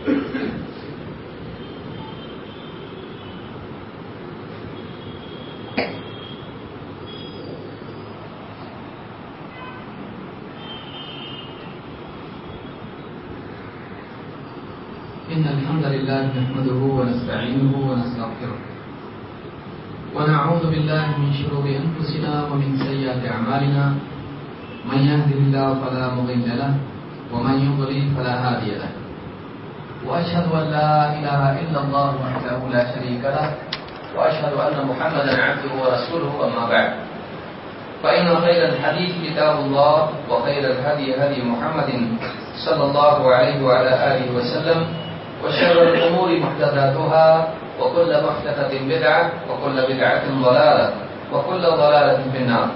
إن الحمد لله نحمده ونستعينه ونستغفره. ونعوذ بالله من شرور أنفسنا ومن سيئات أعمالنا. من يهده الله فلا مضل له، ومن يضلل فلا هادي له. وأشهد أن لا إله إلا الله وحده لا شريك له، وأشهد أن محمدا عبده ورسوله، أما بعد. فإن خير الحديث كتاب الله، وخير الهدي هدي محمد صلى الله عليه وعلى آله وسلم، وشر الأمور محدثاتها، وكل محدثة بدعة، وكل بدعة ضلالة، وكل ضلالة في النار.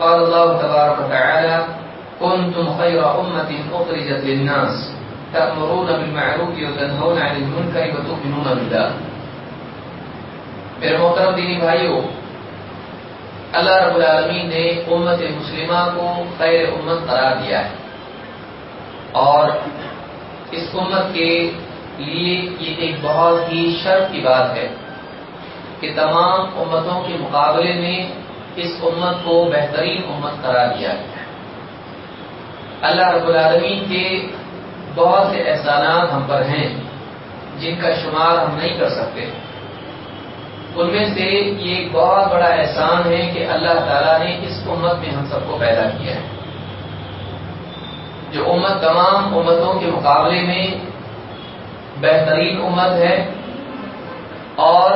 قال الله تبارك وتعالى كنتم خير أمة أخرجت للناس. تأمرون بالمعروف وتنهون عن المنكر وتؤمنون بالله. میرے محترم دینی بھائیو، اللہ رب العالمین نے امت مسلمہ کو خیر امت قرار دیا ہے۔ اور اس امت کے لیے یہ ایک بہت ہی شرط کی بات ہے کہ تمام امتوں کے مقابلے میں اس امت کو بہترین امت قرار دیا گیا ہے۔ اللہ رب العالمین کے بہت سے احسانات ہم پر ہیں جن کا شمار ہم نہیں کر سکتے۔ ان میں سے یہ ایک بہت بڑا احسان ہے کہ اللہ تعالیٰ نے اس امت میں ہم سب کو پیدا کیا ہے۔ جو امت تمام امتوں کے مقابلے میں بہترین امت ہے اور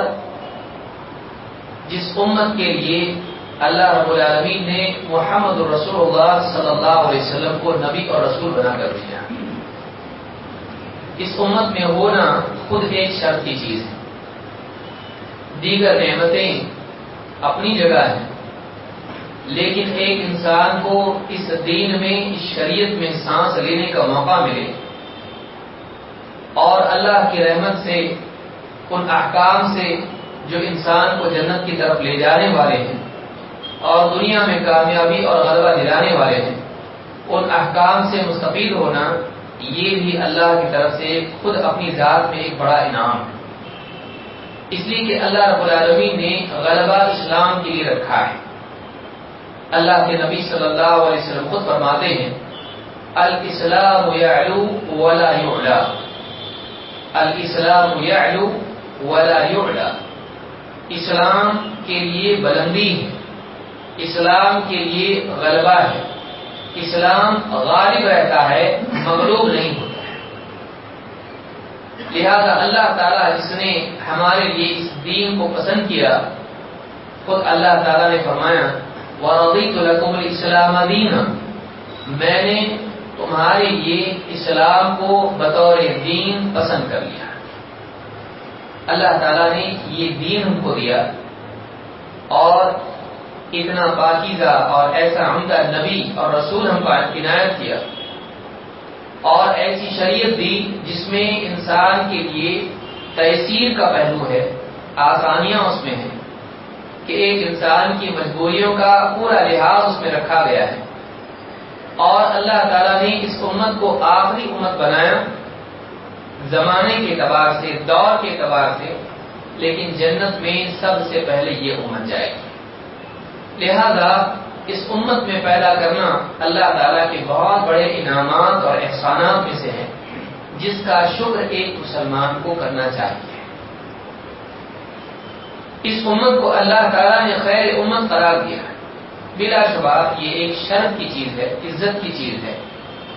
جس امت کے لیے اللہ رب العالمین نے محمد الرسول اللہ صلی اللہ علیہ وسلم کو نبی اور رسول بنا کر دیا اس امت میں ہونا خود ایک شرط کی چیز ہے۔ دیگر نعمتیں اپنی جگہ ہیں، لیکن ایک انسان کو اس دین میں، اس شریعت میں سانس لینے کا موقع ملے۔ اور اللہ کی رحمت سے، ان احکام سے جو انسان کو جنت کی طرف لے جانے والے ہیں اور دنیا میں کامیابی اور غلبہ دلانے والے ہیں، ان احکام سے مستفید ہونا یہ بھی اللہ کی طرف سے خود اپنی ذات میں ایک بڑا انعام ہے۔ اس لیے کہ اللہ رب العالمین نے غلبہ اسلام کے لیے رکھا ہے۔ اللہ کے نبی صلی اللہ علیہ وسلم خود فرماتے ہیں، الاسلام یعلو ولا یعلا۔ الاسلام یعلو ولا یعلا۔ اسلام کے لیے بلندی ہے۔ اسلام کے لیے غلبہ ہے۔ اسلام غالب رہتا ہے، مغلوب نہیں ہوتا ہے۔ لہذا اللہ تعالیٰ جس نے ہمارے لیے اس دین کو پسند کیا، خود اللہ تعالیٰ نے فرمایا، وَرَضِيتُ لَكُمُ الْإِسْلَامَ دِينًا۔ میں نے تمہارے لیے اسلام کو بطور دین پسند کر لیا۔ اللہ تعالیٰ نے یہ دین ہم کو دیا اور اتنا پاکیزہ اور ایسا عمدہ نبی اور رسول ہم پر عنایت کیا۔ اور ایسی شریعت دی جس میں انسان کے لیے تحصیل کا پہلو ہے، آسانیاں اس میں ہیں کہ ایک انسان کی مجبوریوں کا پورا لحاظ اس میں رکھا گیا ہے۔ اور اللہ تعالیٰ نے اس امت کو آخری امت بنایا، زمانے کے اعتبار سے، دور کے اعتبار سے، لیکن جنت میں سب سے پہلے یہ امت جائے گی۔ لہذا اس امت میں پیدا کرنا اللہ تعالیٰ کے بہت بڑے انعامات اور احسانات میں سے ہے جس کا شکر ایک مسلمان کو کرنا چاہیے۔ اس امت کو اللہ تعالیٰ نے خیر امت قرار دیا۔ بلا شبہ یہ ایک شرط کی چیز ہے، عزت کی چیز ہے،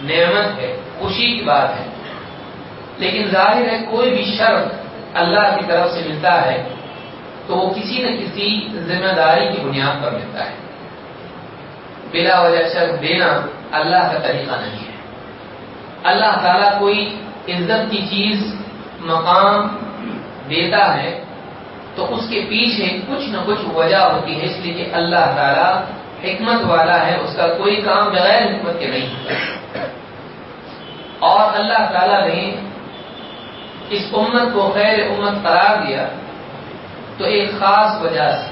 نعمت ہے، خوشی کی بات ہے۔ لیکن ظاہر ہے، کوئی بھی شرط اللہ کی طرف سے ملتا ہے تو وہ کسی نہ کسی ذمہ داری کی بنیاد پر ملتا ہے۔ بلا وجہ شرط دینا اللہ کا طریقہ نہیں ہے۔ اللہ تعالیٰ کوئی عزت کی چیز، مقام دیتا ہے تو اس کے پیچھے کچھ نہ کچھ وجہ ہوتی ہے، اس لیے کہ اللہ تعالیٰ حکمت والا ہے، اس کا کوئی کام بغیر حکمت کے نہیں۔ ہوتا اور اللہ تعالیٰ نے اس امت کو خیر امت قرار دیا۔ تو ایک خاص وجہ سے،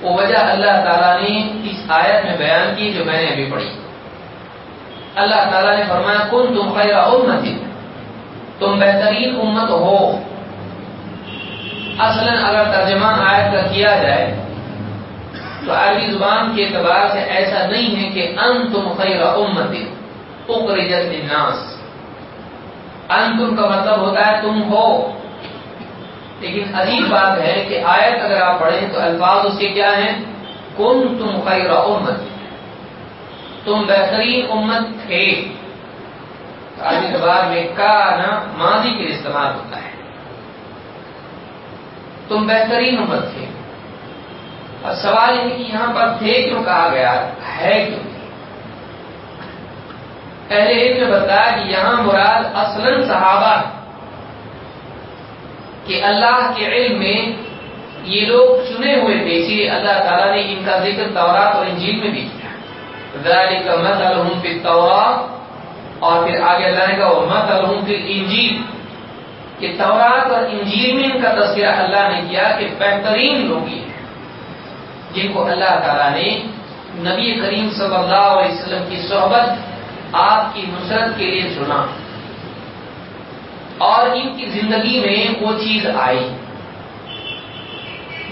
وہ وجہ اللہ تعالیٰ نے اس آیت میں بیان کی جو میں نے ابھی پڑھی۔ اللہ تعالیٰ نے فرمایا کن تم خیر امت تم بہترین امت ہو۔ اصلا اگر ترجمہ آیت کا کیا جائے، تو عربی زبان کے اعتبار سے ایسا نہیں ہے کہ ان تم خیر امت اخرجت للناس۔ ان تم کا مطلب ہوتا ہے تم ہو۔ لیکن عجیب بات ہے کہ آیت اگر آپ پڑھیں تو الفاظ اس کے کیا ہیں؟ کن تم خیر امت تم بہترین امت تھے۔ عربی زبان میں کانا ماضی کے استعمال ہوتا ہے۔ تم بہترین امت تھے۔ اور سوال یہ کہ یہاں پر تھے کیوں کہا گیا؟ ہے کیوں؟ پہلے ایک نے بتایا کہ یہاں مراد اصل صحابہ کہ اللہ کے علم میں یہ لوگ چنے ہوئے تھے، اسی لیے اللہ تعالیٰ نے ان کا ذکر تورات اور انجیل میں بھی کیا۔ ذالک التورات، اور پھر آگے اللہ نے کہا مثلهم فی الانجیل کہ تورات اور انجیل میں ان کا تذکرہ اللہ نے کیا کہ بہترین لوگ ہیں، جن کو اللہ تعالیٰ نے نبی کریم صلی اللہ علیہ وسلم کی صحبت آپ کی نصرت کے لیے چنا اور ان کی زندگی میں وہ چیز آئی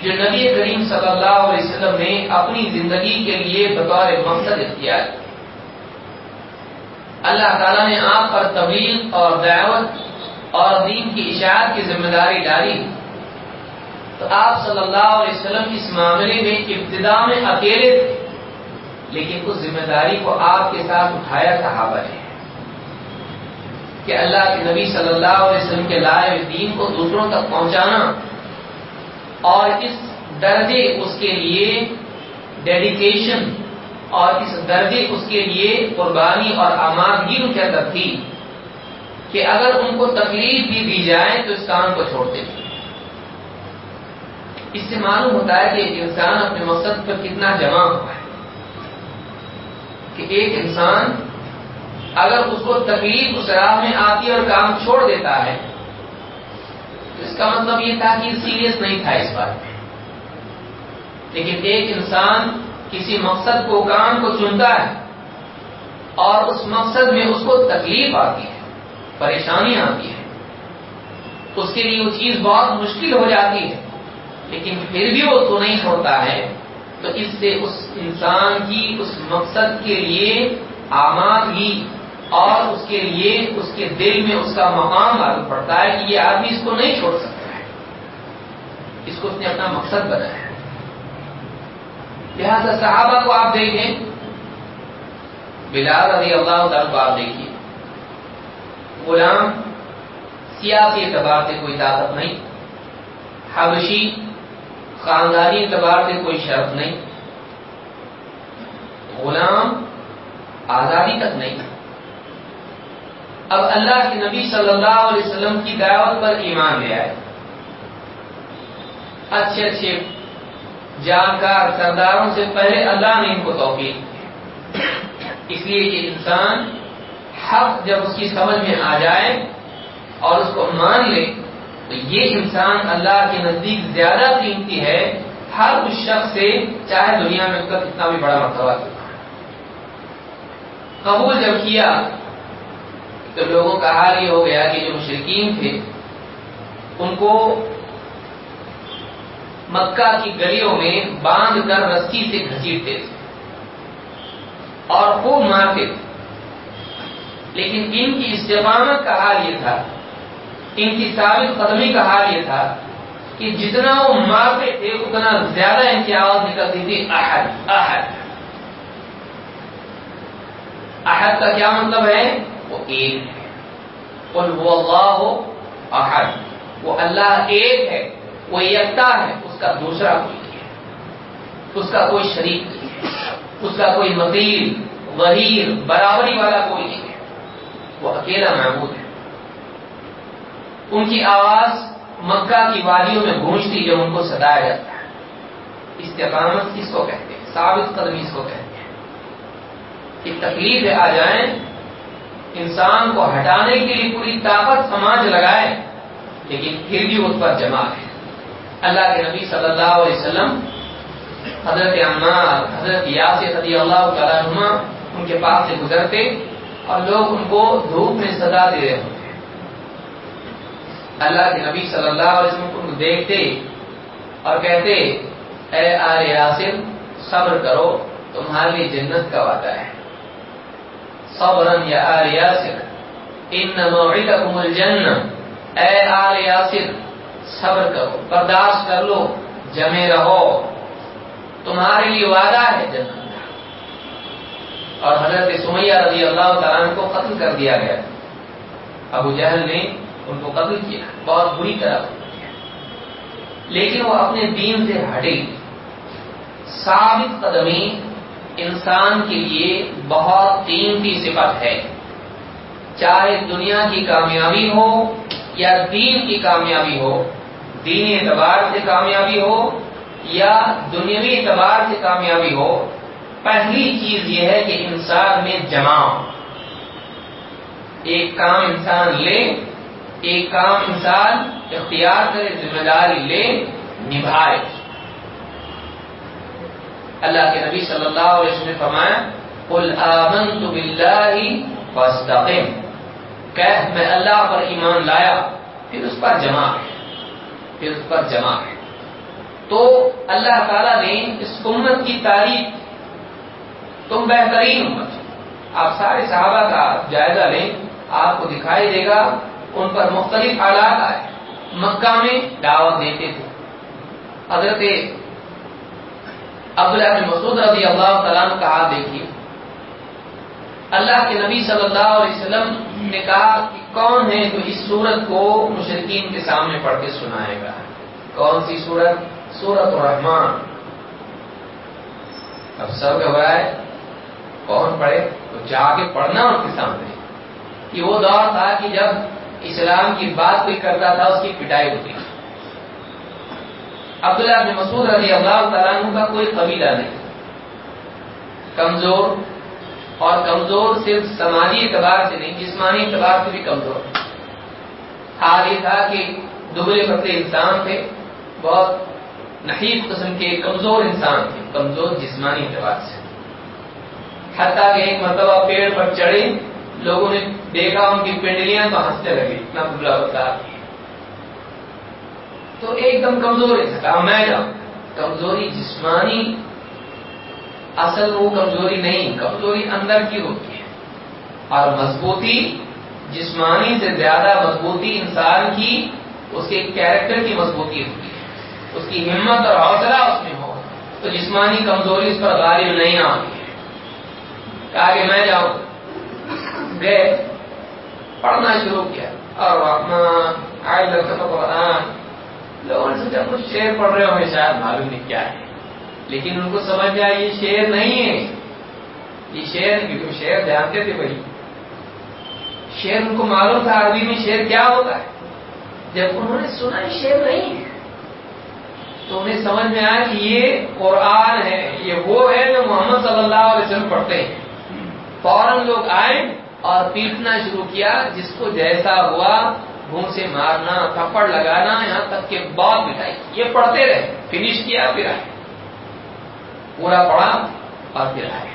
جو نبی کریم صلی اللہ علیہ وسلم نے اپنی زندگی کے لیے بطور مقصد اختیار اللہ تعالیٰ نے آپ پر تبلیغ اور دعوت اور دین کی اشاعت کی ذمہ داری ڈالی۔ تو آپ صلی اللہ علیہ وسلم اس معاملے میں ابتدا میں اکیلے تھے، لیکن اس ذمہ داری کو آپ کے ساتھ اٹھایا صحابہ نے۔ کہ اللہ کے نبی صلی اللہ علیہ وسلم کے لائے دین کو دوسروں تک پہنچانا اور اس درجے اس کے لیے ڈیڈیکیشن اور اس درجے اس کے لیے قربانی اور آمادگی ان کے اندر تھی کہ اگر ان کو تکلیف بھی دی جائے تو اس کام کو چھوڑتے تھے۔ اس سے معلوم ہوتا ہے کہ ایک انسان اپنے مقصد پر کتنا جمع ہوا ہے کہ ایک انسان اگر اس کو تکلیف اس راہ میں آتی اور کام چھوڑ دیتا ہے تو اس کا مطلب یہ تھا کہ سیریس نہیں تھا اس بات میں لیکن ایک انسان کسی مقصد کو، کام کو چنتا ہے اور اس مقصد میں اس کو تکلیف آتی ہے، پریشانی آتی ہے، اس کے لیے وہ چیز بہت مشکل ہو جاتی ہے۔ لیکن پھر بھی وہ تو نہیں چھوڑتا ہے، تو اس سے اس انسان کی اس مقصد کے لیے آمادگی اور اس کے لیے اس کے دل میں اس کا مقام معلوم پڑتا ہے کہ یہ آدمی اس کو نہیں چھوڑ سکتا ہے۔ اس کو اس نے اپنا مقصد بنایا ہے۔ لہٰذا صحابہ کو آپ دیکھیں۔ بلال رضی اللہ تعالیٰ کو آپ دیکھیے۔ غلام سیاسی اعتبار سے کوئی طاقت نہیں۔ حبشی خاندانی اعتبار سے کوئی شرط نہیں۔ غلام آزادی تک نہیں۔ اب اللہ کے نبی صلی اللہ علیہ وسلم کی دعوت پر ایمان لے آئے۔ اچھے اچھے جانکار سرداروں سے پہلے اللہ نے ان کو توفیق اس لیے کہ انسان حق جب اس کی سمجھ میں آ جائے اور اس کو مان لے، تو یہ انسان اللہ کے نزدیک زیادہ قیمتی ہے۔ ہر اس شخص سے، چاہے دنیا میں اس کا کتنا بھی بڑا مرتبہ قبول جب کیا تو لوگوں کا حال یہ ہو گیا کہ جو مشرقین تھے، ان کو مکہ کی گلیوں میں باندھ کر رسی سے گھسیٹتے تھے اور خوب مارتے تھے۔ لیکن ان کی استقامت کا حال یہ تھا، ان کی ثابت قدمی کا حال یہ تھا کہ جتنا وہ مارتے تھے، اتنا زیادہ ان کی آواز نکلتی تھی، احد احد۔ احد کا کیا مطلب ہے؟ وہ ایک ہے قل وہ اللہ ہو احد وہ اللہ ایک ہے، وہ یکتا ہے، اس کا دوسرا کوئی نہیں ہے۔ اس کا کوئی شریک نہیں ہے۔ اس کا کوئی مزید غیر برابری والا کوئی نہیں ہے۔ وہ اکیلا محبود ہے۔ ان کی آواز مکہ کی وادیوں میں گونجتی جب ان کو ستایا جاتا ہے۔ استقامت کس کو کہتے ہیں؟ ثابت قدمی اس کو کہتے ہیں۔ کہ تکلیفیں آ جائیں انسان کو ہٹانے کے لیے پوری طاقت سماج لگائے، لیکن پھر بھی اس پر جمع ہے۔ اللہ کے نبی صلی اللہ علیہ وسلم، حضرت عمار، حضرت یاسر رضی اللہ تعالیٰ نما ان کے پاس سے گزرتے اور لوگ ان کو دھوپ میں سزا دے رہے ہوتے اللہ کے نبی صلی اللہ علیہ وسلم کو دیکھتے اور کہتے، اے آل یاسر، صبر کرو، تمہارے لیے جنت کا وعدہ ہے۔ صبرن یا آل یاسر. ان موعدکم الجنہ اے آل یاسر، صبر کرو، برداشت کر لو، جمے رہو۔ تمہارے لیے وعدہ ہے جنت۔ اور حضرت سمیہ رضی اللہ تعالیٰ کو قتل کر دیا گیا۔ ابو جہل نے ان کو قتل کیا، بہت بری طرح۔ لیکن وہ اپنے دین سے ہٹے۔ ثابت قدمی انسان کے لیے بہت قیمتی صفت ہے۔ چاہے دنیا کی کامیابی ہو یا دین کی کامیابی ہو دینی اعتبار سے کامیابی ہو یا دنیاوی اعتبار سے کامیابی ہو، پہلی چیز یہ ہے کہ انسان میں جمع ایک کام انسان لے، ایک کام انسان اختیار کرے، ذمہ داری لے، نبھائے۔ اللہ کے نبی صلی اللہ علیہ وسلم نے فرمایا، قل آمنت باللہ فاستقم۔ کہہ، میں اللہ پر ایمان لایا، پھر اس پر جمع۔ ہے پھر اس پر جمع۔ ہے تو اللہ تعالیٰ نے اس امت کی تعریف تم بہترین امت آپ سارے صحابہ کا جائزہ لیں، آپ کو دکھائی دے گا، ان پر مختلف حالات آئے۔ مکہ میں دعوت دیتے تھے۔ حضرت عبداللہ بن مسعود رضی اللہ تعالیٰ کا حال دیکھیے۔ اللہ کے نبی صلی اللہ علیہ وسلم نے کہا کہ کون ہے جو اس صورت کو مشرقین کے سامنے پڑھ کے سنائے گا؟ کون سی صورت سورت الرحمان اب سب گھبرائے، کون پڑھے؟ تو جا کے پڑھنا ان کے سامنے۔ یہ وہ دور تھا کہ جب اسلام کی بات کوئی کرتا تھا، اس کی پٹائی ہوتی عبداللہ بن مسعود رضی اللہ تعالیٰ کا کوئی قبیلہ نہیں۔ کمزور اور کمزور صرف سماجی اعتبار سے نہیں، جسمانی اعتبار سے بھی کمزور۔ حال یہ تھا کہ دبلے پتلے انسان تھے، بہت نحیف قسم کے کمزور انسان تھے، کمزور جسمانی اعتبار سے۔ حتیٰ کہ ایک مرتبہ پیڑ پر چڑھے، لوگوں نے دیکھا ان کی پنڈلیاں تو ہنسنے لگی اتنا بلا ہوتا تو ایک دم کمزور ہے۔ میں جاؤں۔ کمزوری جسمانی اصل وہ کمزوری نہیں، کمزوری اندر کی ہوتی ہے۔ اور مضبوطی جسمانی سے زیادہ مضبوطی انسان کی، اس کے کیریکٹر کی مضبوطی ہوتی ہے۔ اس کی ہمت اور حوصلہ اس میں ہو۔ تو جسمانی کمزوری اس پر غالب نہیں آتی ہے۔ کہا کہ میں جاؤں۔ گئے۔ پڑھنا شروع کیا۔ اور قرآن۔ لوگوں نے سوچا کچھ شعر پڑھ رہے ہوں شاید معلوم نہیں کیا ہے۔ لیکن ان کو سمجھ میں آیا یہ شعر نہیں ہے۔ یہ شعر، کیونکہ شعر جانتے تھے بھائی شعر ان کو معلوم تھا، عربی میں شعر کیا ہوتا ہے۔ جب انہوں نے سنا یہ شعر نہیں ہے تو انہیں سمجھ میں آیا کہ یہ قرآن ہے، یہ وہ ہے جو محمد صلی اللہ علیہ وسلم پڑھتے ہیں۔ فوراً لوگ آئے اور پیٹنا شروع کیا، جس کو جیسا ہوا گھوم سے مارنا، تھپڑ لگانا یہاں تک کہ بہت مٹائی۔ یہ پڑھتے رہے فنش کیا، پھر آئے۔ پورا پڑھا اور پھر آئے۔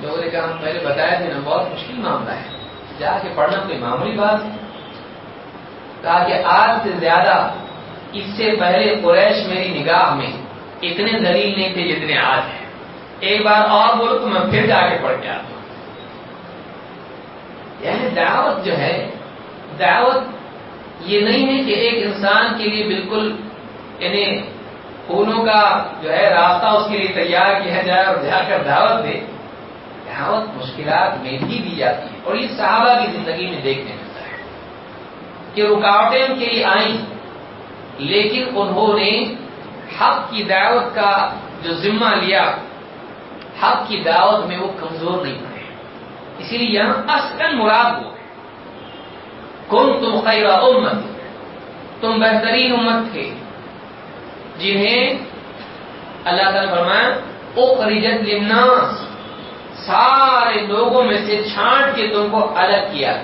لوگوں نے کہا ہم پہلے بتایا تھے نا، بہت مشکل معاملہ ہے۔ جا کے پڑھنا کوئی معمولی بات کہا کہ آج سے زیادہ اس سے پہلے قریش میری نگاہ میں اتنے دلیل نہیں تھے جتنے آج ہیں۔ ایک بار اور بولو تو میں پھر جا کے پڑھ کے آتا ہوں۔ یعنی دعوت جو ہے دعوت یہ نہیں ہے کہ ایک انسان کے لیے بالکل یعنی پھولوں کا جو ہے راستہ اس کے لیے تیار کیا جائے اور جا کر دعوت دے، دعوت مشکلات میں بھی دی جاتی ہے۔ اور یہ صحابہ کی زندگی میں دیکھنے ملتا ہے کہ رکاوٹیں ان کے لیے آئیں، لیکن انہوں نے حق کی دعوت کا جو ذمہ لیا، حق کی دعوت میں وہ کمزور نہیں پڑے۔ اسی لیے یہاں اصل مراد وہ ہے۔ کون تم خیر امت، تم بہترین امت تھے، جنہیں اللہ تعالیٰ فرمایا، اخرجت للناس، سارے لوگوں میں سے چھانٹ کے تم کو الگ کیا۔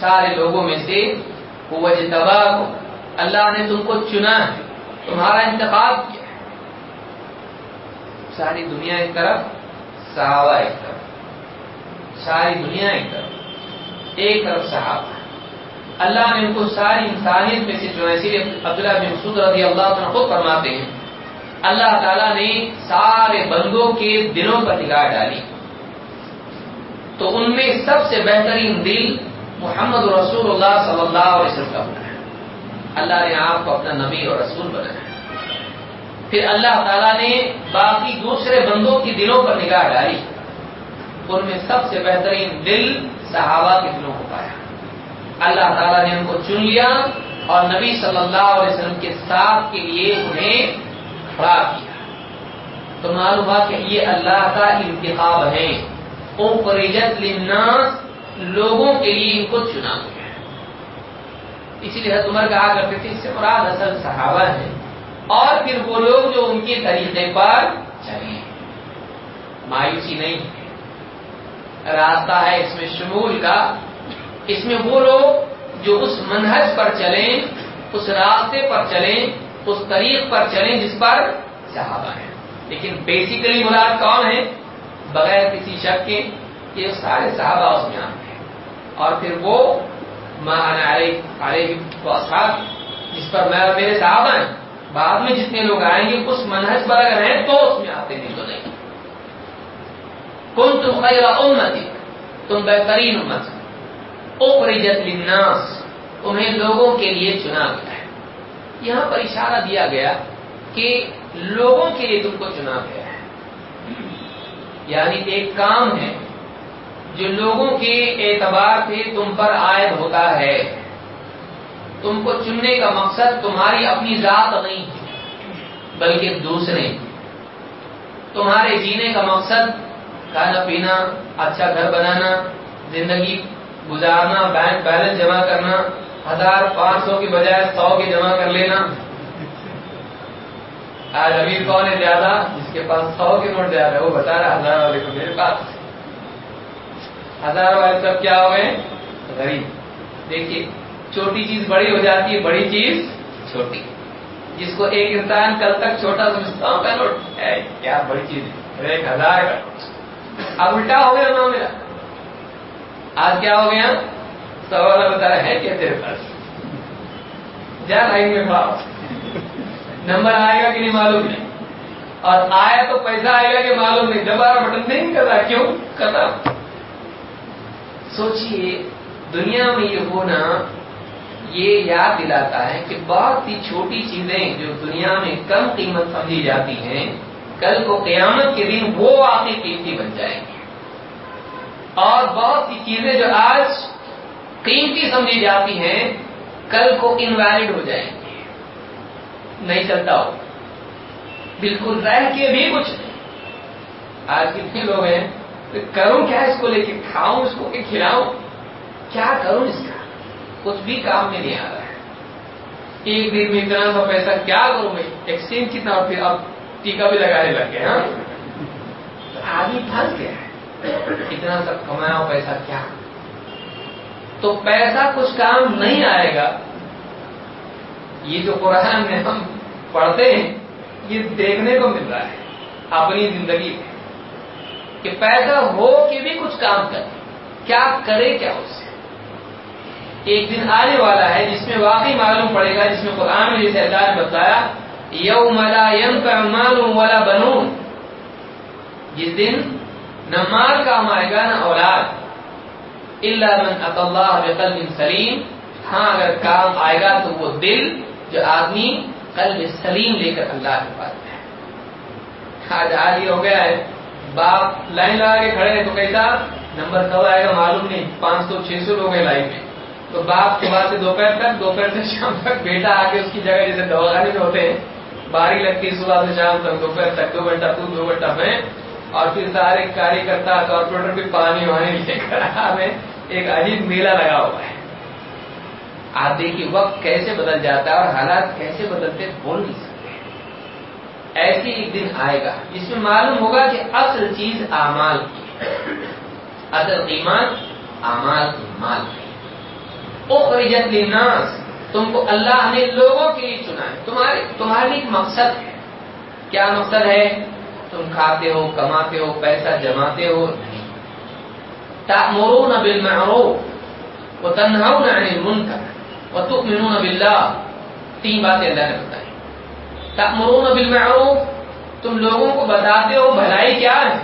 سارے لوگوں میں سے قوت تباہ کو اللہ نے تم کو چنا ہے، تمہارا انتخاب کیا ہے۔ ساری دنیا ایک طرف، صحابہ ایک طرف، ساری دنیا ایک طرف۔ ایک طرف صحابہ اللہ نے ان کو ساری انسانیت میں سے جو ہے لیے عبداللہ بن مسعود رضی اللہ عنہ خود فرماتے ہیں، اللہ تعالیٰ نے سارے بندوں کے دلوں پر نگاہ ڈالی۔ تو ان میں سب سے بہترین دل محمد رسول اللہ صلی اللہ علیہ وسلم کا بنایا اللہ نے آپ کو اپنا نبی اور رسول بنایا۔ پھر اللہ تعالیٰ نے باقی دوسرے بندوں کی دلوں پر نگاہ ڈالی۔ ان میں سب سے بہترین دل صحابہ کے دلوں کو پایا۔ اللہ تعالیٰ نے ان کو چن لیا اور نبی صلی اللہ علیہ وسلم کے ساتھ کے لیے انہیں کھڑا کیا۔ تو معلوم ہوا کہ یہ اللہ کا انتخاب ہے۔ للناس لوگوں کے لیے ان کو چنا گیا۔ اسی لیے عمر کہا کرتے تھے، اس سے مراد اصل صحابہ ہے اور پھر وہ لوگ جو ان کے طریقے پر چلے۔ مایوسی نہیں۔ ہے راستہ ہے اس میں شمول کا، اس میں وہ لوگ جو اس منہج پر چلیں، اس راستے پر چلیں، اس طریق پر چلیں جس پر صحابہ ہیں۔ لیکن بیسیکلی مراد کون ہے بغیر کسی شک کے یہ سارے صحابہ اس میں آتے ہیں۔ اور پھر وہ جس پر میں میرے صحابہ ہیں، بعد میں جتنے لوگ آئیں گے، اس منہج پر اگر ہیں تو اس میں آتے نہیں تو نہیں۔ کن تم خیر امتی تم بہترین امت اخرجت للناس تمہیں لوگوں کے لیے چنا گیا ہے یہاں پر اشارہ دیا گیا کہ لوگوں کے لیے تم کو چنا گیا ہے یعنی ایک کام ہے جو لوگوں کے اعتبار سے تم پر عائد ہوتا ہے تم کو چننے کا مقصد تمہاری اپنی ذات نہیں بلکہ دوسرے تمہارے جینے کا مقصد کھانا پینا اچھا گھر بنانا، زندگی گزارنا، بینک بیلنس جمع کرنا، ہزار پانچ سو کی بجائے سو کی جمع کر لینا۔ آج امیر کون ہے زیادہ؟ جس کے پاس سو کے نوٹ زیادہ ہے، وہ بتا رہا ہزار والے کو میرے پاس۔ ہزار والے سب کیا ہو گئے؟ غریب۔ دیکھیے، چھوٹی چیز بڑی ہو جاتی ہے، بڑی چیز چھوٹی۔ جس کو ایک انسان کل تک چھوٹا سمجھتا ہوں کا نوٹ ہے کیا بڑی چیز ہے؟ ایک ہزار۔ کا اب الٹا ہو گیا نا میرا آج کیا ہو گیا؟ سوال بتا رہا ہے کیا تیرے پاس۔ جا لائن میں کھڑا نمبر آئے گا کہ نہیں معلوم نہیں۔ اور آیا تو پیسہ آئے گا کہ معلوم نہیں۔ دوبارہ بٹن نہیں کر رہا، کیوں؟ کر رہا سوچئے دنیا میں یہ ہونا، یہ یاد دلاتا ہے کہ بہت سی چھوٹی چیزیں جو دنیا میں کم قیمت سمجھی جاتی ہیں کل کو قیامت کے دن وہ آپ قیمتی بن جائیں گے اور بہت سی چیزیں جو آج قیمتی سمجھی جاتی ہیں، کل کو انویلڈ ہو جائیں گے نہیں چلتا ہو۔ بالکل رہ کے بھی کچھ نہیں۔ آج کتنے لوگ ہیں کروں کیا اس کو لے کے کھاؤں اس کو کہ کھلاؤں؟ کیا کروں اس کا؟ کچھ بھی کام میں نہیں آ رہا ہے۔ ایک دن میں اتنا سا پیسہ کیا کروں میں؟ ایکسچینج کتنا پھر اب ٹیکا بھی لگانے لگ گئے ہاں؟ آدمی پھنس گیا ہے۔ اتنا سب کمایا پیسہ کیا؟ تو پیسہ کچھ کام نہیں آئے گا۔ یہ جو قرآن میں ہم پڑھتے ہیں، یہ دیکھنے کو مل رہا ہے اپنی زندگی میں۔ کہ پیدا ہو کے بھی کچھ کام کرے۔ کیا کرے، کیا اس سے؟ ایک دن آنے والا ہے جس میں واقعی معلوم پڑے گا، جس میں قرآن میں جیسے اللہ نے بتایا یو ملا یم کا معلوم والا بنون. جس دن نہ مال کام آئے گا نہ اولاد. اللہ من اللہ بقلب سلیم ہاں اگر کام آئے گا تو وہ دل جو آدمی قلب سلیم لے کر اللہ کے پاس ہے۔ آج آج یہ ہو گیا ہے۔ باپ لائن لگا کے کھڑے ہیں تو کیسا نمبر کب آئے گا معلوم نہیں، پانچ سو، چھ سو لوگ ہیں لائن میں۔ تو باپ صبح سے دوپہر تک، دوپہر سے شام تک بیٹا آ کے اس کی جگہ جیسے دواخانے میں ہوتے ہیں۔ باری لگتی ہے صبح سے شام تک دوپہر تک دو گھنٹہ، تو دو گھنٹہ میں۔ اور پھر سارے کاری کرتا کارپوریٹر بھی پانی وانی لے کر ہمیں ایک عجیب میلہ لگا ہوا ہے۔ آپ دیکھیے، وقت کیسے بدل جاتا ہے اور حالات کیسے بدلتے بول نہیں سکتے۔ ایسی ایک دن آئے گا، جس میں معلوم ہوگا کہ اصل چیز اعمال کی اصل قیمت اعمال کی، مال اخرجت للناس۔ تم کو اللہ نے لوگوں کے لیے چنا ہے۔ تمہارے تمہارے ایک مقصد ہے۔ کیا مقصد ہے؟ تم کھاتے ہو، کماتے ہو، پیسہ جماتے ہو؟ نہیں۔ تأمرون بالمعروف وہ تنہاؤ نہ من کر وہ تک تین باتیں اللہ نے بتائی۔ تمرون بالمعروف، تم لوگوں کو بتاتے ہو، بھلائی کیا ہے؟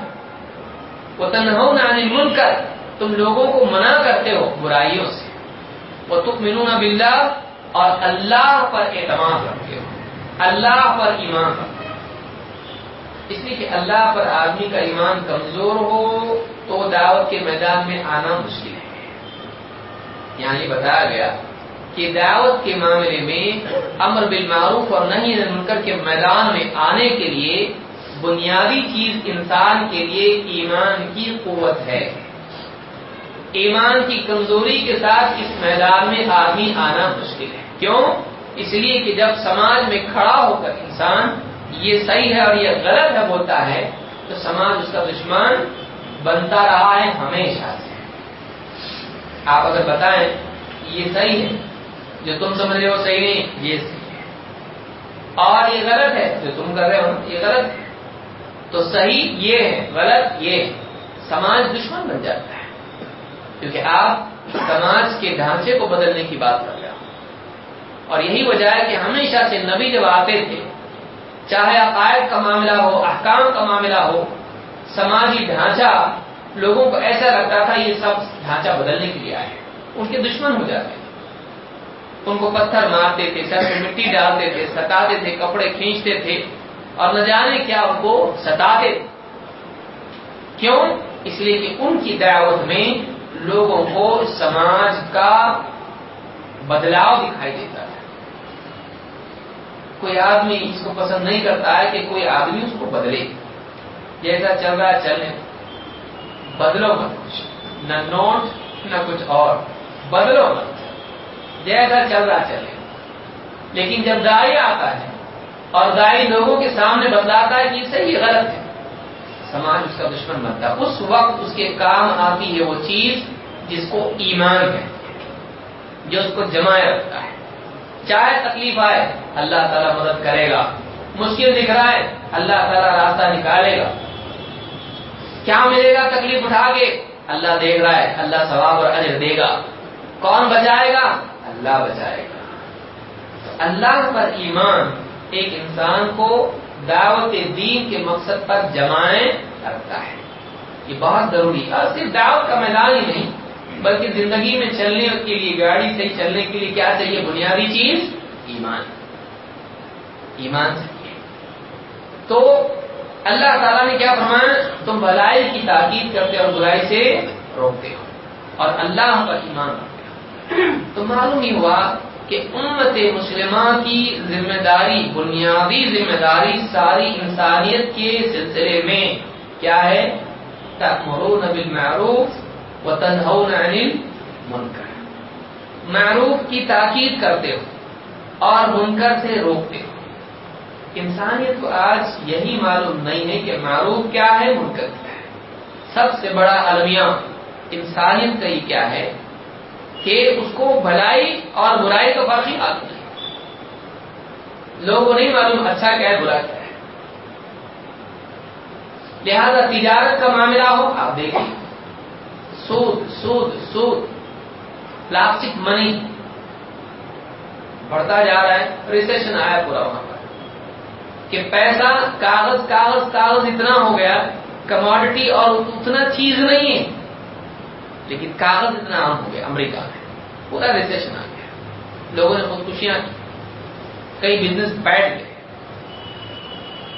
وہ تنہاؤ نہ کر تم لوگوں کو منع کرتے ہو، برائیوں سے۔ وہ تک اور اللہ پر اعتماد رکھتے ہو۔ اللہ پر ایمان رکھتے اس لیے کہ اللہ پر آدمی کا ایمان کمزور ہو تو دعوت کے میدان میں آنا مشکل ہے۔ یہاں یہ بتایا گیا کہ دعوت کے معاملے میں امر بالمعروف اور نہیں منکر کے میدان میں آنے کے لیے بنیادی چیز انسان کے لیے ایمان کی قوت ہے۔ ایمان کی کمزوری کے ساتھ اس میدان میں آدمی آنا مشکل ہے۔ کیوں؟ اس لیے کہ جب سماج میں کھڑا ہو کر انسان یہ صحیح ہے اور یہ غلط ہے بولتا ہے، تو سماج اس کا دشمن بنتا رہا ہے ہمیشہ سے۔ آپ اگر بتائیں یہ صحیح ہے، جو تم سمجھ رہے ہو صحیح نہیں یہ صحیح ہے۔ اور یہ غلط ہے، جو تم کر رہے ہو، یہ غلط ہے۔ تو صحیح یہ ہے، غلط یہ ہے۔ سماج دشمن بن جاتا ہے۔ کیونکہ آپ سماج کے ڈھانچے کو بدلنے کی بات کر رہے ہو اور یہی وجہ ہے کہ ہمیشہ سے نبی جب آتے تھے، چاہے عقائد کا معاملہ ہو، احکام کا معاملہ ہو، سماجی ڈھانچہ لوگوں کو ایسا لگتا تھا یہ سب ڈھانچہ بدلنے کے لیے آئے ان کے دشمن ہو جاتے ان کو پتھر مارتے تھے، سر میں مٹی ڈالتے تھے، ستاتے تھے، کپڑے کھینچتے تھے۔ اور نہ جانے کیا ان کو ستاتے کیوں؟ اس لیے کہ ان کی دعوت میں لوگوں کو سماج کا بدلاؤ دکھائی دیتا ہے۔ کوئی آدمی اس کو پسند نہیں کرتا ہے کہ کوئی آدمی اس کو بدلے۔ جیسا چل رہا ہے بدلو مت کچھ۔ نہ نوٹ، نہ کچھ اور۔ بدلو مت۔ جیسا چل رہا چلے لیکن جب دائی آتا ہے اور دائی لوگوں کے سامنے بدلاتا ہے کہ صحیح غلط ہے سماج اس کا دشمن بنتا ہے۔ اس وقت اس کے کام آتی ہے وہ چیز جس کو ایمان ہے، جو اس کو جمائے رکھتا ہے۔ چاہے تکلیف آئے، اللہ تعالیٰ مدد کرے گا۔ مشکل دکھ رہا ہے، اللہ تعالیٰ راستہ نکالے گا۔ کیا ملے گا تکلیف اٹھا کے؟ اللہ دیکھ رہا ہے، اللہ ثواب اور اجر دے گا۔ کون بچائے گا؟ اللہ بچائے گا۔ اللہ پر ایمان، ایک انسان کو دعوت دین کے مقصد پر جمائیں رکھتا ہے۔ یہ بہت ضروری ہے۔ اور صرف دعوت کا میدان ہی نہیں، بلکہ زندگی میں چلنے کے لیے، گاڑی سے چلنے کے لیے کیا چاہیے؟ بنیادی چیز، ایمان۔ ایمان چاہیے۔ تو اللہ تعالیٰ نے کیا فرمایا؟ تم بھلائی کی تاکید کرتے اور برائی سے روکتے ہو۔ اور اللہ پر ایمان رکھتے ہو۔ تو معلوم ہی ہوا کہ امت مسلمہ کی ذمہ داری، بنیادی ذمہ داری ساری انسانیت کے سلسلے میں کیا ہے؟ تأمرون بالمعروف وتنہون عن المنکر۔ معروف کی تاکید کرتے ہو اور منکر سے روکتے ہو۔ انسانیت کو آج یہی معلوم نہیں ہے کہ معروف کیا ہے، منکر کیا ہے۔ سب سے بڑا المیہ انسانیت کا یہ کیا ہے؟ کہ اس کو بھلائی اور برائی کا فرق ہی معلوم نہیں لوگوں کو نہیں معلوم اچھا کیا ہے، برا کیا ہے۔ لہذا تجارت کا معاملہ ہو، آپ دیکھیں۔ سود سود سود۔ Plastic money. بڑھتا جا رہا ہے، ریسیشن آیا پورا وہاں پر۔ کہ پیسہ کاغذ کاغذ کاغذ اتنا ہو گیا، کموڈٹی اور اتنا چیز نہیں ہے۔ لیکن کاغذ اتنا عام ہو گیا، امریکہ میں۔ پورا ریسیشن آ گیا۔ لوگوں نے خودکشیاں کی۔ کئی بزنس بیٹھ گئے۔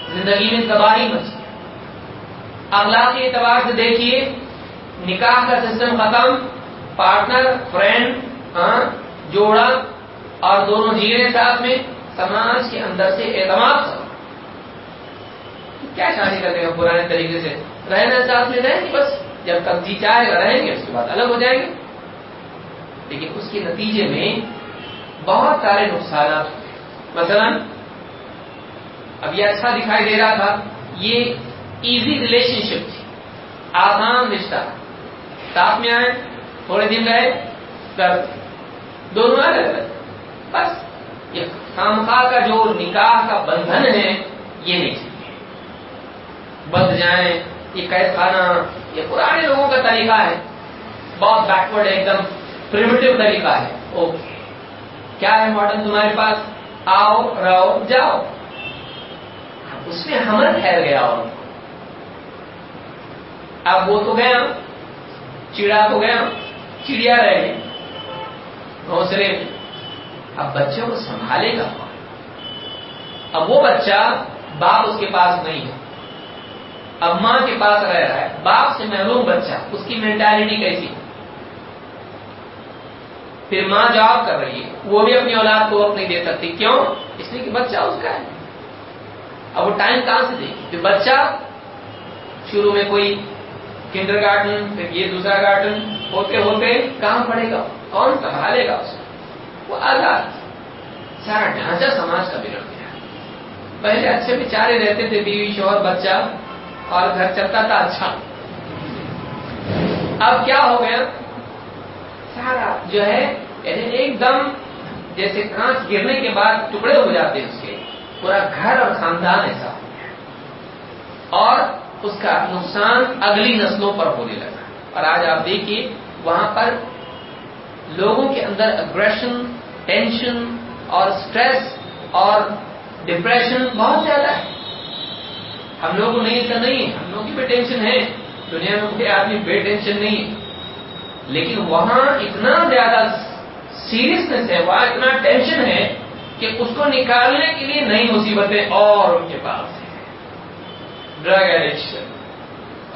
زندگی میں تباہی مچ گئی۔ اخلاقی اعتبار سے دیکھیے، نکاح کا سسٹم ختم پارٹنر فرینڈ ہاں جوڑا، اور دونوں جی رہے ساتھ میں سماج کے اندر سے اعتماد کیا شادی کرتے ہیں پرانے طریقے سے؟ رہنا ساتھ میں رہیں گے بس۔ جب تک جی چاہے گا رہیں گے، اس کے بعد الگ ہو جائیں گے۔ لیکن اس کے نتیجے میں بہت سارے نقصانات مثلا اب یہ اچھا دکھائی دے رہا تھا، یہ ایزی ریلیشن شپ تھی۔ آسان رشتہ ساتھ میں آئے، تھوڑے دن رہے کر دونوں الگ الگ۔ بس۔ یہ خامخواہ کا جو نکاح کا بندھن ہے، یہ نہیں۔ چاہیے بند جائیں۔ یہ قید خانہ، یہ پرانے لوگوں کا طریقہ ہے۔ بہت بیکورڈ ہے، ایک دم پریمیٹو طریقہ ہے۔ اوکے کیا ہے ماڈرن تمہارے پاس؟ آؤ، رہو، جاؤ۔ اس میں حمل ٹھہر گیا اور۔ اب وہ تو گیا، چڑا تو گیا، چڑیا رہ گئی۔ گھونسلے میں۔ اب بچوں کو سنبھالے گا اب وہ بچہ باپ اس کے پاس نہیں ہے۔ اب ماں کے پاس رہ رہا ہے، باپ سے محروم بچہ، اس کی مینٹالٹی کیسی؟ پھر ماں جاب کر رہی ہے، وہ بھی اپنی اولاد کو وقت نہیں دے سکتی، کیوں؟ اس لیے کہ بچہ اس کا ہے۔ اب وہ ٹائم کہاں سے دے گی؟ پھر بچہ شروع میں کوئی کنڈر گارڈن پھر یہ دوسرا گارڈن ہوتے ہوتے کہاں پڑے گا؟ کون سنبھالے گا اس کو وہ آزاد۔ سارا ڈھانچہ سماج کا بگڑ گیا۔ پہلے اچھے بیچارے رہتے تھے، بیوی شوہر، بچہ۔ اور گھر چلتا تھا اچھا۔ اب کیا ہو گیا؟ سارا جو ہے یعنی ایک دم جیسے کانچ گرنے کے بعد ٹکڑے ہو جاتے ہیں اس کے۔ پورا گھر اور خاندان ایسا۔ ہو گیا اور اس کا نقصان اگلی نسلوں پر ہونے لگا۔ اور آج آپ دیکھیے، وہاں پر لوگوں کے اندر اگریشن ٹینشن اور اسٹریس اور ڈپریشن بہت زیادہ ہے۔ ہم لوگوں کو نہیں ایسا نہیں، ہم لوگوں کی بھی ٹینشن ہے۔ دنیا میں کوئی آدمی بے ٹینشن نہیں۔ لیکن وہاں اتنا زیادہ سیریسنیس ہے، وہاں اتنا ٹینشن ہے کہ اس کو نکالنے کے لیے نئی مصیبتیں اور ان کے پاس ہیں۔ Drug addiction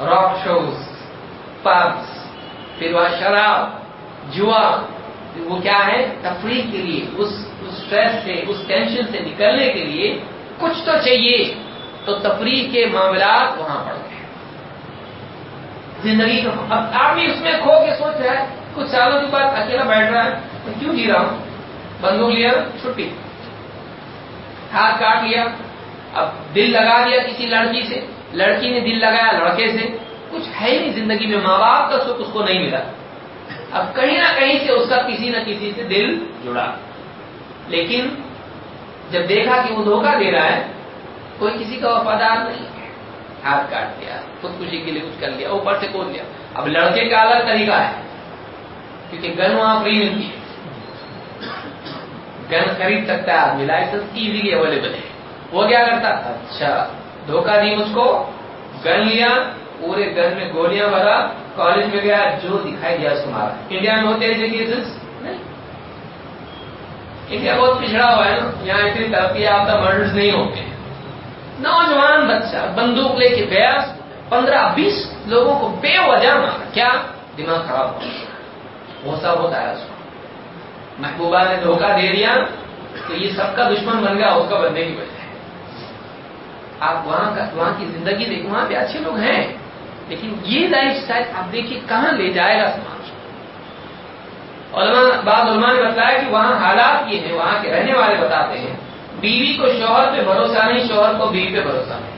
rock shows pubs پھر وہ شراب، جوا، وہ کیا ہے؟ تفریح کے لیے، اس اسٹریس سے، اس ٹینشن سے نکلنے کے لیے کچھ تو چاہیے۔ تو تفریح کے معاملات وہاں پڑ گئے زندگی کا اب آپ بھی اس میں کھو کے سوچ رہا ہے، کچھ سالوں کے بعد اکیلا بیٹھ رہا ہے، تو کیوں جی رہا ہوں؟ بندوق لیا، چھٹی۔ ہاتھ کاٹ لیا، اب دل لگا دیا کسی لڑکی سے۔ لڑکی نے دل لگایا لڑکے سے۔ کچھ ہے نہیں زندگی میں، ماں باپ کا سکھ اس کو نہیں ملا۔ اب کہیں نہ کہیں سے اس کا کسی نہ کسی سے دل جڑا۔ لیکن جب دیکھا کہ وہ دھوکہ دے رہا ہے کوئی کسی کا وفادار نہیں ہے۔ ہاتھ کاٹ دیا خودکشی کے لیے کچھ کر لیا، اوپر سے کود لیا۔ اب لڑکے کا الگ طریقہ ہے، کیونکہ گن وہاں فری ملتی ہے۔ گن خرید سکتا ہے آدمی لائسنس ایزیلی اویلیبل ہے۔ وہ کیا کرتا؟ اچھا دھوکہ دی مجھ کو، گن لیا، پورے گن میں گولیاں بھرا۔ کالج میں گیا، جو دکھائی دیا اس کو مارا۔ انڈیا میں ہوتے ایسے کیسز نہیں۔ انڈیا بہت پچھڑا ہوا ہے نا۔ یہاں اتنی ترقی یافتہ مرڈرز نہیں ہوتے۔ ہیں نوجوان بچہ، بندوق لے کے گیا پندرہ، بیس لوگوں کو بے وجہ مارا۔ کیا؟ دماغ خراب ہو وہ سب ہوتا ہے اس کو محبوبہ نے دھوکہ دے دیا تو یہ سب کا دشمن بن گیا، اس کا بننے کی وجہ ہے۔ آپ وہاں کا، وہاں کی زندگی دیکھیں، وہاں پہ اچھے لوگ ہیں، لیکن یہ لائف اسٹائل آپ دیکھیے کہاں لے جائے گا سماج علماء، بعض علماء نے بتایا کہ وہاں حالات یہ ہیں، وہاں کے رہنے والے بتاتے ہیں بیوی کو شوہر پہ بھروسہ نہیں، شوہر کو بیوی پہ بھروسہ نہیں۔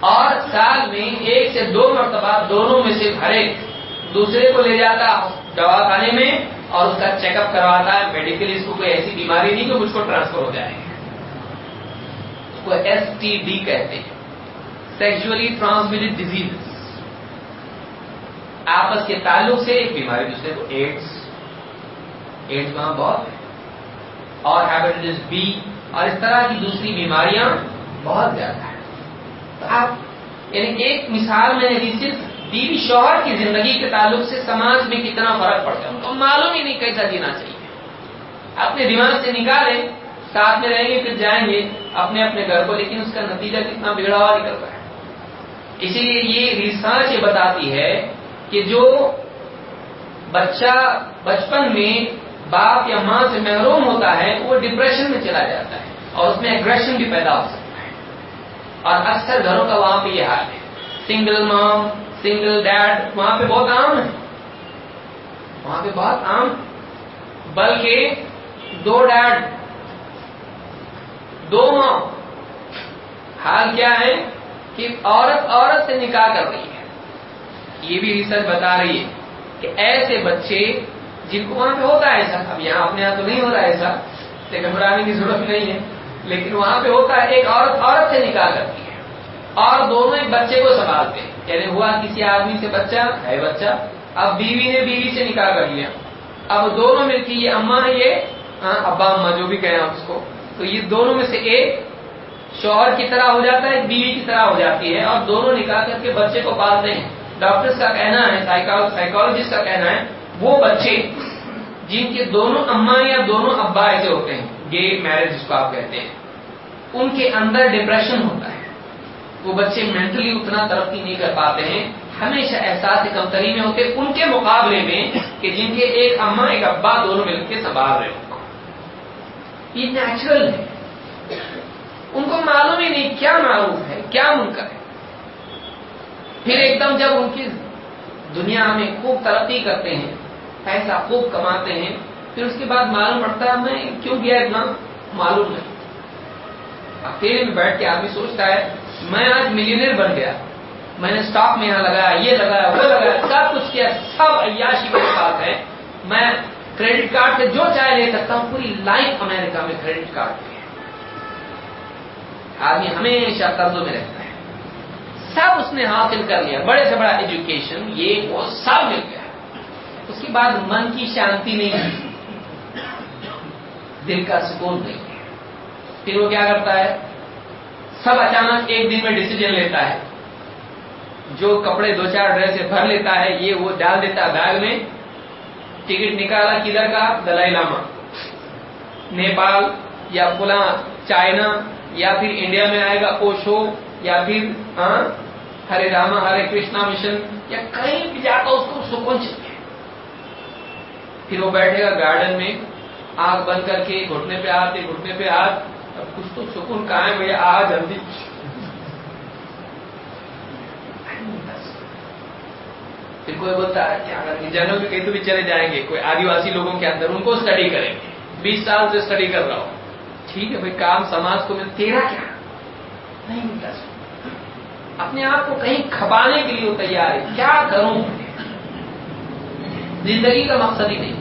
اور سال میں ایک سے دو مرتبہ دونوں میں سے ہر ایک دوسرے کو لے جاتا، دوا خانے میں اور اس کا چیک اپ کرواتا ہے میڈیکل اس کو کوئی ایسی بیماری نہیں کہ مجھ کو ٹرانسفر ہو جائے۔ اس کو ایس ٹی ڈی کہتے ہیں۔ سیکچولی ٹرانسمیٹڈ ڈیزیز آپس کے تعلق سے ایک بیماری، دوسرے کو ایڈس ایڈس وہاں بہت ہے۔ اور ہیپیٹائٹس بی اور اس طرح کی دوسری بیماریاں بہت زیادہ ہیں۔ تو آپ یعنی ایک مثال میں نے دی صرف بیوی شوہر کی زندگی کے تعلق سے سماج میں کتنا فرق پڑتا ہے۔ ان کو معلوم ہی نہیں کیسا جینا چاہیے۔ اپنے دماغ سے نکالیں، ساتھ میں رہیں گے، پھر جائیں گے، اپنے اپنے گھر کو، لیکن اس کا نتیجہ کتنا بگڑا ہوا نکلتا ہے۔ اسی لیے یہ ریسرچ یہ بتاتی ہے کہ جو بچہ بچپن میں باپ یا ماں سے محروم ہوتا ہے وہ ڈپریشن میں چلا جاتا ہے اور اس میں اگریشن بھی پیدا ہو سکتا ہے۔ اور اکثر گھروں کا وہاں پہ یہ حال ہے۔ سنگل مام سنگل ڈیڈ وہاں پہ بہت عام ہے۔ وہاں پہ بہت عام۔ بلکہ دو ڈیڈ دو ماں۔ حال کیا ہے کہ عورت عورت سے نکاح کر رہی ہے۔ یہ بھی ریسرچ بتا رہی ہے کہ ایسے بچے جن کو وہاں پہ ہوتا ہے ایسا اب یہاں اپنے یہاں تو نہیں ہو رہا ایسا گھبرانے کی ضرورت نہیں ہے لیکن وہاں پہ ہوتا ہے ایک عورت عورت سے نکاح کرتی ہے اور دونوں ایک بچے کو سنبھالتے ہیں یعنی ہوا کسی آدمی سے بچہ ہے بچہ اب بیوی نے بیوی سے نکاح کر لیا اب دونوں میں تھی یہ اما یہ ہاں، ابا اما جو بھی کہیں اس کو تو یہ دونوں میں سے ایک شوہر کی طرح ہو جاتا ہے بیوی کی طرح ہو جاتی ہے اور دونوں نکاح کر کے بچے کو پالتے ہیں۔ ڈاکٹر کا کہنا ہے سائیکالوجسٹ کا کہنا ہے وہ بچے جن کے دونوں اما یا دونوں ابا ایسے ہوتے ہیں، گے میرج جس کو آپ کہتے ہیں، ان کے اندر ڈپریشن ہوتا ہے۔ وہ بچے مینٹلی اتنا ترقی نہیں کر پاتے ہیں، ہمیشہ احساس کمتری میں ہوتے، ان کے مقابلے میں کہ جن کے ایک اما، ایک ابا دونوں مل کے سنبھال رہے ہو یہ نیچرل ہے۔ ان کو معلوم ہی نہیں کیا معروف ہے، کیا منکر ہے۔ پھر ایک دم جب ان کی دنیا میں خوب ترقی کرتے ہیں پیسہ خوب کماتے ہیں، پھر اس کے بعد معلوم پڑتا ہے میں کیوں گیا اتنا معلوم نہیں۔ اکیلے میں بیٹھ کے آدمی سوچتا ہے، میں آج ملینئر بن گیا۔ میں نے اسٹاک میں یہاں لگایا، یہ لگایا، وہ لگایا، سب کچھ کیا، سب عیاشی میرے پاس ہے میں کریڈٹ کارڈ سے جو چاہے لے سکتا ہوں، پوری لائف امریکہ میں کریڈٹ کارڈ پہ آدمی ہمیشہ قرضوں میں رہتا ہے۔ سب اس نے حاصل کر لیا، بڑے سے بڑا ایجوکیشن یہ وہ سب مل گیا۔ اس کے بعد من کی شانتی نہیں دل کا سکون نہیں۔ پھر وہ کیا کرتا ہے؟ سب اچانک ایک دن میں ڈسیزن لیتا ہے۔ جو کپڑے دو چار ڈریس بھر لیتا ہے، یہ وہ ڈال دیتا ہے بیگ میں۔ ٹکٹ نکالا کدھر کا؟ دلائی لاما۔ نیپال یا فلاں چائنا یا پھر انڈیا میں آئے گا اوشو یا پھر ہاں ہرے راما ہرے کرشنا مشن یا کہیں بھی جاتا اس کو سکون چاہیے۔ پھر وہ بیٹھے گا گارڈن میں آگ بند کر کے گھٹنے پہ آتے، گھٹنے پہ ہاتھ اب کچھ تو سکون کہاں ہے بھیا؟ آ جلدی پھر کوئی بولتا ہے کیا کریں جنوں کے کہیں تو بھی چلے جائیں گے، کوئی آدیواسی لوگوں کے اندر ان کو اسٹڈی کریں گے۔ بیس سال سے اسٹڈی کر رہا ہوں۔ ٹھیک ہے بھائی، کام، سماج کو مل تیرا کیا؟ نہیں ملتا اپنے آپ کو کہیں کھپانے کے لیے وہ تیار ہے۔ کیا کروں؟ زندگی کا مقصد ہی نہیں۔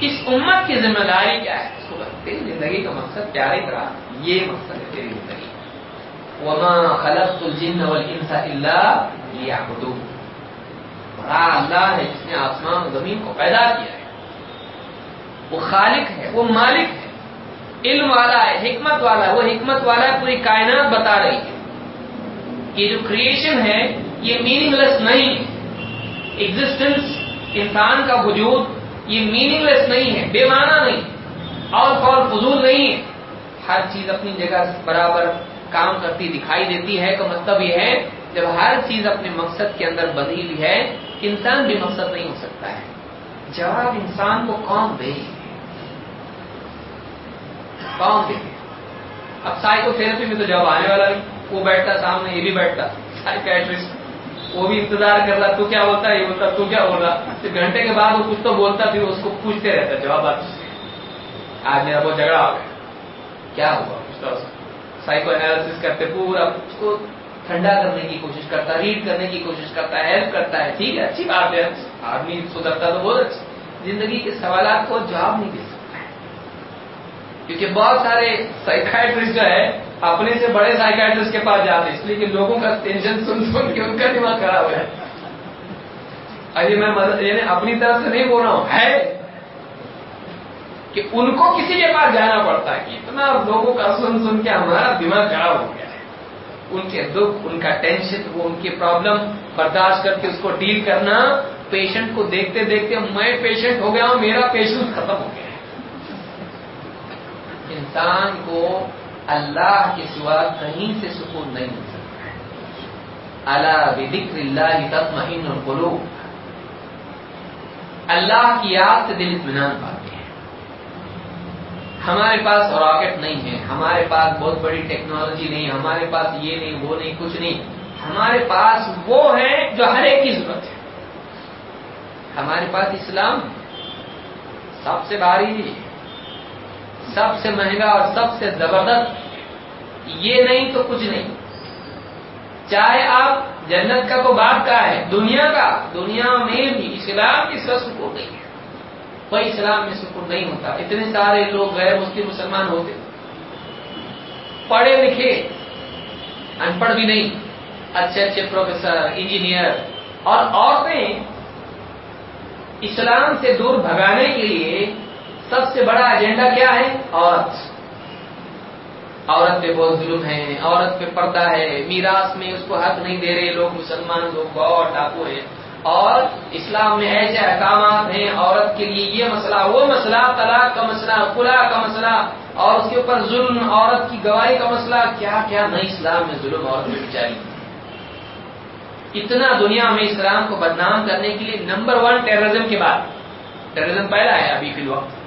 اس امت کی ذمہ داری کیا ہے؟ اس کو تیری زندگی کا مقصد پیارے طرح یہ مقصد ہے تیری زندگی۔ وما خلقت الجن والانس الا ليعبدون۔ بڑا اللہ ہے جس نے آسمان و زمین کو پیدا کیا ہے۔ وہ خالق ہے، وہ مالک ہے۔ علم والا ہے، حکمت والا ہے۔ وہ حکمت والا ہے، پوری کائنات بتا رہی ہے۔ کہ جو کریشن ہے، یہ میننگ لیس نہیں ایگزٹینس انسان کا وجود یہ میننگ لیس نہیں ہے، بے معنی نہیں، اور فور فضول نہیں ہے۔ ہر چیز اپنی جگہ برابر کام کرتی دکھائی دیتی ہے کا مطلب یہ ہے، جب ہر چیز اپنے مقصد کے اندر بدلی ہوئی ہے، انسان بھی مقصد نہیں ہو سکتا ہے۔ جواب انسان کو کون دے؟ کون دے؟ اب سائیکو تھراپی میں تو جواب آنے والا نہیں وہ بیٹھتا، سامنے یہ بھی بیٹھتا سائیکٹرسٹ وہ بھی انتظار کر رہا، تو کیا ہوتا ہے؟ یہ بولتا تو کیا بول رہا؟ پھر گھنٹے کے بعد وہ کچھ تو بولتا، پھر اس کو پوچھتے رہتا، جواب آج میرا بہت جھگڑا ہو گیا۔ کیا ہوا پوچھتا سائیکو انالیس کرتے، پورا اس کو ٹھنڈا کرنے کی کوشش کرتا ریڈ کرنے کی کوشش کرتا ہے ہیلپ کرتا ہے۔ ٹھیک ہے، اچھی بات ہے۔ آدمی سدھرتا تو بہت اچھی۔ زندگی کے سوالات کو جواب نہیں دے سکتا ہے۔ کیونکہ بہت سارے سائیکٹرسٹ جو ہے اپنے سے بڑے سائیکٹرسٹ کے پاس جاتے اس لیے کہ لوگوں کا ٹینشن سن سن کے ان کا دماغ خراب ہے۔ ابھی میں یعنی اپنی طرف سے نہیں بول رہا ہوں، ہے کہ ان کو کسی کے پاس جانا پڑتا ہے کہ اتنا لوگوں کا سن سن کے ہمارا دماغ خراب ہو گیا ہے۔ ان کے دکھ، ان کا ٹینشن وہ ان کی پرابلم برداشت کر کے اس کو ڈیل کرنا پیشنٹ کو دیکھتے دیکھتے میں پیشنٹ ہو گیا ہوں، میرا پیشنٹ ختم ہو گیا ہے۔ انسان کو اللہ کے سوا کہیں سے سکون نہیں مل سکتا۔ ہے اللہ بکر اللہ تطمئن القلوب۔ اللہ کی یاد سے دل اطمینان پاتے ہیں۔ ہمارے پاس راکٹ نہیں ہے، ہمارے پاس بہت بڑی ٹیکنالوجی نہیں، ہمارے پاس یہ نہیں، وہ نہیں، کچھ نہیں۔ ہمارے پاس وہ ہے جو ہر ایک کی ضرورت ہے۔ ہمارے پاس اسلام سب سے بھاری سب سے مہنگا اور سب سے زبردست یہ نہیں تو کچھ نہیں۔ چاہے آپ جنت کا تو بات کا ہے، دنیا کا، دنیا میں بھی اسلام اس کا سکون نہیں ہے۔ کوئی اسلام میں سکون نہیں ہوتا۔ اتنے سارے لوگ غیر مسلم مسلمان ہوتے۔ پڑھے لکھے ان پڑھ بھی نہیں۔ اچھے اچھے پروفیسر، انجینئر اور عورتیں اسلام سے دور بھگانے کے لیے سب سے بڑا ایجنڈا کیا ہے؟ عورت. عورت پہ بہت ظلم ہے، عورت پہ پردہ ہے، میراث میں اس کو حق نہیں دے رہے لوگ، مسلمان لوگ اور ڈاکو ہیں اور اسلام میں ایسے احکامات ہیں، عورت کے لیے یہ مسئلہ، وہ مسئلہ، طلاق کا مسئلہ، خلا کا مسئلہ، اور اس کے اوپر ظلم، عورت کی گواہی کا مسئلہ۔ کیا کیا نہیں اسلام میں ظلم عورت میں بچاری اتنا دنیا میں اسلام کو بدنام کرنے کے لیے نمبر ون ٹیررزم کے بعد، ٹیررزم پہلا ہے ابھی فی الوقت۔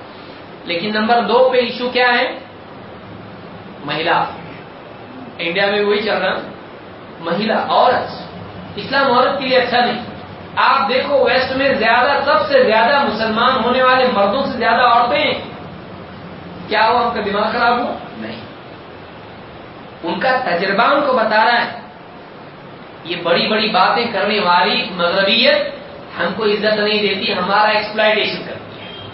لیکن نمبر دو پہ ایشو کیا ہے؟ مہیلا۔ انڈیا میں وہی چل رہا مہیلا۔ عورت۔ اسلام عورت کے لیے اچھا نہیں۔ آپ دیکھو، ویسٹ میں زیادہ، سب سے زیادہ مسلمان ہونے والے مردوں سے زیادہ عورتیں کیا وہ ان کا دماغ خراب ہو نہیں۔ ان کا تجربہ ان کو بتا رہا ہے۔ یہ بڑی بڑی باتیں کرنے والی مغربیت ہم کو عزت نہیں دیتی، ہمارا ایکسپلائٹیشن کرتی ہے۔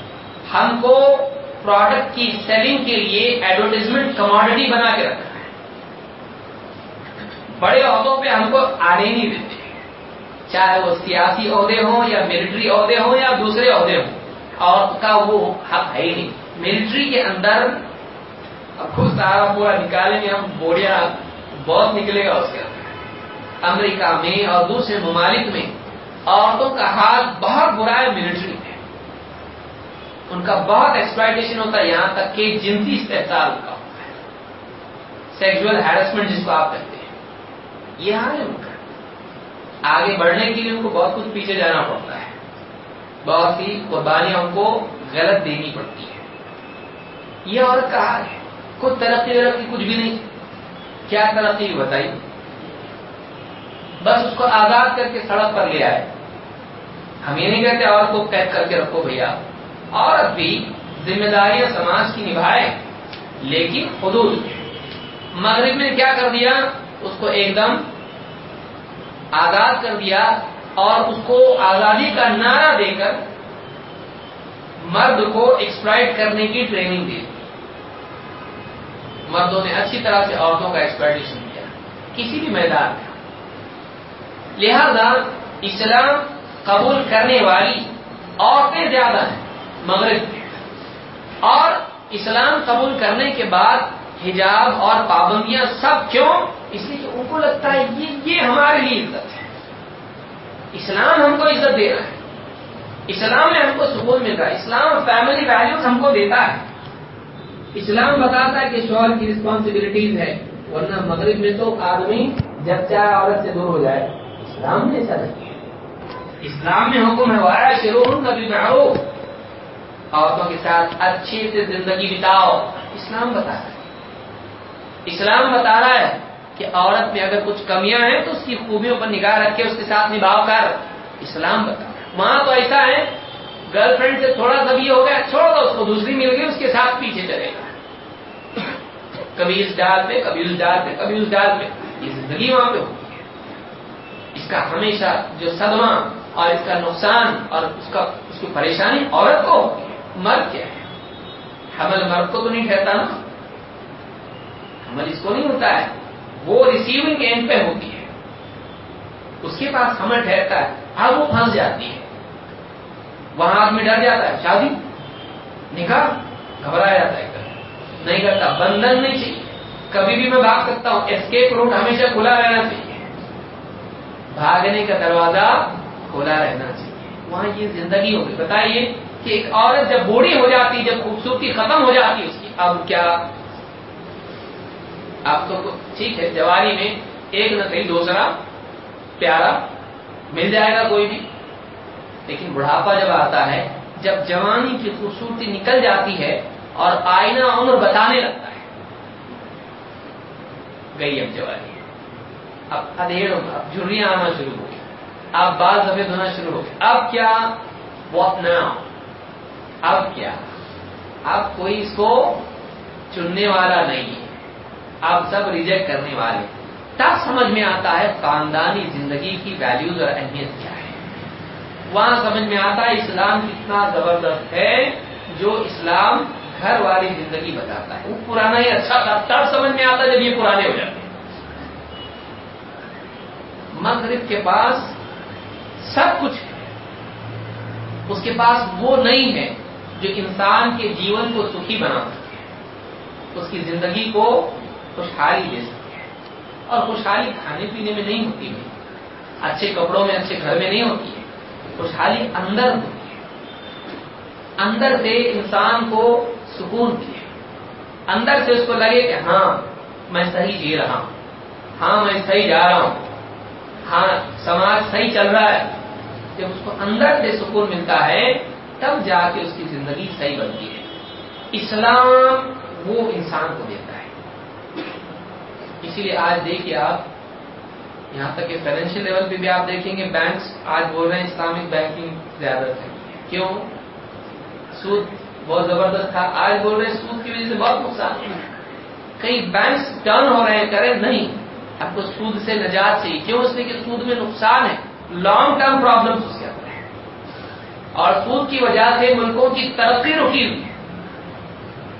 ہم کو پروڈکٹ کی سیلنگ کے لیے ایڈورٹیزمنٹ کموڈٹی بنا کے رکھا ہے۔ بڑے عہدوں پہ ہم کو آنے نہیں دیتے۔ چاہے وہ سیاسی عہدے ہوں یا ملٹری عہدے ہوں یا دوسرے عہدے ہوں، اور کا وہ حق ہے ہی نہیں۔ ملٹری کے اندر خود سارا پورا نکالیں گے ہم، بوڑھیا بہت نکلے گا اس کے اندر۔ امریکہ میں اور دوسرے ممالک میں عورتوں کا حال بہت برا ہے ملٹری میں۔ ان کا بہت ایکسپلائٹیشن ہوتا ہے یہاں تک کہ جنسی استحصال کا ہوتا ہے۔ سیکچل ہیرسمنٹ جس کو آپ کہتے ہیں۔ یہ حال ہے ان کا آگے بڑھنے کے لیے ان کو بہت کچھ پیچھے جانا پڑتا ہے۔ بہت سی قربانیاں ان کو غلط دینی پڑتی ہے۔ یہ عورت کا حال ہے۔ خود ترقی ورقی کچھ بھی نہیں۔ کیا ترقی بتائی بس اس کو آزاد کر کے سڑک پر لے آئے۔ ہم یہ نہیں کہتے عورت کو قید کر کے رکھو بھیا۔ عورت بھی ذمہ داریاں سماج کی نبھائے، لیکن حدود۔ مغرب نے کیا کر دیا؟ اس کو ایک دم آزاد کر دیا اور اس کو آزادی کا نعرہ دے کر مرد کو ایکسپلائٹ کرنے کی ٹریننگ دی۔ مردوں نے اچھی طرح سے عورتوں کا ایکسپلائٹیشن کیا۔ کسی بھی میدان میں۔ لہذا اسلام قبول کرنے والی عورتیں زیادہ ہیں۔ مغرب میں اور اسلام قبول کرنے کے بعد حجاب اور پابندیاں سب کیوں؟ اس لیے ان کو لگتا ہے یہ یہ ہمارے لیے عزت ہے۔ اسلام ہم کو عزت دے رہا ہے۔ اسلام میں ہم کو سکون مل رہا ہے۔ اسلام فیملی ویلوز ہم کو دیتا ہے۔ اسلام بتاتا ہے کہ شوہر کی رسپانسبلٹیز ہے۔ ورنہ مغرب میں تو آدمی جب چاہے عورت سے دور ہو جائے۔ اسلام میں ایسا نہیں ہے اسلام میں حکم ہے وایا شروع کبھی معروف عورتوں کے ساتھ اچھی سے زندگی بتاؤ۔ اسلام بتا رہا ہے۔ اسلام بتا رہا ہے کہ عورت میں اگر کچھ کمیاں ہیں تو اس کی خوبیوں پر نگاہ رکھ کے اس کے ساتھ نبھاؤ کر۔ اسلام بتا وہاں تو ایسا ہے گرل فرینڈ سے تھوڑا سا بھی ہو گیا، چھوڑ دو، اس کو دوسری مل گئی، اس کے ساتھ پیچھے چلے گا کبھی اس ڈال پہ کبھی اس ڈال پہ کبھی اس ڈال پہ یہ زندگی وہاں پہ ہوتی ہے۔ اس کا ہمیشہ جو صدمہ اور اس کا نقصان اور اس کا، اس کی پریشانی عورت کو ہوتی ہے۔ مرد کیا ہے۔ حمل مرد کو تو نہیں ٹھہرتا نا۔ حمل اس کو نہیں ہوتا ہے۔ وہ ریسیونگ اینڈ پہ ہوتی ہے۔ اس کے پاس حمل ٹھہرتا ہے۔ اب وہ پھنس جاتی ہے۔ وہاں آدمی ڈر جاتا ہے۔ شادی۔ نکاح۔ گھبرا جاتا ہے۔ نہیں کرتا۔ بندھن نہیں چاہیے۔ کبھی بھی میں بھاگ سکتا ہوں۔ اسکیپ روٹ ہمیشہ کھلا رہنا چاہیے۔ بھاگنے کا دروازہ کھلا رہنا چاہیے۔ وہاں یہ زندگی ہوگی بتائیے۔ کہ ایک عورت جب بوڑھی ہو جاتی، جب خوبصورتی ختم ہو جاتی، اس کی اب کیا؟ اب تو ٹھیک ہے، جوانی میں ایک نہ کہیں، دوسرا پیارا مل جائے گا کوئی بھی۔ لیکن بڑھاپا جب آتا ہے، جب جوانی کی خوبصورتی نکل جاتی ہے اور آئینہ عمر بتانے لگتا ہے، گئی اب جوانی۔ اب ادھیڑ اب جھریاں آنا شروع ہو گئی۔ اب بال سفید ہونا شروع ہو گئے۔ اب کیا؟ واٹ نا اب کیا؟ اب کوئی اس کو چننے والا نہیں ہے۔ اب سب ریجیکٹ کرنے والے۔ تب سمجھ میں آتا ہے خاندانی زندگی کی ویلیوز اور اہمیت کیا ہے۔ وہاں سمجھ میں آتا ہے اسلام کتنا زبردست ہے جو اسلام گھر والی زندگی بتاتا ہے۔ وہ پرانا ہی اچھا تھا۔ تب سمجھ میں آتا جب یہ پرانے ہو جاتے ہیں۔ مغرب کے پاس سب کچھ ہے۔ اس کے پاس وہ نہیں ہے۔ جو انسان کے جیون کو سکھی بنا سکے، اس کی زندگی کو خوشحالی دے سکے۔ اور خوشحالی کھانے پینے میں نہیں ہوتی ہے، اچھے کپڑوں میں، اچھے گھر میں نہیں ہوتی ہے، خوشحالی اندر ہوتی ہے۔ اندر سے انسان کو سکون کی اندر سے اس کو لگے کہ ہاں میں صحیح جی رہا ہوں ہاں میں صحیح جا رہا ہوں ہاں سماج صحیح چل رہا ہے۔ جب اس کو اندر سے سکون ملتا ہے تب جا کے اس کی زندگی صحیح بنتی ہے۔ اسلام وہ انسان کو دیتا ہے۔ اسی لیے آج دیکھیے آپ، یہاں تک کہ فائنینشیل لیول پہ بھی آپ دیکھیں گے بینکس آج بول رہے ہیں اسلامک بینکنگ زیادہ ہے کیوں؟ سود بہت زبردست تھا۔ آج بول رہے ہیں سود کی وجہ سے بہت نقصان۔ کئی بینکس ٹرن ہو رہے ہیں کریں نہیں آپ کو سود سے نجات چاہیے۔ کیوں؟ اس لیے کہ سود میں نقصان ہے۔ لانگ ٹرم پرابلم اس کے اندر۔ اور سود کی وجہ سے ملکوں کی ترقی رکی ہوئی۔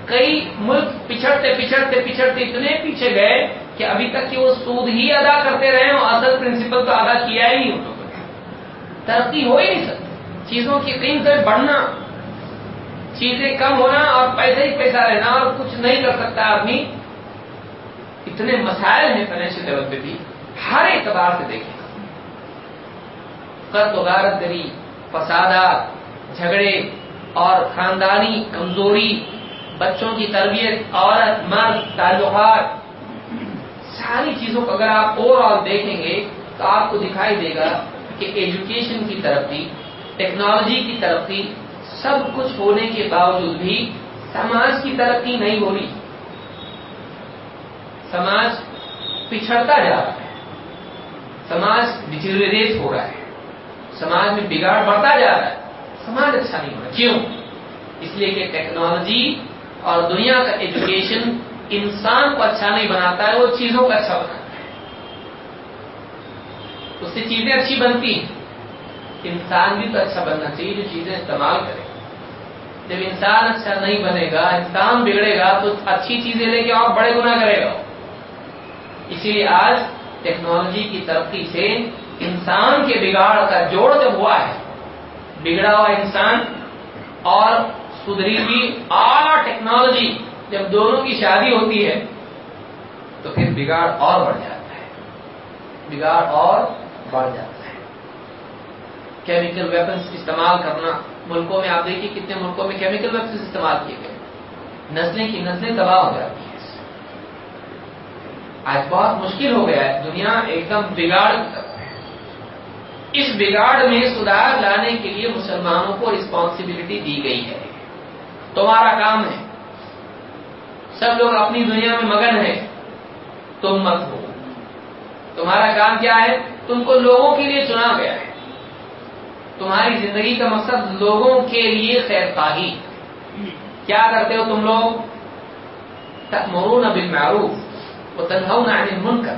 کئی ملک پچھڑتے پچھڑتے پچھڑتے اتنے پیچھے گئے کہ ابھی تک کہ وہ سود ہی ادا کرتے رہے اور اصل پرنسپل تو ادا کیا ہی نہیں ترقی ہو ہی نہیں سکتی۔ چیزوں کی قیمتیں بڑھنا، چیزیں کم ہونا اور پیسہ ہی پیسہ رہنا اور کچھ نہیں کر سکتا آدمی۔ اتنے مسائل ہیں فائنینشیل لیول پہ بھی۔ ہر اعتبار سے دیکھیں۔ قرض و غارت گری فسادات جھگڑے اور خاندانی، کمزوری، بچوں کی تربیت، عورت، مرد، تعلقات، ساری چیزوں کو اگر آپ اوور آل دیکھیں گے تو آپ کو دکھائی دے گا کہ ایجوکیشن کی ترقی ٹیکنالوجی کی ترقی سب کچھ ہونے کے باوجود بھی سماج کی ترقی نہیں ہو رہی۔ سماج پچھڑتا جا رہا ہے۔ سماج ڈیٹیریٹ ہو رہا ہے۔ سماج میں بگاڑ بڑھتا جا رہا ہے۔ سماج اچھا نہیں ہو رہا کیوں؟ اس لیے کہ ٹیکنالوجی اور دنیا کا ایجوکیشن انسان کو اچھا نہیں بناتا ہے، وہ چیزوں کو اچھا بناتا ہے۔ اس سے چیزیں اچھی بنتی ہیں۔ انسان بھی تو اچھا بننا چاہیے جو چیزیں استعمال کرے۔ جب انسان اچھا نہیں بنے گا، انسان بگڑے گا، تو اچھی چیزیں لے کے اور بڑے گنا کرے گا۔ اسی لیے آج ٹیکنالوجی کی ترقی سے انسان کے بگاڑ کا جوڑ جب ہوا ہے، بگڑا ہوا انسان اور سدھری ہوئی اور ٹیکنالوجی جب دونوں کی شادی ہوتی ہے، تو پھر بگاڑ اور بڑھ جاتا ہے۔ بگاڑ اور بڑھ جاتا ہے۔ کیمیکل ویپنس استعمال کرنا، ملکوں میں آپ دیکھیے کتنے ملکوں میں کیمیکل ویپنس استعمال کیے گئے۔ نسلیں کی نسلیں تباہ ہو جاتی ہیں۔ آج بہت مشکل ہو گیا ہے، دنیا ایک دم بگاڑ اس بگاڑ میں سدھار لانے کے لیے مسلمانوں کو رسپانسبلٹی دی گئی ہے۔ تمہارا کام ہے۔ سب لوگ اپنی دنیا میں مگن ہے تم مت ہو۔ تمہارا کام کیا ہے؟ تم کو لوگوں کے لیے چنا گیا ہے۔ تمہاری زندگی کا مقصد لوگوں کے لیے خیر خواہی۔ کیا کرتے ہو تم لوگ؟ مرون بالمعروف وہ تنہا عن المنکر۔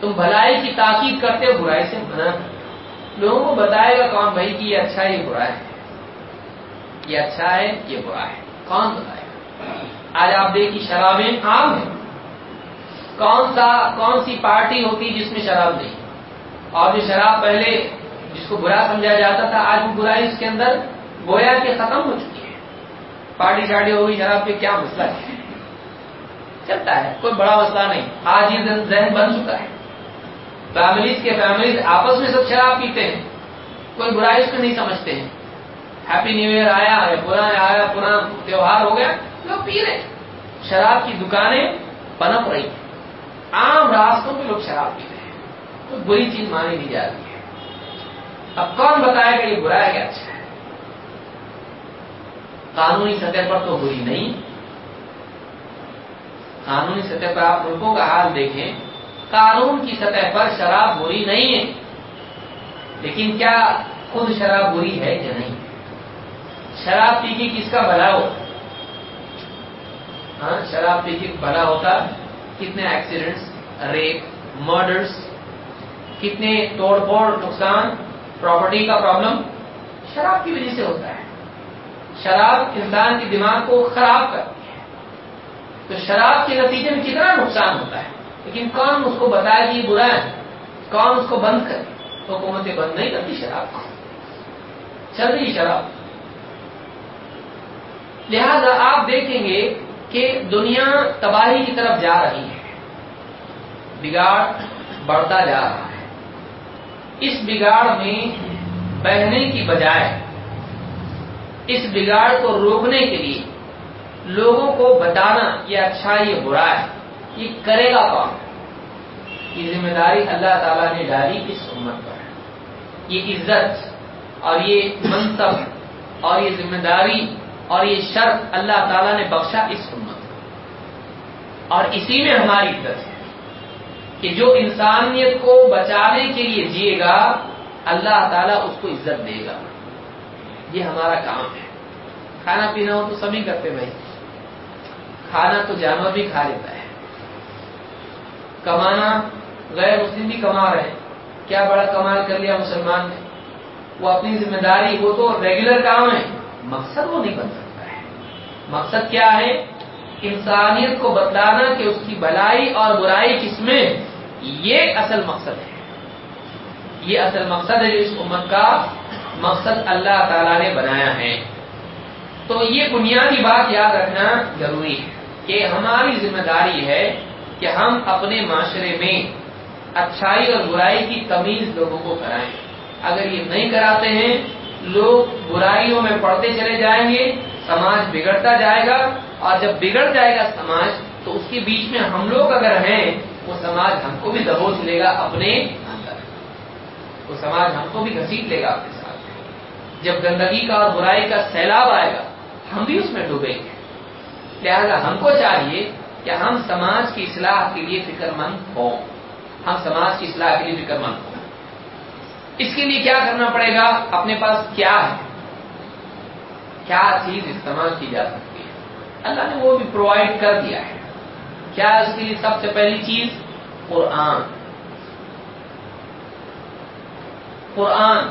تم بھلائی کی تاکید کرتے ہو، برائی سے منع لوگوں کو بتائے گا کون بھائی کہ یہ اچھا ہے، یہ برا ہے۔ یہ اچھا ہے، یہ برا ہے۔ کون بتائے گا؟ آج آپ دیکھیے شرابیں عام ہیں کون سا، کون سی پارٹی ہوتی جس میں شراب نہیں؟ اور جو شراب پہلے جس کو برا سمجھا جاتا تھا، آج وہ برائی اس کے اندر گویا کہ ختم ہو چکی ہے۔ پارٹی شارٹی ہو گئی، شراب پہ کیا مسئلہ ہے؟ چلتا ہے، کوئی بڑا مسئلہ نہیں۔ آج یہ ذہن بن چکا ہے۔ فیملیز کے فیملیز آپس میں سب شراب پیتے ہیں۔ کوئی برائی اس کو نہیں سمجھتے ہیں۔ ہیپی نیو ایئر آیا پورا آیا، پورا تیوہار ہو گیا۔ لوگ پی رہے شراب کی دکانیں پنپ رہی ہیں۔ عام راستوں پہ لوگ شراب پی رہے ہیں۔ کوئی بری چیز مانی نہیں جا رہی ہے۔ اب کون بتائے گا یہ برا ہے کہ اچھا ہے؟ قانونی سطح پر تو بری نہیں۔ قانونی سطح پر آپ ملکوں کا حال دیکھیں۔ قانون کی سطح پر شراب بری نہیں ہے۔ لیکن کیا خود شراب بری ہے کہ نہیں؟ شراب پی کے کس کا بھلا ہو؟ ہاں شراب پی کے بھلا ہوتا کتنے ایکسیڈنٹس ریپ مرڈرس کتنے توڑ پھوڑ، نقصان پراپرٹی کا پرابلم شراب کی وجہ سے ہوتا ہے۔ شراب انسان کے دماغ کو خراب کرتی ہے۔ تو شراب کے نتیجے میں کتنا نقصان ہوتا ہے؟ لیکن کون اس کو بتایا کہ یہ برا ہے؟ کون اس کو بند کرے حکومتیں بند نہیں کرتی شراب کو۔ چل رہی شراب۔ لہذا آپ دیکھیں گے کہ دنیا تباہی کی طرف جا رہی ہے۔ بگاڑ بڑھتا جا رہا ہے۔ اس بگاڑ میں بہنے کی بجائے، اس بگاڑ کو روکنے کے لیے لوگوں کو بتانا یہ اچھا یہ برا ہے۔ یہ کرے گا کون؟ یہ ذمہ داری اللہ تعالیٰ نے ڈالی اس امت پر۔ یہ عزت اور یہ منصب اور یہ ذمہ داری اور یہ شرط اللہ تعالیٰ نے بخشا اس امت کو اور اسی میں ہماری عزت ہے کہ جو انسانیت کو بچانے کے لیے جیے گا، اللہ تعالیٰ اس کو عزت دے گا۔ یہ ہمارا کام ہے۔ کھانا پینا ہو تو سبھی کرتے بھائی۔ کھانا تو جانور بھی کھا لیتا ہے۔ کمانا، غیر مسلم بھی کما رہے ہیں۔ کیا بڑا کمال کر لیا مسلمان نے۔ وہ اپنی ذمہ داری، وہ تو ریگولر کام ہے۔ مقصد وہ نہیں بن سکتا ہے۔ مقصد کیا ہے؟ انسانیت کو بتلانا کہ اس کی بھلائی اور برائی کس میں۔ یہ اصل مقصد ہے۔ یہ اصل مقصد ہے جو اس امت کا مقصد اللہ تعالی نے بنایا ہے۔ تو یہ بنیادی بات یاد رکھنا ضروری ہے کہ ہماری ذمہ داری ہے کہ ہم اپنے معاشرے میں اچھائی اور برائی کی تمیز لوگوں کو کرائیں۔ اگر یہ نہیں کراتے ہیں، لوگ برائیوں میں پڑھتے چلے جائیں گے، سماج بگڑتا جائے گا، اور جب بگڑ جائے گا سماج، تو اس کے بیچ میں ہم لوگ اگر ہیں، وہ سماج ہم کو بھی دبوچ لے گا اپنے اندر۔ وہ سماج ہم کو بھی گھسیٹ لے گا اپنے ساتھ۔ جب گندگی کا اور برائی کا سیلاب آئے گا، ہم بھی اس میں ڈوبیں گے۔ لہذا ہم کو چاہیے کہ ہم سماج کی اصلاح کے لیے فکر مند ہوں؟ ہم سماج کی اصلاح کے لیے فکر مند ہوں۔ اس کے لیے کیا کرنا پڑے گا؟ اپنے پاس کیا ہے؟ کیا چیز استعمال کی جا سکتی ہے؟ اللہ نے وہ بھی پرووائڈ کر دیا ہے۔ کیا اس کے لیے سب سے پہلی چیز؟ قرآن۔ قرآن،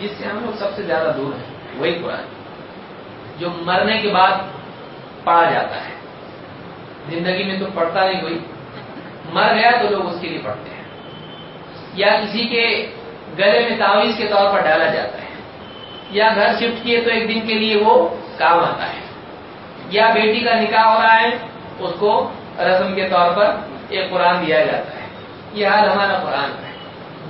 جس سے ہم لوگ سب سے زیادہ دور ہیں، وہی قرآن، جو مرنے کے بعد پڑھا جاتا ہے۔ زندگی میں تو پڑھتا نہیں کوئی۔ مر گیا تو لوگ اس کے لیے پڑھتے ہیں۔ یا کسی کے گلے میں تعویذ کے طور پر ڈالا جاتا ہے۔ یا گھر شفٹ کیے تو ایک دن کے لیے وہ کام آتا ہے۔ یا بیٹی کا نکاح ہو رہا ہے، اس کو رسم کے طور پر ایک قرآن دیا جاتا ہے۔ یہ حال ہمارا قرآن ہے۔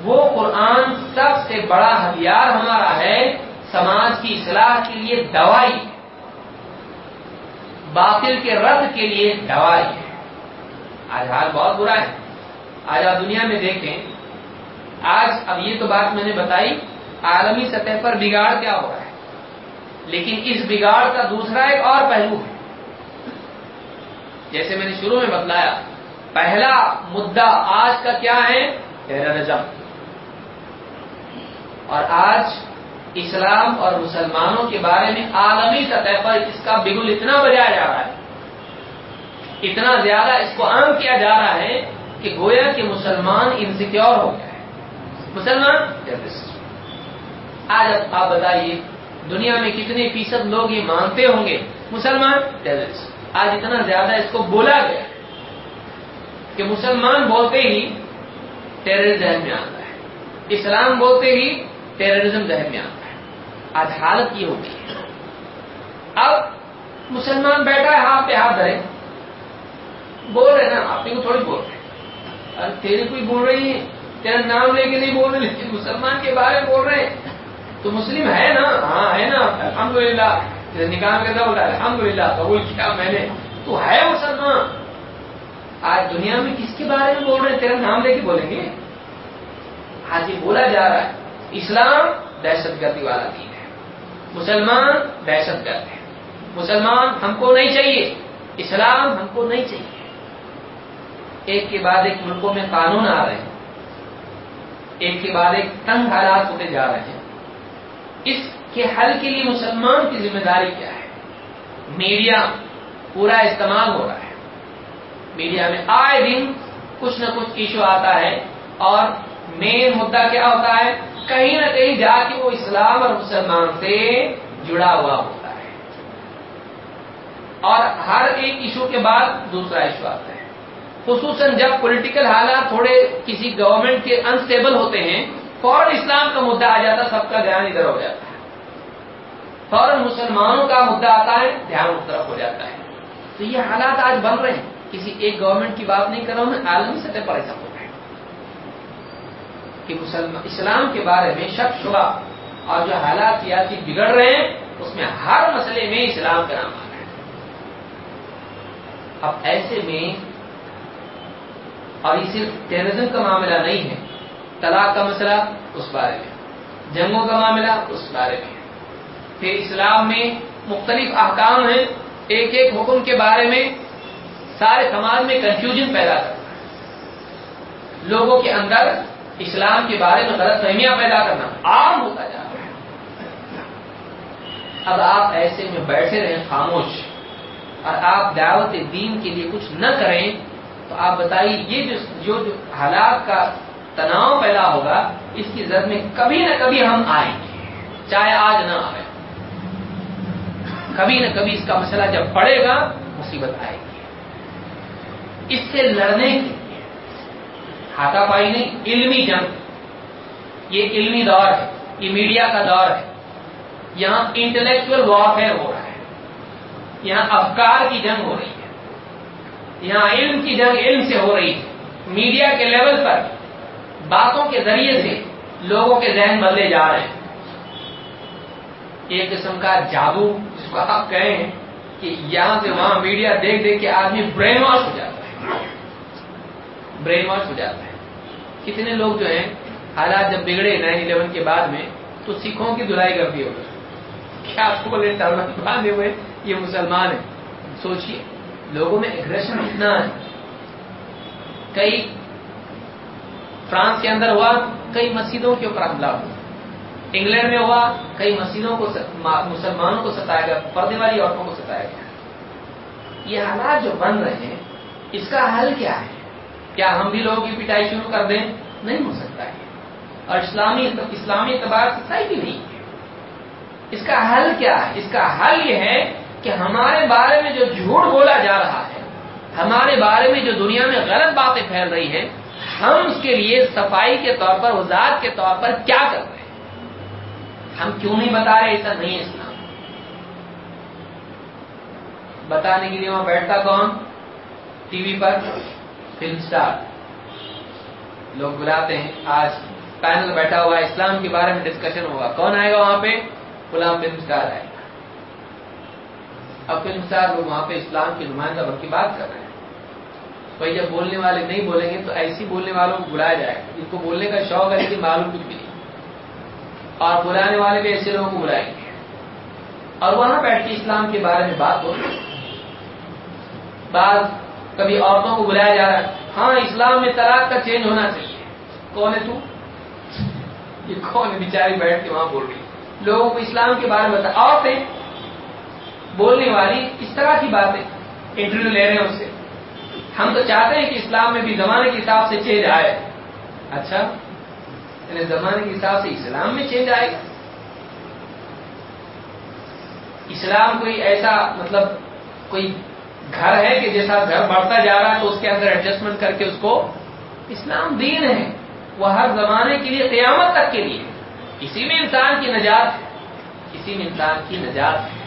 وہ قرآن سب سے بڑا ہتھیار ہمارا ہے سماج کی اصلاح کے لیے دوائی۔ باطل کے رد کے لیے دوائی ہے۔ آج حال بہت برا ہے۔ آج آپ دنیا میں دیکھیں، آج اب یہ تو بات میں نے بتائی، عالمی سطح پر بگاڑ کیا ہو رہا ہے۔ لیکن اس بگاڑ کا دوسرا ایک اور پہلو ہے۔ جیسے میں نے شروع میں بتلایا، پہلا مدعا آج کا کیا ہے؟ ٹیررزم اور آج اسلام اور مسلمانوں کے بارے میں عالمی سطح پر اس کا بگل اتنا بجایا جا رہا ہے، اتنا زیادہ اس کو عام کیا جا رہا ہے کہ گویا کہ مسلمان انسیکیور ہو گیا ہے۔ مسلمان؟ ٹیررسٹ آج آپ بتائیے، دنیا میں کتنے فیصد لوگ یہ مانتے ہوں گے؟ مسلمان؟ ٹیررسٹ آج اتنا زیادہ اس کو بولا گیا کہ مسلمان بولتے ہی ٹیررزم ذہن میں آتا ہے، اسلام بولتے ہی ٹیررزم ذہن میں آتا ہے۔ آج حالت یہ ہوتی ہے۔ اب مسلمان بیٹھا ہے، ہاتھ پہ ہاتھ دھرے۔ بول رہے نا، آپ کو تھوڑی بول رہے ارے تیری کوئی بول رہی ہے۔ تیرا نام لے کے نہیں بول رہے، لیکن مسلمان کے بارے میں بول رہے ہیں۔ تو مسلم ہے نا؟ ہاں ہے نا۔ الحمد للہ نکال کے بولا الحمد للہ قبول کیا میں نے۔ تو ہے مسلمان۔ آج دنیا میں کس کے بارے میں بول رہے ہیں؟ تیرا نام لے کے بولیں گے؟ آج یہ بولا جا رہا ہے۔ اسلام دہشت گردی والا دین ہے۔ مسلمان دہشت گرد ہے مسلمان ہم کو نہیں چاہیے، اسلام ہم کو نہیں چاہیے۔ ایک کے بعد ایک ملکوں میں قانون آ رہے ہیں۔ ایک کے بعد ایک تنگ حالات ہوتے جا رہے ہیں۔ اس کے حل کے لیے مسلمان کی ذمہ داری کیا ہے؟ میڈیا پورا استعمال ہو رہا ہے۔ میڈیا میں آئے دن کچھ نہ کچھ ایشو آتا ہے اور مین مدعا کیا ہوتا ہے؟ کہیں نہ کہیں جا کے وہ اسلام اور مسلمان سے جڑا ہوا ہوتا ہے۔ اور ہر ایک ایشو کے بعد دوسرا ایشو آتا ہے۔ خصوصاً جب پولیٹیکل حالات تھوڑے کسی گورنمنٹ کے انسٹیبل ہوتے ہیں، فوراً اسلام کا مدعا آ جاتا، سب کا دھیان ادھر ہو جاتا ہے۔ فوراً مسلمانوں کا مدعا آتا ہے، دھیان اس طرف ہو جاتا ہے۔ تو یہ حالات آج بن رہے ہیں۔ کسی ایک گورنمنٹ کی بات نہیں کر رہا ہوں میں عالمی سطح پر ایسا ہو ہے کہ مسلمان اسلام کے بارے میں شک، شبہ اور جو حالات سیاسی بگڑ رہے ہیں، اس میں ہر مسئلے میں اسلام کا نام آ رہا ہے۔ اب ایسے میں اور یہ صرف ٹیررزم کا معاملہ نہیں ہے۔ طلاق کا مسئلہ اس بارے میں جنگوں کا معاملہ اس بارے میں پھر اسلام میں مختلف احکام ہیں۔ ایک ایک حکم کے بارے میں سارے سماج میں کنفیوژن پیدا کرنا لوگوں کے اندر اسلام کے بارے میں غلط فہمیاں پیدا کرنا عام ہوتا جا رہا ہے۔ اب آپ ایسے میں بیٹھے رہیں خاموش، اور آپ دعوت دین کے لیے کچھ نہ کریں، تو آپ بتائیے، یہ جو جو حالات کا تناؤ پیدا ہوگا، اس کی زد میں کبھی نہ کبھی ہم آئیں گے، چاہے آج نہ آئے۔ کبھی نہ کبھی اس کا مسئلہ جب پڑے گا، مصیبت آئے گی۔ اس سے لڑنے کے ہاتھا پائی نہیں، علمی جنگ۔ یہ علمی دور ہے، یہ میڈیا کا دور ہے۔ یہاں انٹلیکچل وارفیئر ہو رہا ہے۔ یہاں افکار کی جنگ ہو رہی ہے۔ یہاں علم کی جنگ علم سے ہو رہی ہے۔ میڈیا کے لیول پر باتوں کے ذریعے سے لوگوں کے ذہن بدلے جا رہے ہیں۔ ایک قسم کا جادو جس کو آپ کہیں کہ یہاں سے وہاں میڈیا دیکھ دیکھ کے آدمی برین واش ہو جاتا ہے۔ برین واش ہو جاتا ہے۔ کتنے لوگ جو ہیں، حالات جب بگڑے نائن الیون کے بعد میں، تو سکھوں کی دلائی کر دی ہوگا کیا بولے باندھے ہوئے یہ مسلمان ہے سوچئے، لوگوں میں اگریشن اتنا ہے۔ کئی فرانس کے اندر ہوا، کئی مسجدوں کے اوپر حملہ ہوا۔ انگلینڈ میں ہوا، کئی مسجدوں کو مسلمانوں کو ستایا گیا۔ پردے والی عورتوں کو ستایا گیا۔ یہ حالات جو بن رہے ہیں، اس کا حل کیا ہے؟ کیا ہم بھی لوگوں کی پٹائی شروع کر دیں؟ نہیں ہو سکتا ہے اور اسلامی اسلامی اعتبار سے صحیح بھی نہیں۔ ہے اس کا حل کیا ہے؟ اس کا حل یہ ہے کہ ہمارے بارے میں جو جھوٹ بولا جا رہا ہے، ہمارے بارے میں جو دنیا میں غلط باتیں پھیل رہی ہیں، ہم اس کے لیے صفائی کے طور پر وزاد کے طور پر کیا کر رہے ہیں؟ ہم کیوں نہیں بتا رہے؟ ایسا نہیں ہے اسلام۔ بتانے کے لیے وہاں بیٹھتا کون؟ ٹی وی پر۔ فلم اسٹار لوگ بلاتے ہیں. آج پینل بیٹھا ہوا اسلام کے بارے میں ڈسکشن ہوگا کون آئے گا وہاں پہ؟ غلام فلم اسٹار آئے گا. اب فلم اسٹار لوگ وہاں پہ اسلام کی نمائندہ بن کی بات کر رہے ہیں. بھائی جب بولنے والے نہیں بولیں گے تو ایسی بولنے والوں کو بلایا جائے گا. جن کو بولنے کا شوق ہے لیکن معلوم کچھ بھی نہیں. اور بلانے والے بھی ایسے لوگوں کو بلائیں گے. اور وہاں بیٹھ کے اسلام کے بارے میں بات ہو بعض کبھی عورتوں کو بلایا جا رہا ہے۔ ہاں اسلام میں طلاق کا چینج ہونا چاہیے۔ کون ہے تو؟ یہ کون ہے؟ بیچاری بیٹھ کے وہاں بول رہی لوگوں کو اسلام کے بارے میں بتا۔ عورتیں، بولنے والی اس طرح کی باتیں، انٹرویو لے رہے ہیں اس سے۔ ہم تو چاہتے ہیں کہ اسلام میں بھی زمانے کے حساب سے چینج آئے۔ اچھا یعنی زمانے کے حساب سے اسلام میں چینج آئے۔ گا اسلام کوئی ایسا مطلب کوئی گھر ہے کہ جیسا گھر بڑھتا جا رہا ہے تو اس کے اندر ایڈجسٹمنٹ کر کے اس کو اسلام دین ہے۔ وہ ہر زمانے کے لیے، قیامت تک کے لیے۔ اسی میں انسان کی نجات ہے۔ اسی میں انسان کی نجات ہے۔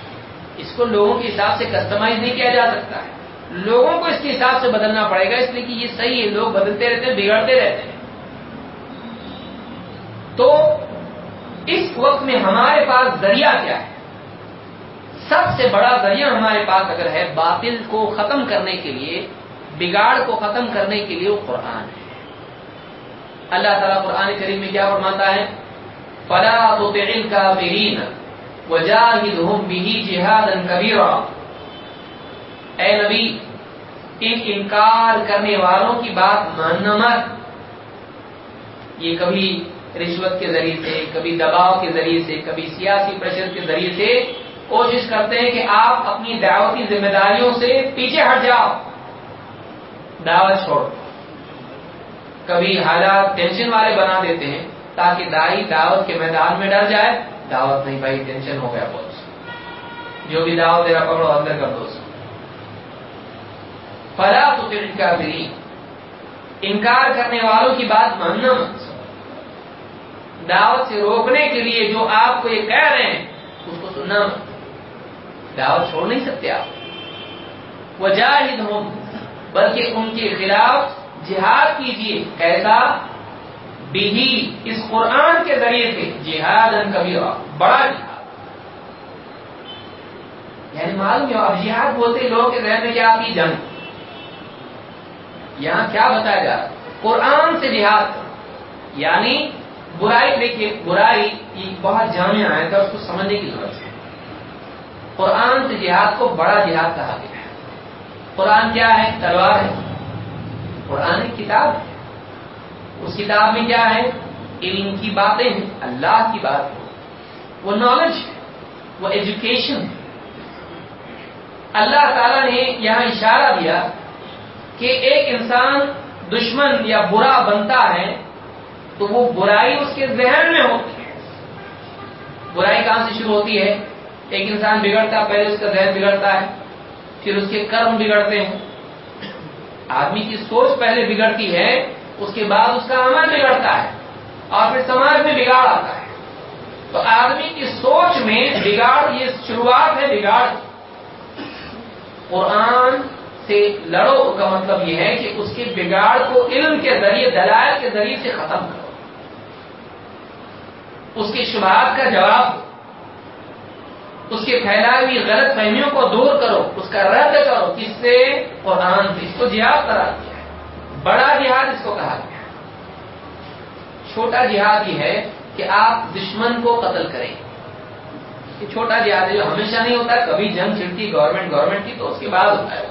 اس کو لوگوں کے حساب سے کسٹمائز نہیں کیا جا سکتا ہے۔ لوگوں کو اس کے حساب سے بدلنا پڑے گا، اس لیے کہ یہ صحیح ہے، لوگ بدلتے رہتے ہیں، بگڑتے رہتے ہیں۔ تو اس وقت میں ہمارے پاس ذریعہ کیا ہے؟ سب سے بڑا ذریعہ ہمارے پاس اگر ہے باطل کو ختم کرنے کے لیے، بگاڑ کو ختم کرنے کے لیے وہ قرآن ہے۔ اللہ تعالیٰ قرآن کریم میں کیا فرماتا ہے؟ فلا تو کا برین وجاہد بھی جہاد کبیرا اے نبی، ان انکار کرنے والوں کی بات ماننا مت۔ یہ کبھی رشوت کے ذریعے سے، کبھی دباؤ کے ذریعے سے، کبھی سیاسی پریشر کے ذریعے سے کوشش کرتے ہیں کہ آپ اپنی دعوتی ذمہ داریوں سے پیچھے ہٹ جاؤ۔ دعوت چھوڑ کبھی حالات ٹینشن والے بنا دیتے ہیں تاکہ دائی دعوت کے میدان میں ڈر جائے۔ دعوت نہیں بھائی، ٹینشن ہو گیا بہت۔ جو بھی دعوت دینا پکڑو، اندر کر دو فلا تو کا انکار کرنے والوں کی بات ماننا مت۔ دعوت سے روکنے کے لیے جو آپ کو یہ کہہ رہے ہیں، اس کو سننا دعوت چھوڑ نہیں سکتے آپ۔ وجاہد ہوں بلکہ ان کے خلاف جہاد کیجیے کیسا؟ بھی اس قرآن کے ذریعے سے۔ جہاد ان کبھی بڑا جہاد۔ یعنی معلوم ہے، اب جہاد بولتے لوگوں کے ذہن میں کیا آتی جنگ۔ یہاں کیا بتایا جا رہا قرآن سے جہاد یعنی برائی، دیکھیے، برائی بہت جامع آیا تھا اس کو سمجھنے کی ضرورت ہے۔ قرآن سے جہاد کو بڑا جہاد کہا گیا ہے۔ قرآن کیا ہے؟ تلوار ہے۔ قرآن ایک کتاب ہے۔ اس کتاب میں کیا ہے؟ علم کی باتیں ہیں۔ اللہ کی بات ہے۔ وہ نالج ہے۔ وہ ایجوکیشن ہے۔ اللہ تعالیٰ نے یہاں اشارہ دیا کہ ایک انسان دشمن یا برا بنتا ہے تو وہ برائی اس کے ذہن میں ہوتی ہے۔ برائی کہاں سے شروع ہوتی ہے؟ ایک انسان بگڑتا پہلے اس کا ذہن بگڑتا ہے، پھر اس کے کرم بگڑتے ہیں۔ آدمی کی سوچ پہلے بگڑتی ہے، اس کے بعد اس کا عمل بگڑتا ہے، اور پھر سماج میں بگاڑ آتا ہے۔ تو آدمی کی سوچ میں بگاڑ، یہ شروعات ہے بگاڑ۔ قرآن سے لڑو کا مطلب یہ ہے کہ اس کے بگاڑ کو علم کے ذریعے، دلائل کے ذریعے سے ختم کرو۔ اس کی شبہات کا جواب اس کے پھیلائے ہوئی غلط فہمیوں کو دور کرو، اس کا رد کرو کس سے قرآن سے، اس کو جہاد کرا دیا ہے۔ بڑا جہاد اس کو کہا گیا چھوٹا جہاد یہ ہے کہ آپ دشمن کو قتل کریں۔ یہ چھوٹا جہاد ہے جو ہمیشہ نہیں ہوتا، کبھی جنگ چھڑتی گورنمنٹ گورنمنٹ کی تو اس کے بعد ہوتا ہے۔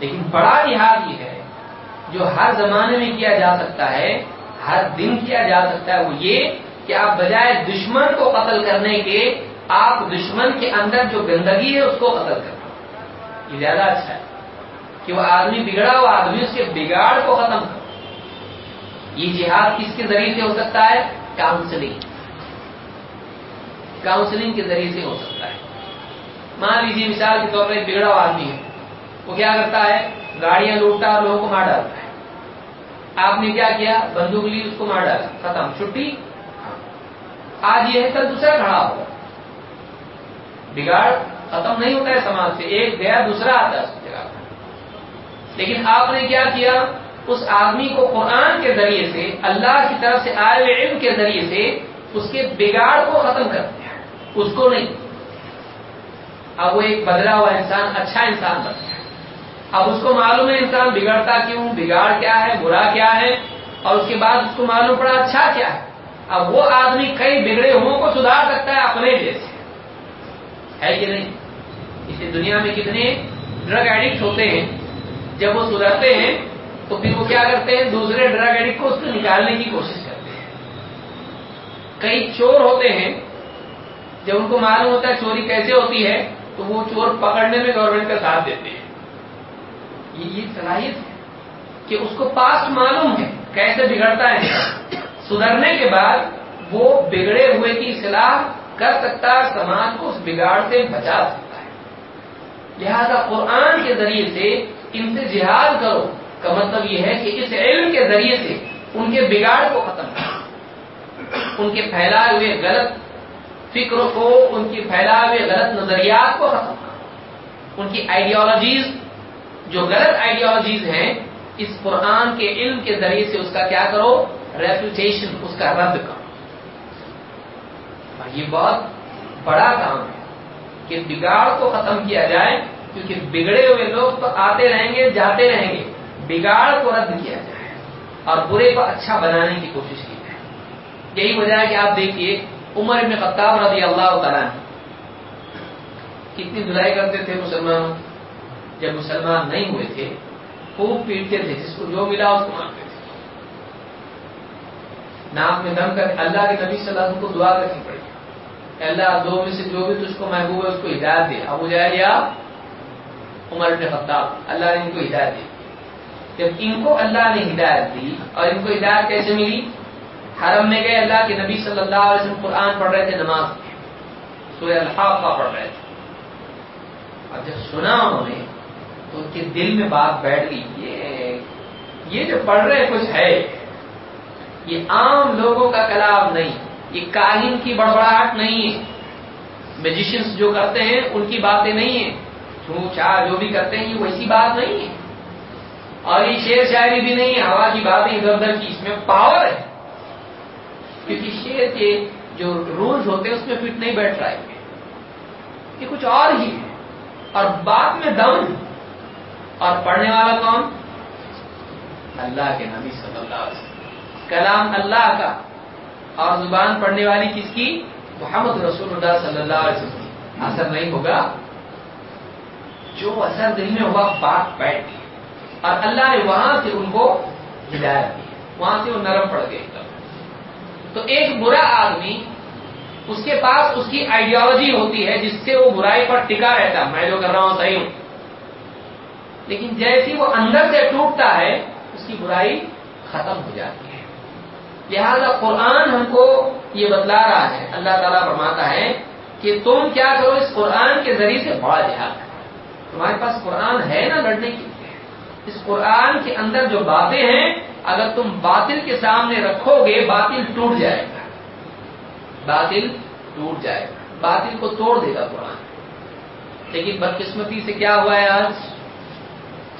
لیکن بڑا جہاد یہ ہے جو ہر زمانے میں کیا جا سکتا ہے، ہر دن کیا جا سکتا ہے، وہ یہ کہ آپ بجائے دشمن کو قتل کرنے کے آپ دشمن کے اندر جو گندگی ہے اس کو قتل کرنا۔ یہ زیادہ اچھا ہے کہ وہ آدمی بگڑا ہوا آدمی اس کے بگاڑ کو ختم کرو یہ جہاد کس کے ذریعے سے ہو سکتا ہے؟ کاؤنسلنگ کاؤنسلنگ کے ذریعے سے ہو سکتا ہے۔ مان لیجیے مثال کے طور پر ایک بگڑا ہوا آدمی ہے۔ وہ کیا کرتا ہے؟ گاڑیاں لوٹتا اور لوگوں کو مار ڈالتا ہے۔ آپ نے کیا کیا؟ بندوق لی، اس کو مار ڈالا۔ ختم۔ چھٹی؟ ہاں۔ آج یہ ہے، کل دوسرا کھڑا ہوگا بگاڑ ختم نہیں ہوتا ہے سماج سے، ایک گیا دوسرا آتا ہے اس جگہ لیکن آپ نے کیا کیا؟ اس آدمی کو قرآن کے ذریعے سے، اللہ کی طرف سے آئے ہوئے علم کے ذریعے سے اس کے بگاڑ کو ختم کر دیا۔ اس کو نہیں۔ اب وہ ایک بدلا ہوا انسان اچھا انسان بن گیا۔ اب اس کو معلوم ہے انسان بگڑتا کیوں؟ بگاڑ کیا ہے؟ برا کیا ہے؟ اور اس کے بعد اس کو معلوم پڑا اچھا کیا ہے۔ اب وہ آدمی کئی بگڑے ہوں کو سدھار سکتا ہے اپنے جیسے۔ ہے کہ نہیں؟ اسی دنیا میں کتنے ڈرگ ایڈکٹ ہوتے ہیں؟ جب وہ سدھرتے ہیں، تو پھر وہ کیا کرتے ہیں؟ دوسرے ڈرگ ایڈکٹ کو اس کو نکالنے کی کوشش کرتے ہیں۔ کئی چور ہوتے ہیں، جب ان کو معلوم ہوتا ہے چوری کیسے ہوتی ہے، تو وہ چور پکڑنے میں گورنمنٹ کا ساتھ دیتے ہیں۔ یہ صلاحیت ہے کہ اس کو پاسٹ معلوم ہے کیسے بگڑتا ہے۔ سدھرنے کے بعد وہ بگڑے ہوئے کی اصلاح کر سکتا ہے، سماج کو اس بگاڑ سے بچا سکتا ہے۔ لہذا قرآن کے ذریعے سے ان سے جہاد کرو، کا مطلب یہ ہے کہ اس علم کے ذریعے سے ان کے بگاڑ کو ختم کرو۔ ان کے پھیلائے ہوئے غلط فکر کو، ان کی پھیلائے ہوئے غلط نظریات کو ختم کرو۔ ان کی آئیڈیالوجیز جو غلط آئیڈیالوجیز ہیں، اس قرآن کے علم کے ذریعے سے اس کا کیا کرو؟ ریپوٹیشن اس کا رد کرو۔ ہاں، یہ بہت بڑا کام ہے کہ بگاڑ کو ختم کیا جائے، کیونکہ بگڑے ہوئے لوگ تو آتے رہیں گے، جاتے رہیں گے، بگاڑ کو رد کیا جائے اور برے کو اچھا بنانے کی کوشش کی جائے۔ یہی وجہ ہے کہ آپ دیکھیے، عمر ابن خطاب رضی اللہ تعالیٰ کتنی دلائی کرتے تھے مسلمان، جب مسلمان نہیں ہوئے تھے، خوب پیٹتے تھے، جس کو جو ملا اس کو مانتے ناک میں دم کر اللہ کے نبی صلی اللہ علیہ وسلم کو دعا کرنی پڑی۔ اللہ، دو میں سے جو بھی تجھ کو محبوب ہے، اس کو ہدایت دے۔ ابو جائے یا عمر ابن خطاب، اللہ نے ان کو ہدایت دی۔ جب ان کو اللہ نے ہدایت دی اور ان کو ہدایت کیسے ملی؟ حرم میں گئے، اللہ کے نبی صلی اللہ علیہ وسلم قرآن پڑھ رہے تھے، نماز میں سورہ الحاقہ پڑھ رہے تھے۔ اور جب سنا انہوں نے، تو ان کے دل میں بات بیٹھ گئی، یہ یہ جو پڑھ رہے، کچھ ہے۔ یہ عام لوگوں کا کلام نہیں، یہ کاہن کی بڑبڑاہٹ نہیں ہے۔ میجیشنس جو کرتے ہیں، ان کی باتیں نہیں ہیں۔ چھو چار جو بھی کرتے ہیں، یہ ویسی بات نہیں ہے۔ اور یہ شیر شاعری بھی نہیں ہے، ہوا کی باتیں ادھر ادھر کی، اس میں پاور ہے۔ کیونکہ شیر کے جو رولز ہوتے ہیں، اس میں فٹ نہیں بیٹھ رہا ہے۔ یہ کچھ اور ہی ہے۔ اور بات میں دم۔ اور پڑھنے والا کون؟ اللہ کے نبی صلی اللہ علیہ وسلم۔ کلام اللہ کا اور زبان پڑھنے والی کس کی؟ محمد رسول اللہ صلی اللہ علیہ وسلم. کی اثر نہیں ہوگا. جو اثر دل میں ہوا بات بیٹھ گئی. اور اللہ نے وہاں سے ان کو ہدایت دی. وہاں سے وہ نرم پڑ گئے تو ایک برا آدمی، اس کے پاس اس کی آئیڈیالوجی ہوتی ہے، جس سے وہ برائی پر ٹکا رہتا میں جو کر رہا ہوں، صحیح ہوں. لیکن جیسی وہ اندر سے ٹوٹتا ہے، اس کی برائی ختم ہو جاتی ہے. لہذا قرآن ہم کو یہ بتلا رہا ہے، اللہ تعالیٰ فرماتا ہے کہ تم کیا کرو، اس قرآن کے ذریعے سے بڑا جہاد تمہارے پاس قرآن ہے نا لڑنے کے لیے؟ اس قرآن کے اندر جو باتیں ہیں، اگر تم باطل کے سامنے رکھو گے باطل ٹوٹ جائے گا۔ باطل ٹوٹ جائے گا۔ باطل کو توڑ دے گا قرآن۔ لیکن بدقسمتی سے کیا ہوا ہے آج؟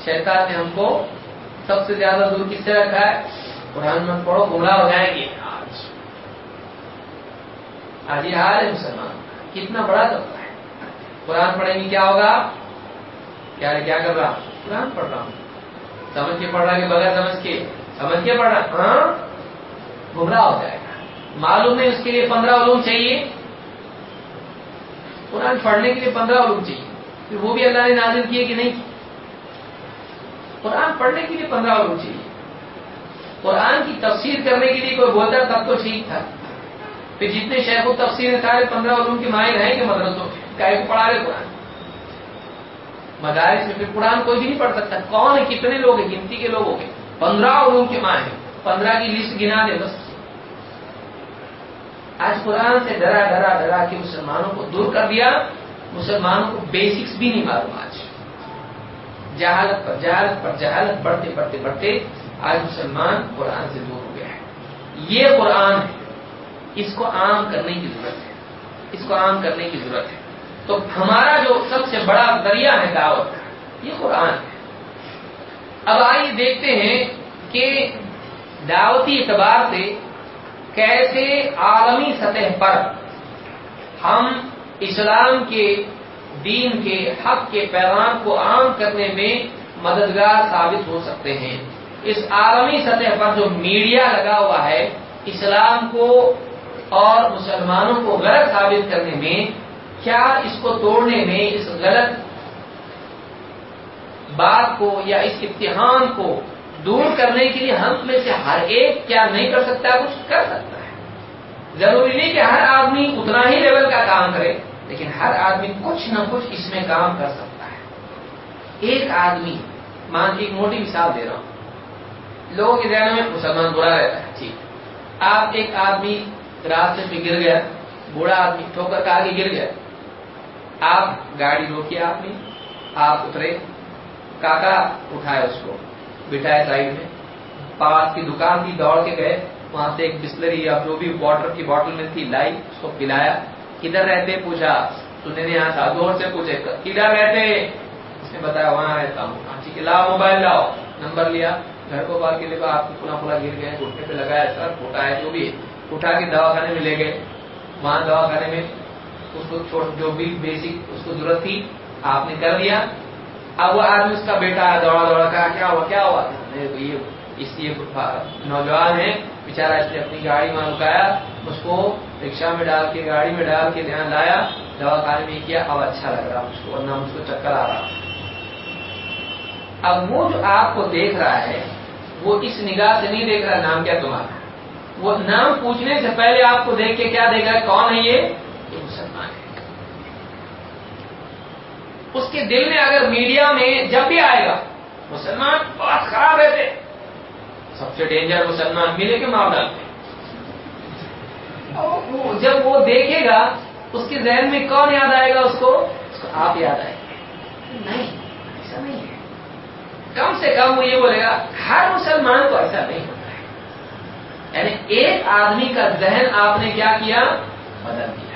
شیطان نے ہم کو سب سے زیادہ دور کس سے رکھا ہے؟ قرآن میں پڑھو، گمراہ ہو جائیں گے۔ آج۔ آج یہ حال ہے مسلمان۔ کتنا بڑا طبقہ ہے۔ قرآن پڑھیں گے، کیا ہوگا؟ کیا کیا کر رہا؟ قرآن پڑھ رہا ہوں۔ سمجھ کے پڑھ رہا کہ بغیر سمجھ کے؟ سمجھ کے پڑھ رہا ہاں؟ گمراہ ہو جائے گا۔ معلوم ہے اس کے لیے پندرہ علوم چاہیے۔ قرآن پڑھنے کے لیے پندرہ علوم چاہیے۔ پھر وہ بھی اللہ نے نازل کیے کہ نہیں؟ قرآن پڑھنے کے لیے پندرہ علوم چاہیے۔ قرآن کی تفسیر کرنے کے لیے کوئی بولتا تب تو ٹھیک تھا۔ پھر جتنے شیخ و تفسیر سارے پندرہ علوم کے ماہر ہیں کہ مدرسوں کا پڑھا رہے قرآن۔ مدارس میں پھر قرآن کوئی بھی نہیں پڑھ سکتا۔ کون ہے؟ کتنے لوگ ہیں؟ گنتی کے لوگ ہو گئے پندرہ علوم کے ماں ہیں۔ پندرہ کی لسٹ گنا دے بس۔ آج قرآن سے ڈرا ڈرا ڈرا کے مسلمانوں کو دور کر دیا۔ مسلمانوں کو بیسکس بھی نہیں معلوم آج۔ جہالت پر جہالت پر جہالت بڑھتے بڑھتے بڑھتے آج مسلمان قرآن سے دور ہو گیا ہے۔ یہ قرآن ہے۔ اس کو عام کرنے کی ضرورت ہے۔ اس کو عام کرنے کی ضرورت ہے۔ تو ہمارا جو سب سے بڑا دریا ہے دعوت کا، یہ قرآن ہے۔ اب آئیے دیکھتے ہیں کہ دعوتی اعتبار سے کیسے عالمی سطح پر ہم اسلام کے، دین کے، حق کے پیغام کو عام کرنے میں مددگار ثابت ہو سکتے ہیں۔ اس عالمی سطح پر جو میڈیا لگا ہوا ہے، اسلام کو اور مسلمانوں کو غلط ثابت کرنے میں، کیا اس کو توڑنے میں، اس غلط بات کو یا اس امتحان کو دور کرنے کے لیے ہم میں سے ہر ایک کیا نہیں کر سکتا، کچھ کر سکتا ہے۔ ضروری نہیں کہ ہر آدمی اتنا ہی لیول کا کام کرے، لیکن ہر آدمی کچھ نہ کچھ اس میں کام کر سکتا ہے۔ ایک آدمی مان ایک موٹی مثال دے رہا ہوں۔ لوگوں کے ذہن میں مسلمان برا رہتا ہے، ٹھیک۔ آپ ایک آدمی راستے پہ گر گیا، بوڑھا آدمی ٹھوکر کا آگے گر گیا۔ آپ گاڑی روکی آپ نے، آپ اترے۔ کاکا اٹھائے اس کو بٹھائے سائڈ میں۔ پاس کی دکان کی دوڑ کے گئے۔ وہاں سے ایک بسلری یا جو بھی واٹر کی بوٹل میں تھی، لائی، اس کو پلایا۔ کدھر رہتے؟ پوچھا۔ سننے نے یہاں دور سے پوچھے کدھر رہتے؟ اس نے بتایا، وہاں رہتا ہوں۔ ہاں، ٹھیک ہے، لاؤ موبائل، لاؤ۔ نمبر لیا۔ گھر کو بال کے دیکھو آپ کو پورا پورا گر گئے گھٹنے پہ لگایا سر پھوٹا ہے جو بھی اٹھا کے دوا خانے میں لے گئے۔ وہاں دوا خانے میں اس کو جو بھی بیسک اس کو ضرورت تھی، آپ نے کر دیا۔ اب وہ آدمی اس کا بیٹا دوڑا دوڑا کہا، کیا ہوا کیا ہوا؟ یہ اس لیے نوجوان ہے بےچارا اس نے اپنی گاڑی وہاں رکایا، اس کو رکشا میں ڈال کے، گاڑی میں ڈال کے دھیان لایا دواخانے میں کیا، اب اچھا لگ رہا مجھ کو، ورنہ مجھ کو چکر آ رہا۔ اب وہ جو آپ کو دیکھ رہا ہے، وہ اس نگاہ سے نہیں دیکھ رہا نام کیا تمہارا؟ وہ نام پوچھنے سے پہلے آپ کو دیکھ کے کیا دیکھ رہا ہے؟ کون ہے یہ؟ مسلمان ہے۔ اس کے دل میں اگر میڈیا میں جب بھی آئے گا، مسلمان بہت خراب رہتے سب سے ڈینجر مسلمان ملے کے معاملہ۔ میں جب وہ دیکھے گا، اس کے ذہن میں کون یاد آئے گا اس کو؟ اس کو آپ یاد آئے گا۔ نہیں، ایسا نہیں ہے۔ کم سے کم وہ یہ بولے گا، ہر مسلمان کو ایسا نہیں ہوتا ہے۔ یعنی ایک آدمی کا ذہن آپ نے کیا کیا؟ بدل دیا۔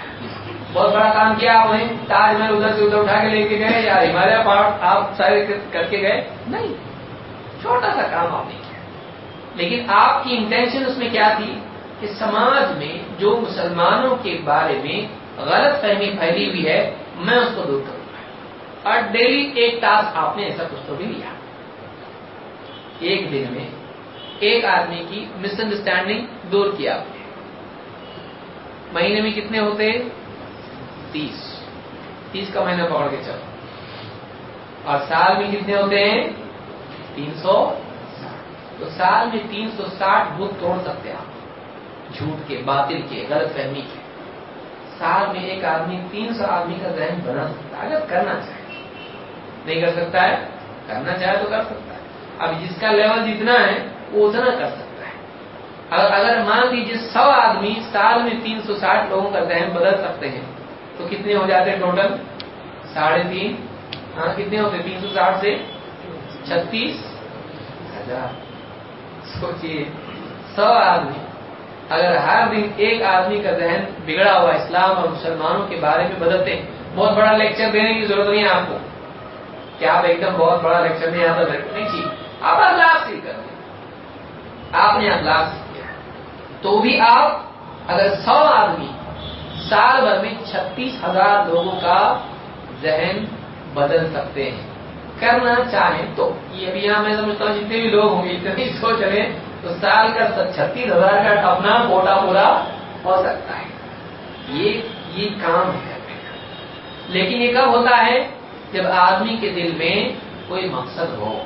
بہت بڑا کام کیا آپ نے، تاج محل ادھر سے ادھر اٹھا کے لے کے گئے یا ہمالیہ پہاڑ آپ سارے کر کے گئے؟ نہیں۔ چھوٹا سا کام آپ نے کیا۔ لیکن آپ کی انٹینشن اس میں کیا تھی؟ کہ سماج میں جو مسلمانوں کے بارے میں غلط فہمی پھیلی ہوئی ہے، میں اس کو دور کروں گا۔ اور ڈیلی ایک ٹاسک آپ نے ایسا کچھ تو بھی لیا۔ ایک دن میں ایک آدمی کی مس انڈرسٹینڈنگ دور کیا۔ آپ نے مہینے میں کتنے ہوتے؟ تیس۔ تیس کا مہینہ پکڑ کے چلو۔ اور سال میں کتنے ہوتے ہیں؟ تین سو تو سال میں تین سو ساٹھ بت توڑ سکتے ہیں آپ۔ جھوٹ کے، باطل کے، غلط فہمی کے۔ سال میں ایک آدمی تین سو آدمی کا ذہن بنا سکتا ہے۔ اگر کرنا چاہے۔ نہیں کر سکتا ہے؟ کرنا چاہے تو کر سکتا ہے۔ اب جس کا لیول جتنا ہے، وہ اتنا کر سکتا ہے۔ اگر اگر مان لیجیے سو آدمی سال میں تین سو ساٹھ لوگوں کا ذہن بدل سکتے ہیں، تو کتنے ہو جاتے ہیں ٹوٹل ساڑھے تین۔ ہاں کتنے ہوتے تین سو ساٹھ سے چھتیس ہزار۔ سوچیے، سو آدمی۔ اگر ہر دن ایک آدمی کا ذہن بگڑا ہوا اسلام اور مسلمانوں کے بارے میں بدلتے بہت بڑا لیکچر دینے کی ضرورت نہیں ہے آپ کو۔ کیا آپ ایک دم بہت بڑا لیکچر نہیں آتا نہیں چاہیے آپ اخلاق سیکھ کر آپ نے اخلاق کیا تو بھی آپ اگر سو آدمی سال بھر میں چھتیس ہزار لوگوں کا ذہن بدل سکتے ہیں۔ کرنا چاہیں تو یہ بھی یہاں میں سمجھتا ہوں، جتنے بھی لوگ ہوں گے، اتنے سوچ رہے تو سال کا چھتیس ہزار کا اپنا کوٹا پورا ہو سکتا ہے۔ یہ یہ کام ہے۔ لیکن یہ کب ہوتا ہے؟ جب آدمی کے دل میں کوئی مقصد ہو۔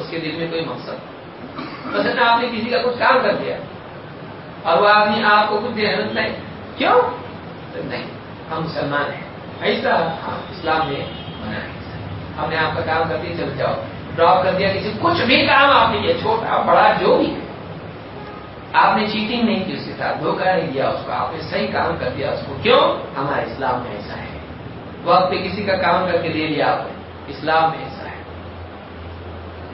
اس کے دل میں کوئی مقصد ہو بس آپ نے کسی کا کچھ کام کر دیا۔ اور وہ آدمی آپ کو کچھ دے نہیں۔ کیوں؟ نہیں۔ ہم مسلمان ہیں۔ ایسا اسلام نے منع ہے۔ ہم نے آپ کا کام کر دیا چل جاؤ۔ ڈراپ کر دیا، کسی کچھ بھی کام آپ نے کیا، چھوٹا، بڑا، جو بھی۔ ہے آپ نے چیٹنگ نہیں کی، اس کے ساتھ دھوکہ نہیں دیا، اس کو آپ نے صحیح کام کر دیا، اس کو۔ کیوں؟ ہمارے اسلام میں ایسا ہے۔ وقت پہ کسی کا کام کر کے دے دیا آپ نے۔ اسلام میں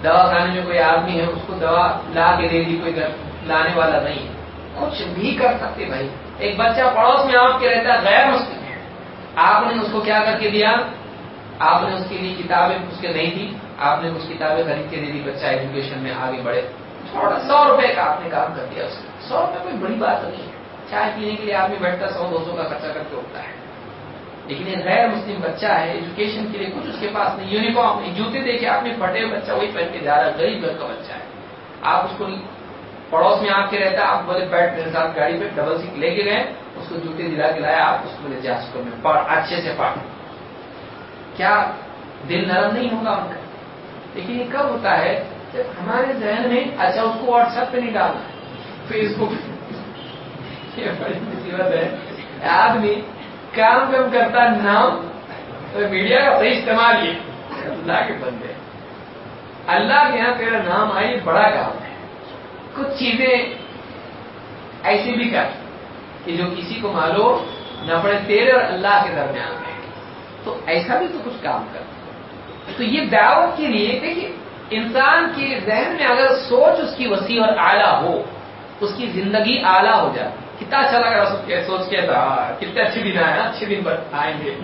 دوا کھانے میں کوئی آدمی ہے، اس کو دوا لا کے دے دی، کوئی لانے والا نہیں۔ کچھ بھی کر سکتے بھائی۔ ایک بچہ پڑوس میں آپ کے رہتا غیر مسلم ہے۔ آپ نے اس کو کیا کر کے دیا؟ آپ نے اس کے لیے کتابیں اس کے نہیں دی۔ آپ نے کچھ کتابیں خرید کے دے دی، بچہ ایجوکیشن میں آگے بڑھے۔ تھوڑا سو روپے کا آپ نے کام کر دیا اس کو۔ سو روپے کوئی بڑی بات نہیں ہے۔ چائے پینے کے لیے آدمی بیٹھتا سو دو سو کا خرچہ کر کے اٹھتا ہے۔ لیکن یہ غیر مسلم بچہ ہے ایجوکیشن کے لیے کچھ اس کے پاس نہیں یونیفارم نہیں، جوتے دیکھے آپ نے پھٹے بچہ، وہی پہن کے جا رہا ہے، غریب گھر کا بچہ ہے۔ آپ اس کو پڑوس میں آپ کے رہتا ہے، آپ بولے بیٹھ، میرے ساتھ گاڑی پہ ڈبل سیٹ لے کے گئے، اس کو جوتے دلا کے لایا، آپ اس کو بولے جا اسکول میں اچھے سے پڑھ۔ کیا دل نرم نہیں ہوگا ان کا؟ لیکن یہ کب ہوتا ہے؟ جب ہمارے ذہن میں اچھا اس کو واٹس ایپ پہ نہیں ڈالنا فیس بک یہ بڑی مصیبت ہے۔ آدمی کام کم کرتا نام میڈیا کا صحیح استعمال یہ اللہ کے بندے۔ اللہ کے یہاں تیرا نام آئے، یہ بڑا کام ہے۔ کچھ چیزیں ایسی بھی کر کہ جو کسی کو معلوم نہ پڑے، تیرے اور اللہ کے درمیان میں تو ایسا بھی تو کچھ کام کر۔ تو یہ دعوت کے لیے، دیکھیے، انسان کے ذہن میں اگر سوچ اس کی وسیع اور اعلیٰ ہو، اس کی زندگی اعلیٰ ہو جائے کتنا اچھا لگ رہا سوچ کے تھا کتنے اچھے دن آئے اچھے دن آئیں گے۔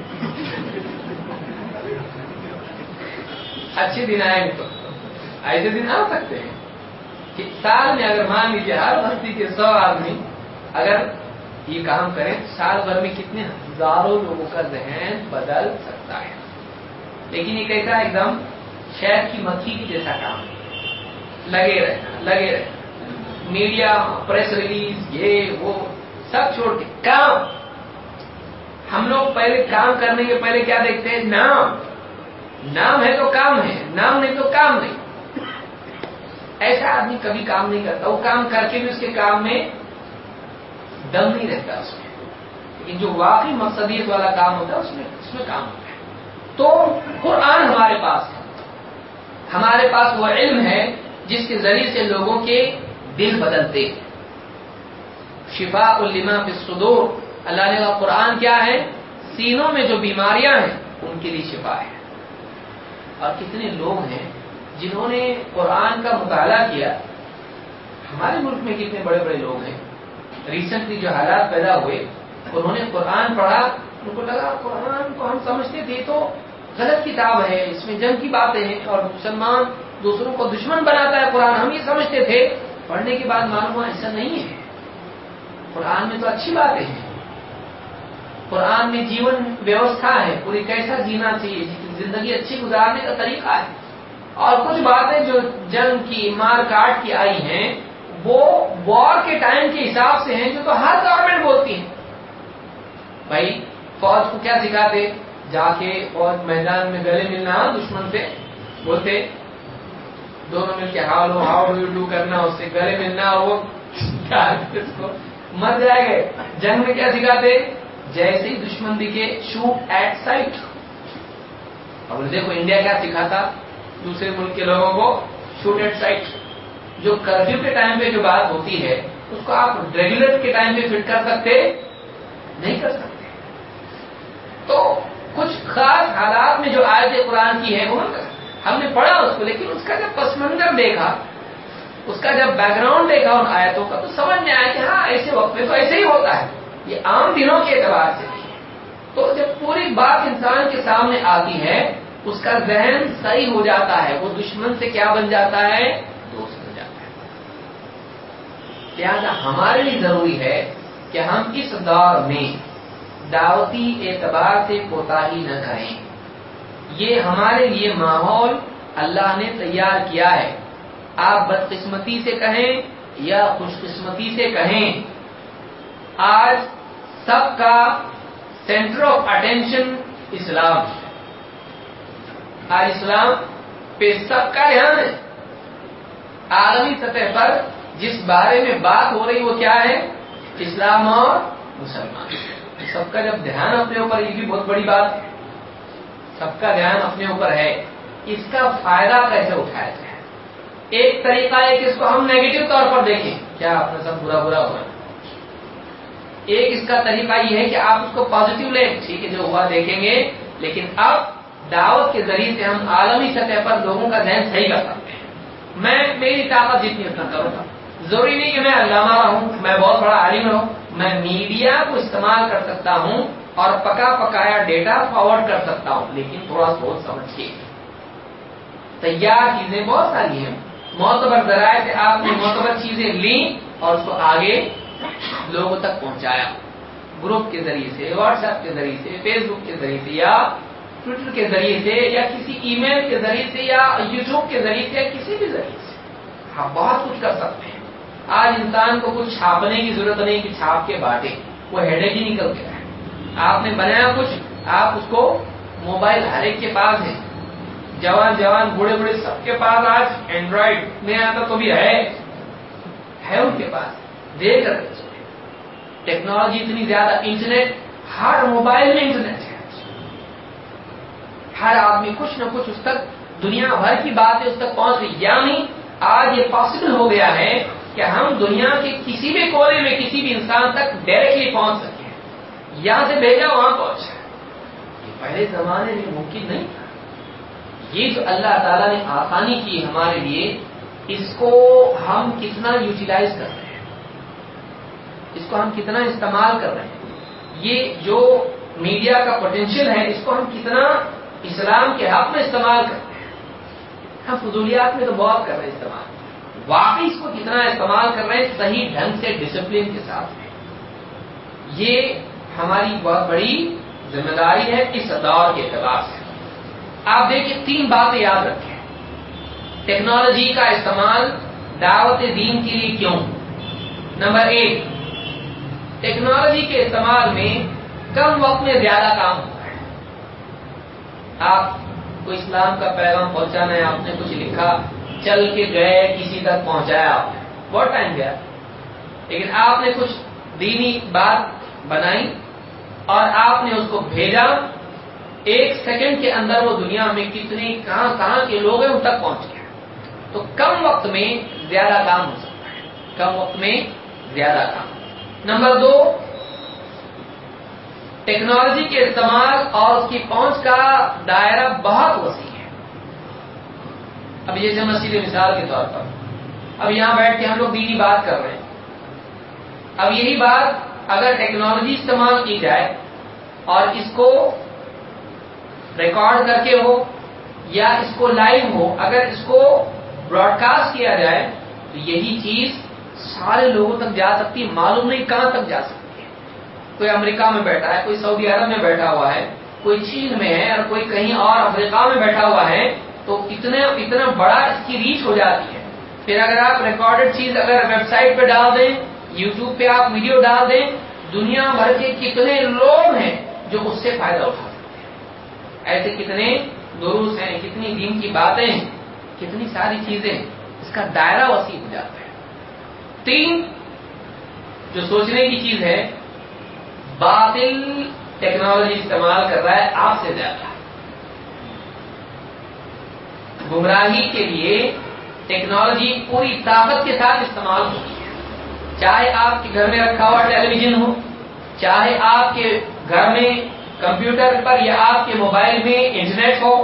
اچھے دن آئیں گے تو ایسے دن آ سکتے ہیں۔ کہ سال میں اگر مان لیجیے ہر بستی کے سو آدمی اگر یہ کام کریں، سال بھر میں کتنے ہزاروں لوگوں کا ذہن بدل سکتا ہے۔ لیکن یہ کیسا ایک دم شہر کی مکھی کی جیسا کام۔ لگے رہنا لگے رہنا۔ میڈیا، پریس ریلیز، یہ، وہ، سب چھوڑ کے کام۔ ہم لوگ پہلے کام کرنے کے پہلے کیا دیکھتے ہیں؟ نام۔ نام ہے تو کام ہے، نام نہیں تو کام نہیں۔ ایسا آدمی کبھی کام نہیں کرتا، وہ کام کر کے بھی اس کے کام میں دم نہیں رہتا اس میں۔ لیکن جو واقعی مقصدیت والا کام ہوتا ہے، اس میں اس میں کام ہوتا ہے۔ تو قرآن ہمارے پاس ہے۔ ہمارے پاس وہ علم ہے جس کے ذریعے سے لوگوں کے دل بدلتے۔ شفا الما صدور اللہ نے کا قرآن کیا ہے؟ سینوں میں جو بیماریاں ہیں، ان کے لیے شفا ہے۔ اور کتنے لوگ ہیں جنہوں نے قرآن کا مطالعہ کیا۔ ہمارے ملک میں کتنے بڑے بڑے لوگ ہیں۔ ریسنٹلی جو حالات پیدا ہوئے، انہوں نے قرآن پڑھا، ان کو لگا، قرآن کو ہم سمجھتے تھے تو غلط کتاب ہے، اس میں جنگ کی باتیں ہیں اور مسلمان دوسروں کو دشمن بناتا ہے قرآن، ہم یہ سمجھتے تھے۔ پڑھنے کے بعد معلوم ہوا ایسا نہیں ہے۔ قرآن میں تو اچھی باتیں ہیں قرآن میں جیون ویوستھا ہے۔ پوری کیسا جینا چاہیے؟ زندگی اچھی گزارنے کا طریقہ ہے۔ اور کچھ باتیں جو جنگ کی، مار کاٹ کی آئی ہیں، وہ وار کے ٹائم کے حساب سے ہیں، جو تو ہر گورنمنٹ بولتی ہے بھائی، فوج کو کیا سکھاتے؟ جا کے فوج میدان میں گلے ملنا، دشمن سے بولتے دونوں مل کے hello, how do do کرنا، اس سے گلے ملنا وہ مر جائے گا جنگ میں کیا سکھاتے؟ جیسے ہی دشمن دکھے شوٹ ایٹ سائٹ اب دیکھو، انڈیا کیا سکھاتا؟ دوسرے ملک کے لوگوں کو شوٹ ایٹ سائٹ جو کرفیو کے ٹائم پہ جو بات ہوتی ہے، اس کو آپ ریگولر کے ٹائم پہ فٹ کر سکتے؟ نہیں کر سکتے۔ تو کچھ خاص حالات میں جو آیت قرآن کی ہے وہ ہم ہم نے پڑھا اس کو، لیکن اس کا جب پس منظر دیکھا، اس کا جب بیک گراؤنڈ دیکھا ان آیتوں کا، تو سمجھ میں آیا کہ ہاں ایسے وقت میں تو ایسے ہی ہوتا ہے۔ یہ عام دنوں کے اعتبار سے۔ نہیں تو جب پوری بات انسان کے سامنے آتی ہے، اس کا ذہن صحیح ہو جاتا ہے۔ وہ دشمن سے کیا بن جاتا ہے؟ دوست بن جاتا ہے۔ لہذا ہمارے لیے ضروری ہے کہ ہم اس دور میں دعوتی اعتبار سے کوتا ہی نہ کریں۔ یہ ہمارے لیے ماحول اللہ نے تیار کیا ہے۔ آپ بدقسمتی سے کہیں یا خوش قسمتی سے کہیں، آج سب کا سینٹر آف اٹینشن اسلام ہے۔ آج اسلام پہ سب کا دھیان ہے۔ عالمی سطح پر جس بارے میں بات ہو رہی وہ کیا ہے؟ اسلام اور مسلمان۔ سب کا جب دھیان اپنے اوپر، یہ بھی بہت بڑی بات ہے۔ سب کا دھیان اپنے اوپر ہے، اس کا فائدہ کیسے اٹھایا جائے؟ ایک طریقہ ہے کہ اس کو ہم نیگیٹو طور پر دیکھیں۔ کیا اپنا سب برا برا ہوا؟ ایک اس کا طریقہ یہ ہے کہ آپ اس کو پازیٹو لیں۔ ٹھیک ہے، جو ہوا دیکھیں گے۔ لیکن اب دعوت کے ذریعے سے ہم عالمی سطح پر لوگوں کا ذہن صحیح کر سکتے ہیں۔ میں میری طاقت جتنی اتنا کروں گا۔ ضروری نہیں کہ میں علامہ رہوں، میں بہت بڑا عالم رہوں، میں میڈیا کو استعمال کر سکتا ہوں۔ اور پکا پکایا ڈیٹا فارورڈ کر سکتا ہوں، لیکن تھوڑا سوچ سمجھ کے تیار چیزیں بہت ساری ہیں۔ معتبر ذرائع سے آپ نے معتبر چیزیں لیں اور اس کو آگے لوگوں تک پہنچایا۔ گروپ کے ذریعے سے واٹس ایپ کے ذریعے سے فیس بک کے ذریعے سے یا ٹویٹر کے ذریعے سے یا کسی ای میل کے ذریعے سے یا یوٹیوب کے ذریعے سے یا کسی بھی ذریعے سے۔ آپ بہت کچھ کر سکتے ہیں۔ آج انسان کو کچھ چھاپنے کی ضرورت نہیں کہ چھاپ کے بانٹے، وہ ہیڈ ہی نکل گیا ہے آپ نے بنایا کچھ؟ آپ اس کو موبائل ہر ایک کے پاس ہے جوان جوان، بوڑھے بوڑھے، سب کے پاس آج اینڈرائڈ نہیں آتا تو بھی ہے۔ ہے ان کے پاس۔ دے کر ٹیکنالوجی اتنی زیادہ انٹرنیٹ، ہر موبائل میں انٹرنیٹ ہے۔ ہر آدمی کچھ نہ کچھ اس تک دنیا بھر کی باتیں اس تک پہنچ رہی یعنی آج یہ پاسبل ہو گیا ہے کہ ہم دنیا کے کسی بھی کونے میں کسی بھی انسان تک ڈائریکٹلی پہنچ سکیں۔ یہاں سے بھیجا، وہاں پہنچا۔ یہ پہلے زمانے میں ممکن نہیں تھا۔ یہ جو اللہ تعالیٰ نے آسانی کی ہمارے لیے، اس کو ہم کتنا یوٹیلائز کر رہے ہیں؟ اس کو ہم کتنا استعمال کر رہے ہیں؟ یہ جو میڈیا کا پوٹینشیل ہے، اس کو ہم کتنا اسلام کے حق میں استعمال کرتے ہیں؟ ہم فضولیات میں تو بہت کر رہے ہیں استعمال۔ واقعی اس کو کتنا استعمال کر رہے ہیں؟ صحیح ڈھنگ سے، ڈسپلن کے ساتھ۔ یہ ہماری بہت بڑی ذمہ داری ہے اس دور کے اعتبار سے۔ آپ دیکھیں، تین باتیں یاد رکھیں۔ ٹیکنالوجی کا استعمال دعوت دین کے لیے کیوں؟ نمبر ایک، ٹیکنالوجی کے استعمال میں کم وقت میں زیادہ کام ہوتا ہے۔ آپ کو اسلام کا پیغام پہنچانا ہے، آپ نے کچھ لکھا، چل کے گئے، کسی تک پہنچایا آپ نے۔ بہت ٹائم گیا۔ لیکن آپ نے کچھ دینی بات بنائی اور آپ نے اس کو بھیجا۔ ایک سیکنڈ کے اندر وہ دنیا میں کتنے کہاں کہاں کے لوگ ہیں ان تک پہنچ گیا تو کم وقت میں زیادہ کام ہو سکتا ہے۔ کم وقت میں زیادہ کام۔ نمبر دو، ٹیکنالوجی کے استعمال اور اس کی پہنچ کا دائرہ بہت وسیع ہے۔ اب یہ جو مسیح مثال کے طور پر، اب یہاں بیٹھ کے ہم لوگ دینی بات کر رہے ہیں۔ اب یہی بات اگر ٹیکنالوجی استعمال کی جائے اور اس کو ریکارڈ کر کے ہو یا اس کو لائیو ہو، اگر اس کو براڈ کاسٹ کیا جائے، تو یہی چیز سارے لوگوں تک جا سکتی ہے، معلوم نہیں کہاں تک جا سکتی ہے۔ کوئی امریکہ میں بیٹھا ہے، کوئی سعودی عرب میں بیٹھا ہوا ہے، کوئی چین میں ہے اور کوئی کہیں اور افریقہ میں بیٹھا ہوا ہے، تو اتنا اتنا بڑا اس کی ریچ ہو جاتی ہے۔ پھر اگر آپ ریکارڈڈ چیز اگر ویب سائٹ پہ ڈال دیں یوٹیوب پہ آپ ویڈیو ڈال دیں، دنیا بھر کے کتنے لوگ ہیں جو اس سے فائدہ اٹھا سکتے ہیں۔ ایسے کتنے دروس ہیں، کتنی دین کی باتیں ہیں کتنی ساری چیزیں۔ اس کا دائرہ وسیع ہو جاتا ہے۔ تین، جو سوچنے کی چیز ہے، باطل ٹیکنالوجی استعمال کر رہا ہے آپ سے زیادہ۔ گمراہی کے لیے ٹیکنالوجی پوری طاقت کے ساتھ استعمال ہوتی ہے۔ چاہے آپ کے گھر میں رکھا ہوا ٹیلی ویژن ہو، چاہے آپ کے گھر میں کمپیوٹر پر یا آپ کے موبائل میں انٹرنیٹ ہو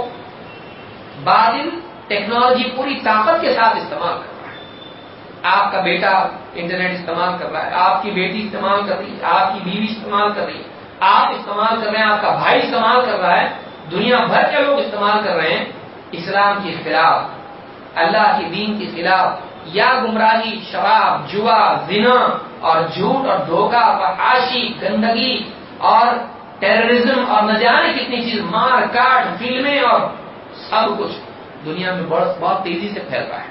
بادل ٹیکنالوجی پوری طاقت کے ساتھ استعمال کر رہا ہے۔ آپ کا بیٹا انٹرنیٹ استعمال کر رہا ہے، آپ کی بیٹی استعمال کر رہی ہے آپ کی بیوی استعمال کر رہی ہے آپ استعمال کر رہے ہیں، آپ کا بھائی استعمال کر رہا ہے، دنیا بھر کے لوگ استعمال کر رہے ہیں۔ اسلام کے خلاف، اللہ کے دین کے خلاف یا گمراہی، شراب، جوا، زنا اور جھوٹ اور دھوکہ، فحاشی، گندگی اور ٹیررزم اور نہ جانے کتنی چیز، مار، کاٹ، فلمیں اور سب کچھ دنیا میں بہت تیزی سے پھیل رہا ہے۔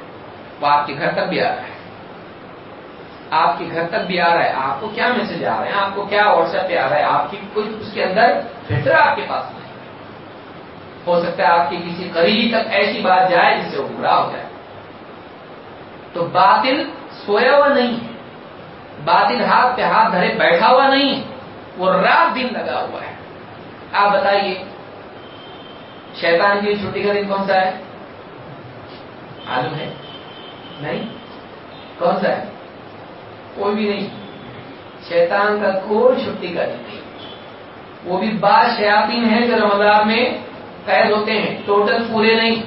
وہ آپ کے گھر تک بھی آ رہا ہے۔ آپ کے گھر تک بھی آ رہا ہے۔ آپ کو کیا میسج آ رہے ہیں آپ کو کیا واٹس ایپ پہ آ رہا ہے؟ آپ کی کوئی اس کے اندر فلٹر آپ کے پاس نہیں۔ ہو سکتا ہے آپ کی کسی قریبی تک ایسی بات جائے جس سے وہ گمراہ ہو جائے۔ تو باطل سویا ہوا نہیں ہے۔ باطل ہاتھ پہ ہاتھ دھرے بیٹھا ہوا نہیں ہے۔ وہ رات دن لگا ہوا ہے۔ آپ بتائیے، شیطان کی چھٹی کا دن کون سا ہے؟ معلوم ہے؟ نہیں؟ کون سا ہے؟ کوئی بھی نہیں۔ شیطان کا کوئی چھٹی کا دن نہیں۔ وہ بھی بعض شیاطین ہیں جو رمضان میں قید ہوتے ہیں۔ ٹوٹل پورے نہیں۔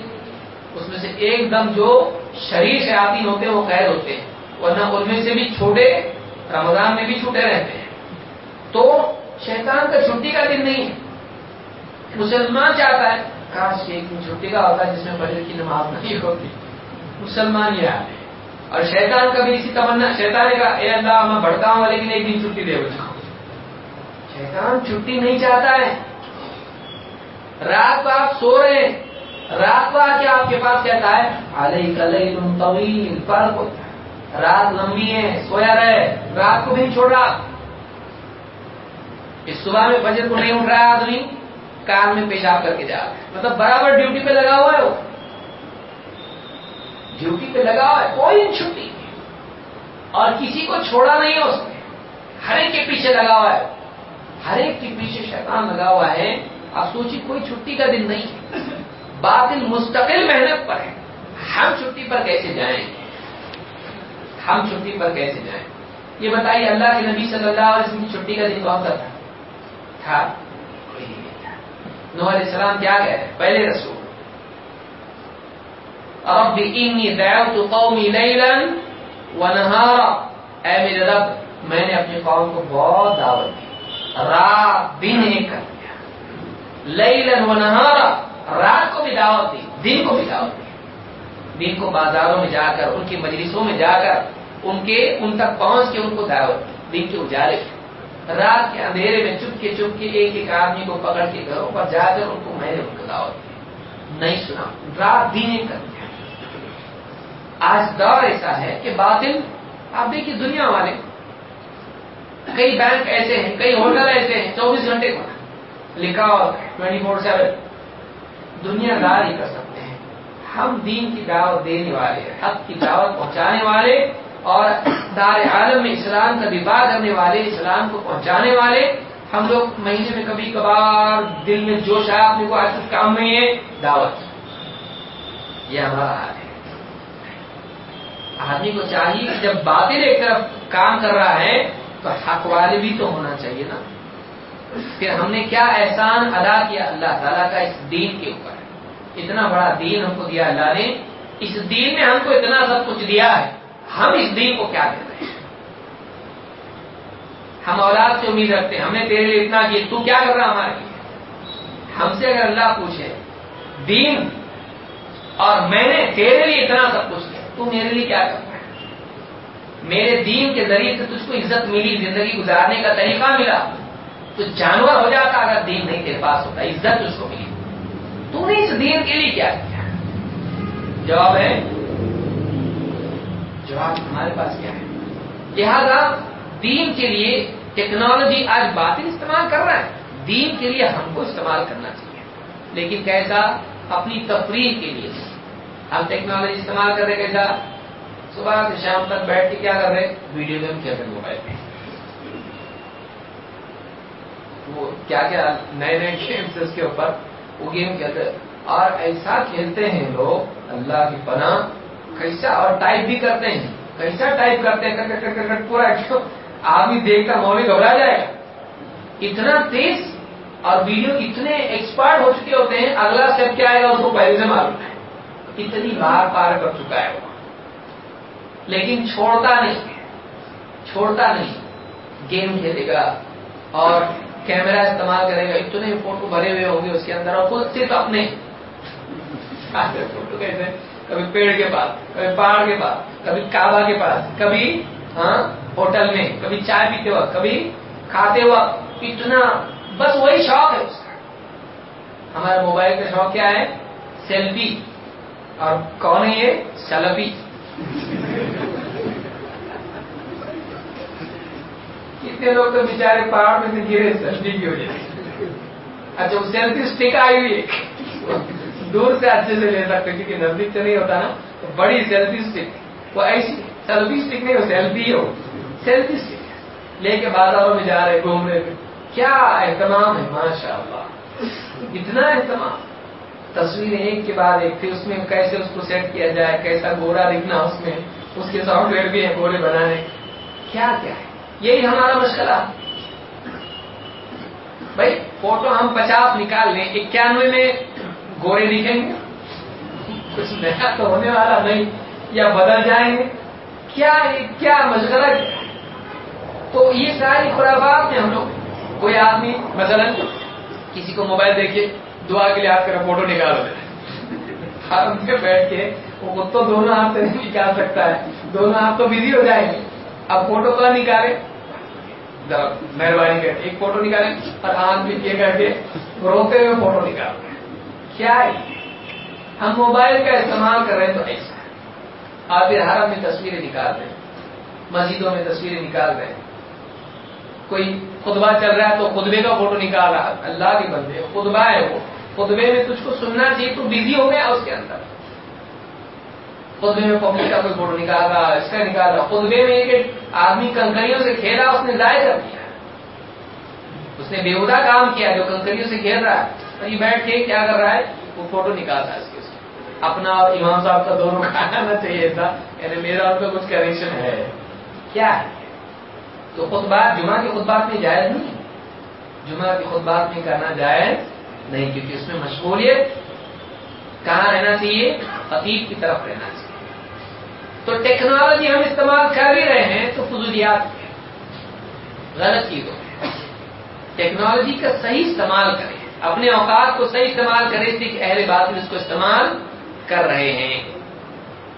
اس میں سے ایک دم جو شریر شیاطین ہوتے ہیں وہ قید ہوتے ہیں۔ ورنہ ان میں سے بھی چھوٹے رمضان میں بھی چھوٹے رہتے ہیں۔ تو شیطان کا چھٹی کا دن نہیں ہے۔ مسلمان چاہتا ہے، کاش ایک دن چھٹی کا ہوتا ہے جس میں فجر کی نماز نہیں ہوتی۔ مسلمان یہ آتے اور شیطان کا بھی اسی تمنا، شیطان نے کہا، اے اللہ، میں بڑھتا ہوں، لیکن ایک دن چھٹی دے بچا شیطان چھٹی نہیں چاہتا ہے۔ رات کو آپ سو رہے ہیں۔ رات کو آ کے آپ کے پاس کہتا ہے علیہ کل طویل، فرق رات لمبی ہے، سویا رہے، رات کو بھی نہیں چھوڑ رہا. اس صبح میں بجٹ کو نہیں اٹھ رہا ہے آدمی کار میں پیشاب کر کے جا رہا ہے۔ مطلب برابر ڈیوٹی پہ لگا ہوا ہے وہ۔ ڈیوٹی پہ لگا ہوا ہے، کوئی چھٹی اور کسی کو چھوڑا نہیں ہے اس نے۔ ہر ایک کے پیچھے لگا ہوا ہے۔ ہر ایک کے پیچھے شیطان لگا ہوا ہے۔ آپ سوچیے کوئی چھٹی کا دن نہیں ہے۔ باطل مستقل محنت پر ہے ہم چھٹی پر کیسے جائیں؟ ہم چھٹی پر کیسے جائیں؟ یہ بتائیے، اللہ کے نبی صلی اللہ علیہ وسلم کی چھٹی کا دن کون سا تھا؟ تھا نو علیہ السلام کیا گئے پہلے رسول۔ رب انی دعوت قومی لیلا ونہارا اے میرے رب، میں نے اپنی قوم کو بہت دعوت دی۔ رات دن ایک کر دیا۔ لیلا ونہارا رات کو بھی دعوت دی، دن کو بھی دعوت دی۔ دن کو بازاروں میں جا کر، ان کی مجلسوں میں جا کر، ان کے، ان تک پہنچ کے ان کو دعوت دی۔ دن کے اجالے۔ رات کے اندھیرے میں چپ کے چپ کے ایک ایک آدمی کو پکڑ کے گھروں پر جا کر ان کو میں نے ان کو دعوت دی۔ نہیں سنا۔ رات دن کر دیا۔ آج دور ایسا ہے کہ باطل، آپ دیکھیے دنیا والے۔ کئی بینک ایسے ہیں، کئی ہوٹل ایسے ہیں، چوبیس گھنٹے لکھا ہوا ٹوینٹی فور سیون۔ دنیا دار ہی کر سکتے ہیں۔ ہم دین کی دعوت دینے والے، حق کی دعوت پہنچانے والے اور دار عالم میں اسلام کا دفاع کرنے والے، اسلام کو پہنچانے والے۔ ہم لوگ مہینے میں کبھی کبھار دل میں جوش آیا اپنے کو، آج کچھ کام نہیں ہے، دعوت۔ یہ ہمارا حال ہے۔ آدمی کو چاہیے کہ جب باطل ایک طرف کام کر رہا ہے تو حق والے بھی تو ہونا چاہیے نا۔ پھر ہم نے کیا احسان ادا کیا؟ اللہ تعالیٰ کا اس دین کے اوپر۔ اتنا بڑا دین ہم کو دیا اللہ نے۔ اس دین میں ہم کو اتنا سب کچھ دیا ہے۔ ہم اس دین کو کیا دے رہے ہیں؟ ہم اولاد سے امید رکھتے ہیں۔ ہم نے تیرے لیے اتنا کیا۔ تو کیا کر رہا ہمارے لیے؟ ہم سے اگر اللہ پوچھے، دین اور میں نے تیرے لیے اتنا سب کچھ کیا، تو میرے لیے کیا کرتا ہے؟ میرے دین کے ذریعے سے تجھ کو عزت ملی، زندگی گزارنے کا طریقہ ملا۔ تو جانور ہو جاتا اگر دین نہیں تیرے پاس ہوتا، عزت اس کو ملی۔ تو نے اس دین کے لیے کیا؟ کیا جواب ہے۔ جواب ہمارے پاس کیا ہے؟ لہذا دین کے لیے ٹیکنالوجی آج باطل استعمال کر رہا ہے۔ دین کے لیے ہم کو استعمال کرنا چاہیے۔ لیکن کیسا؟ اپنی تفریح کے لیے۔ ہم ٹیکنالوجی استعمال کر رہے کیسا؟ صبح سے شام تک بیٹھ کے کیا کر رہے ویڈیو گیم کھیل رہے موبائل پہ وہ کیا کیا نئے نئے گیمس اس کے اوپر، وہ گیم کھیلتے اور ایسا کھیلتے ہیں لوگ، اللہ کی پناہ کیسا اور ٹائپ بھی کرتے ہیں، کیسا ٹائپ کرتے ہیں پورا آدمی دیکھ کر مومی گھبرا جائے گا۔ اتنا تیز اور ویڈیو اتنے ایکسپرٹ ہو چکے ہوتے ہیں، اگلا اسٹیپ کیا آئے گا؟ اس کو پہلے سے معلوم ہے۔ اتنی بار پار کر چکا ہے وہ۔ لیکن چھوڑتا نہیں چھوڑتا نہیں گیم کھیلے گا اور کیمرہ استعمال کرے گا، اتنے فوٹو بھرے ہوئے ہوں گے اس کے اندر اور خود صرف اپنے۔ فوٹو کیسے؟ کبھی پیڑ کے پاس، کبھی پہاڑ کے پاس، کبھی کعبہ کے پاس، کبھی ہاں ہوٹل میں، کبھی چائے پیتے وقت، کبھی کھاتے وقت۔ اتنا، بس وہی شوق ہے اس کا۔ ہمارے موبائل کا شوق کیا ہے؟ سیلفی۔ اور کون ہے یہ؟ سیلفی۔ کتنے لوگ تو بےچارے پہاڑ میں سے گرے سیلفی کی وجہ سے اچھا وہ سیلفی اسٹک آئی ہوئی ہے۔ دور سے اچھے سے لے سکتے، کیونکہ نزدیک سے نہیں ہوتا نا۔ تو بڑی سیلفی اسٹک وہ ایسی سیلفی اسٹک نہیں ہو سیلفی ہو۔ سیلفی اسٹک لے کے بازاروں میں جا رہے، گھوم رہے۔ کیا اہتمام ہے؟ ماشاء اللہ اتنا اہتمام۔ تصویر ایک کے بعد ایک تھی اس میں کیسے اس کو سیٹ کیا جائے، کیسا گورا دکھنا اس میں۔ اس کے سافٹ ویئر بھی ہیں، گورے بنانے۔ کیا کیا ہے؟ یہی ہمارا مشکلہ بھائی، فوٹو ہم پچاس نکال لیں، اکیانوے میں گورے دکھیں گے۔ کچھ نیا تو ہونے والا نہیں، یا بدل جائیں گے۔ کیا کیا مشغلہ تو یہ ساری خرابات ہیں ہم لوگ۔ کوئی آدمی مثلا کسی کو موبائل دیکھیے دعا کے لیے آپ کر فوٹو نکال دے بیٹھ کے، وہ تو دونوں ہاتھ سے نہیں نکال سکتا ہے۔ دونوں ہاتھ تو بزی ہو جائیں گے۔ اب فوٹو کہاں نکالے؟ مہربانی کر ایک فوٹو نکالے اور آنکھ بھی یہ کر کے روتے ہوئے فوٹو نکال کیا ہے؟ ہم موبائل کا استعمال کر رہے ہیں تو ایسا آپ حرم میں تصویریں نکال رہے ہیں، مسجدوں میں تصویریں نکال رہے ہیں۔ کوئی خطبہ چل رہا ہے تو خطبے کا فوٹو نکال رہا ہے۔ اللہ کے بندے، خطبہ ہے وہ۔ خطبے میں تجھ کو سننا چاہیے، تو بزی ہو گیا اس کے اندر۔ خطبے میں پبلک کا کوئی فوٹو نکال رہا اس کا نکال رہا خطبے میں ایک آدمی کنکریوں سے کھیلا، اس نے ضائع کر دیا۔ اس نے بےودا کام کیا جو کنکریوں سے کھیل رہا ہے۔ اور یہ بیٹھ کے کیا کر رہا ہے؟ وہ فوٹو نکال رہا ہے اس کے اپنا اور امام صاحب کا دونوں کا آنا چاہیے تھا۔ یعنی میرا ان کا کچھ کنیکشن ہے۔ کیا ہے؟ تو خطبات جمعہ کی خطبات میں جائز نہیں جمعہ کی خطبات میں کرنا جائز نہیں، کیونکہ اس میں مشغولیت کہاں رہنا چاہیے؟ خطیب کی طرف رہنا چاہیے۔ تو ٹیکنالوجی ہم استعمال کر بھی رہے ہیں تو فضولیات غلط چیزوں ٹیکنالوجی کا صحیح استعمال کریں۔ اپنے اوقات کو صحیح استعمال کریں، اس لیے اہل بات اس کو استعمال کر رہے ہیں۔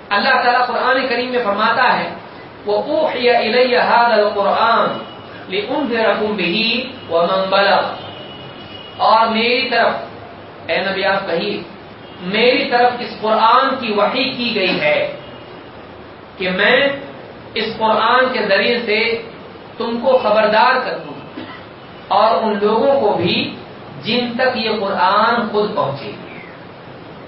اللہ تعالیٰ قرآن کریم میں فرماتا ہے وہ قرآن بھی وہ ممبلا اور میری طرف، اے نبی آپ کہیے، میری طرف اس قرآن کی وحی کی گئی ہے۔ کہ میں اس قرآن کے ذریعے سے تم کو خبردار کر دوں اور ان لوگوں کو بھی جن تک یہ قرآن خود پہنچے۔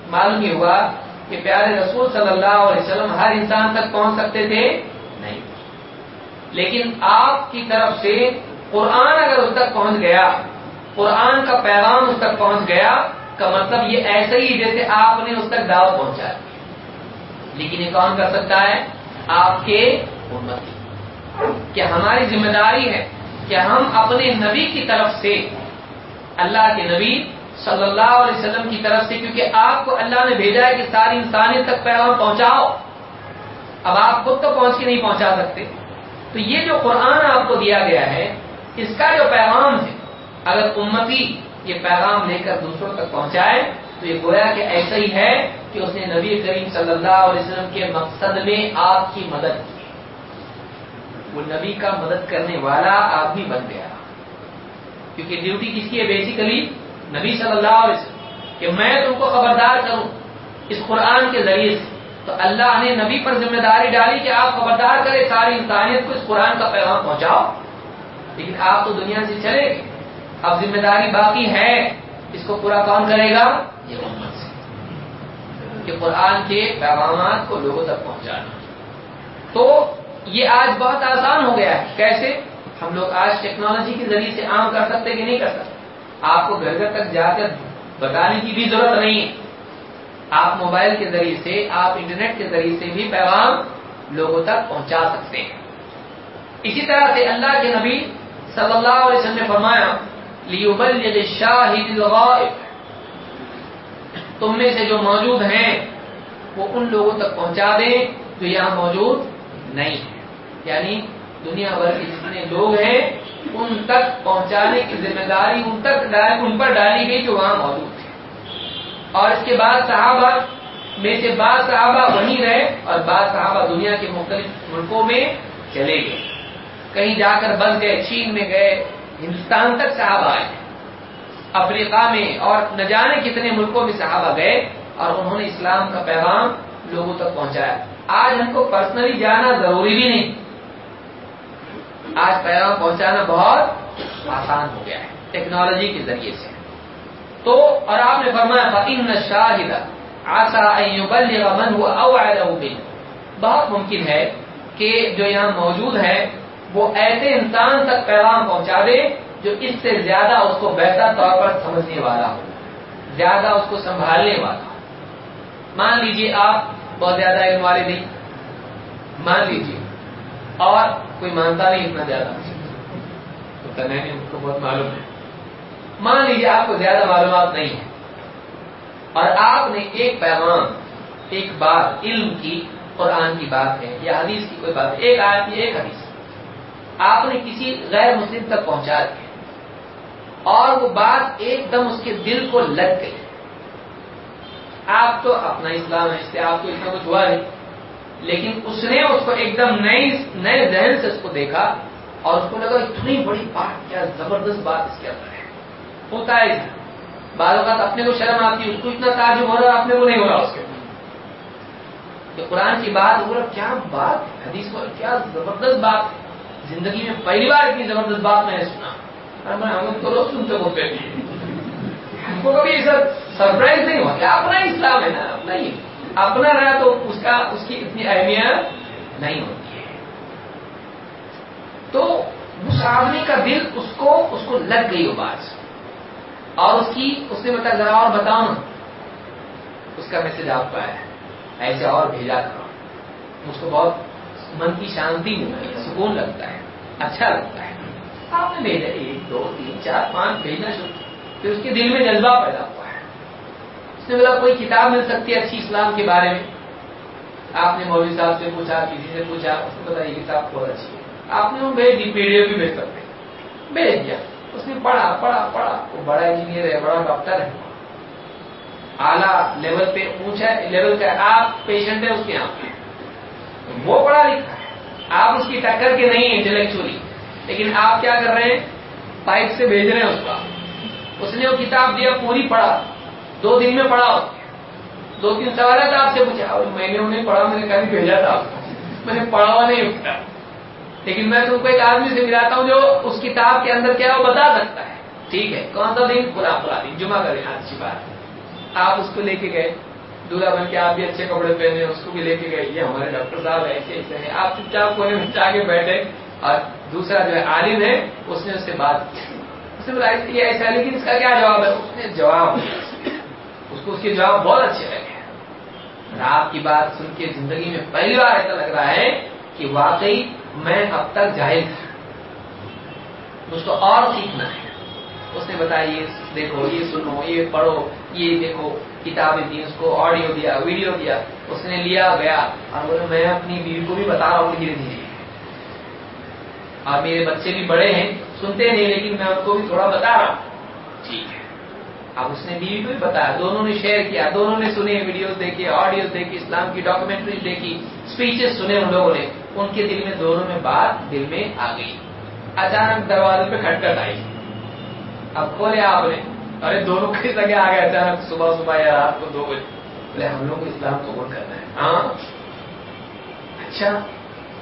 معلوم یہ ہوا کہ پیارے رسول صلی اللہ علیہ وسلم ہر انسان تک پہنچ سکتے تھے؟ نہیں۔ لیکن آپ کی طرف سے قرآن اگر اس تک پہنچ گیا، قرآن کا پیغام اس تک پہنچ گیا، کا مطلب یہ ایسے ہی جیسے آپ نے اس تک دعوت پہنچا لیکن یہ کون کر سکتا ہے؟ آپ کے امت کہ ہماری ذمہ داری ہے کہ ہم اپنے نبی کی طرف سے اللہ کے نبی صلی اللہ علیہ وسلم کی طرف سے، کیونکہ آپ کو اللہ نے بھیجا ہے کہ ساری انسانیت تک پیغام پہنچاؤ۔ اب آپ خود تو پہنچ کے نہیں پہنچا سکتے۔ تو یہ جو قرآن آپ کو دیا گیا ہے، اس کا جو پیغام ہے، اگر امتی یہ پیغام لے کر دوسروں تک پہنچائے تو یہ گویا کہ ایسا ہی ہے کہ اس نے نبی کریم صلی اللہ علیہ وسلم کے مقصد میں آپ کی مدد کی۔ وہ نبی کا مدد کرنے والا آدمی بن گیا۔ کیونکہ ڈیوٹی کس کی ہے بیسیکلی نبی صلی اللہ علیہ وسلم۔ کہ میں تم کو خبردار کروں اس قرآن کے ذریعے سے۔ تو اللہ نے نبی پر ذمہ داری ڈالی کہ آپ خبردار کرے ساری انسانیت کو اس قرآن کا پیغام پہنچاؤ۔ لیکن آپ تو دنیا سے چلے گئے۔ اب ذمہ داری باقی ہے۔ اس کو پورا کون کرے گا؟ یہ امت سے۔ کہ قرآن کے پیغامات کو لوگوں تک پہنچانا۔ تو یہ آج بہت آسان ہو گیا ہے۔ کیسے؟ ہم لوگ آج ٹیکنالوجی کے ذریعے سے عام کر سکتے کہ نہیں کر سکتے؟ آپ کو گھر گھر تک جا کر بتانے کی بھی ضرورت نہیں ہے۔ آپ موبائل کے ذریعے سے، آپ انٹرنیٹ کے ذریعے سے بھی پیغام لوگوں تک پہنچا سکتے ہیں۔ اسی طرح سے اللہ کے نبی صلی اللہ علیہ وسلم نے فرمایا تم میں سے جو موجود ہیں، وہ ان لوگوں تک پہنچا دیں جو یہاں موجود نہیں ہے یعنی دنیا بھر کے جتنے لوگ ہیں، ان تک پہنچانے کی ذمہ داری، ان تک ان پر ڈالی گئی جو وہاں موجود تھے۔ اور اس کے بعد صحابہ، میں سے بعض صحابہ وہیں رہے اور بعض صحابہ دنیا کے مختلف ملکوں میں چلے گئے۔ کہیں جا کر بس گئے، چین میں گئے ہندوستان تک صحابہ آئے افریقہ میں اور نہ جانے کتنے ملکوں میں صحابہ گئے اور انہوں نے اسلام کا پیغام لوگوں تک پہنچایا۔ آج ہم کو پرسنلی جانا ضروری بھی نہیں۔ آج پیغام پہنچانا بہت آسان ہو گیا ہے ٹیکنالوجی کے ذریعے سے۔ تو اور آپ نے فرمایا شاہد آسا من ہوا او بہت ممکن ہے کہ جو یہاں موجود ہے وہ ایسے انسان تک پیغام پہنچا دے جو اس سے زیادہ اس کو بہتر طور پر سمجھنے والا ہو، زیادہ اس کو سنبھالنے والا ہو۔ مان لیجیے آپ بہت زیادہ علم والے نہیں، مان لیجیے۔ اور کوئی مانتا نہیں اتنا زیادہ۔ تو نہیں ان کو بہت معلوم ہے۔ مان لیجیے آپ کو زیادہ معلومات نہیں ہے۔ اور آپ نے ایک پیغام، ایک بات، علم کی، قرآن کی بات ہے، یا حدیث کی کوئی بات ہے۔ ایک آیت کی ایک حدیث۔ آپ نے کسی غیر مسلم تک پہنچا دیا۔ اور وہ بات ایک دم اس کے دل کو لگ گئی۔ آپ تو اپنا اسلام ہے، اس سے آپ کو اتنا کچھ ہوا نہیں۔ لیکن اس نے اس کو ایک دم نئی نئے ذہن سے اس کو دیکھا اور اس کو لگا اتنی بڑی بات، کیا زبردست بات اس کے اندر ہے۔ ہوتا ہے بعض اوقات اپنے کو شرم آتی ہے، اس کو اتنا تعجب ہو رہا اپنے کو نہیں ہو رہا اس کے کہ قرآن کی بات ہو رہا کیا بات حدیث کو کیا زبردست بات ہے۔ زندگی میں پہلی بار اتنی زبردست بات میں نے سنا۔ میں ہم تو روز سنتے ہوتے ہم کو کبھی سرپرائز نہیں ہوا اپنا اسلام ہے نا، اپنا ہی۔ اپنا رہا تو اس کا، اس کی اتنی اہمیت نہیں ہوتی ہے۔ تو اس آدمی کا دل اس کو اس کو لگ گئی وہ بات۔ اور اس کی، اس نے بتا، ذرا اور بتاؤ اس کا میسج آپ کا ہے۔ ایسے اور بھیجا کرو۔ اس کو بہت من کی شانتی ملتی ہے، سکون لگتا ہے اچھا لگتا ہے۔ آپ نے بھیجا ایک، دو، تین، چار، پانچ، بھیجنا شروع۔ پھر اس کے دل میں جذبہ پیدا ہوا ہے۔ اس نے بولا، کوئی کتاب مل سکتی ہے اچھی اسلام کے بارے میں؟ آپ نے مولوی صاحب سے پوچھا، کسی سے پوچھا، اس نے بتایا یہ کتاب بہت اچھی ہے۔ آپ نے وہ بھیج دی پی ڈی ایف بھی بھیج سکتے بھیج دیا۔ اس نے پڑھا پڑھا پڑھا۔ وہ بڑا انجینئر ہے، بڑا ڈاکٹر ہے۔ اعلیٰ لیول پہ اونچا لیول کا آپ پیشنٹ ہے اس کے یہاں۔ وہ پڑھا لکھا ہے۔ آپ اس کی ٹکر کے نہیں انٹلیکچولی لیکن آپ کیا کر رہے ہیں؟ پائپ سے بھیج رہے ہیں اس کا اس نے وہ کتاب دیا، پوری پڑھا۔ دو دن میں پڑھا دو تین سوالات آپ سے پوچھا۔ اور میں نے انہیں پڑھا، میں نے کہیں بھیجا تھا میں نے پڑھا ہوا نہیں اٹھتا لیکن میں تم کو ایک آدمی سے ملاتا ہوں جو اس کتاب کے اندر کیا وہ بتا سکتا ہے۔ ٹھیک ہے۔ کون سا دن؟ پورا پورا دن۔ جمعہ کریں اچھی بات۔ آپ اس کو لے کے گئے۔ دلہا بن کے آپ بھی اچھے کپڑے پہنے، اس کو بھی لے کے گئے۔ یہ ہمارے ڈاکٹر صاحب ایسے ایسے ہیں آپ چپ چاپ کونے میں جا کے بیٹھے اور دوسرا جو ہے عالم ہے، اس نے اس سے بات کی۔ اس نے بولا یہ ایسا لیکن اس کا کیا جواب ہے؟ اس نے جواب اس کو اس کے جواب بہت اچھے لگے۔ آپ کی بات سن کے زندگی میں پہلی بار ایسا لگ رہا ہے کہ واقعی میں اب تک جاہل تھا۔ مجھ کو اور سیکھنا ہے۔ اس نے بتایا، یہ دیکھو، یہ سنو، یہ پڑھو، یہ دیکھو۔ کتابیں دی اس کو آڈیو دیا ویڈیو دیا اس نے لیا گیا۔ اور بولے میں اپنی بیوی کو بھی بتا رہا ہوں دھیرے دھیرے اور میرے بچے بھی بڑے ہیں سنتے نہیں لیکن میں ان کو بھی تھوڑا بتا رہا ہوں۔ ٹھیک ہے۔ اب اس نے بیوی کو بھی بتایا دونوں نے شیئر کیا دونوں نے سنے ویڈیوز دیکھی آڈیوز دیکھی اسلام کی ڈاکومنٹریز دیکھی اسپیچز سنے ان لوگوں نے۔ ان کے دل میں دونوں میں بات دل میں آ گئی۔ اچانک دروازے پہ کھٹکٹ آئی۔ اب کھولے آپ نے۔ ارے دونوں کس لگے آ گئے اچانک صبح صبح یا رات کو دو بجے۔ بولے ہم لوگ کو اسلام قبول کرنا ہے ہاں؟ اچھا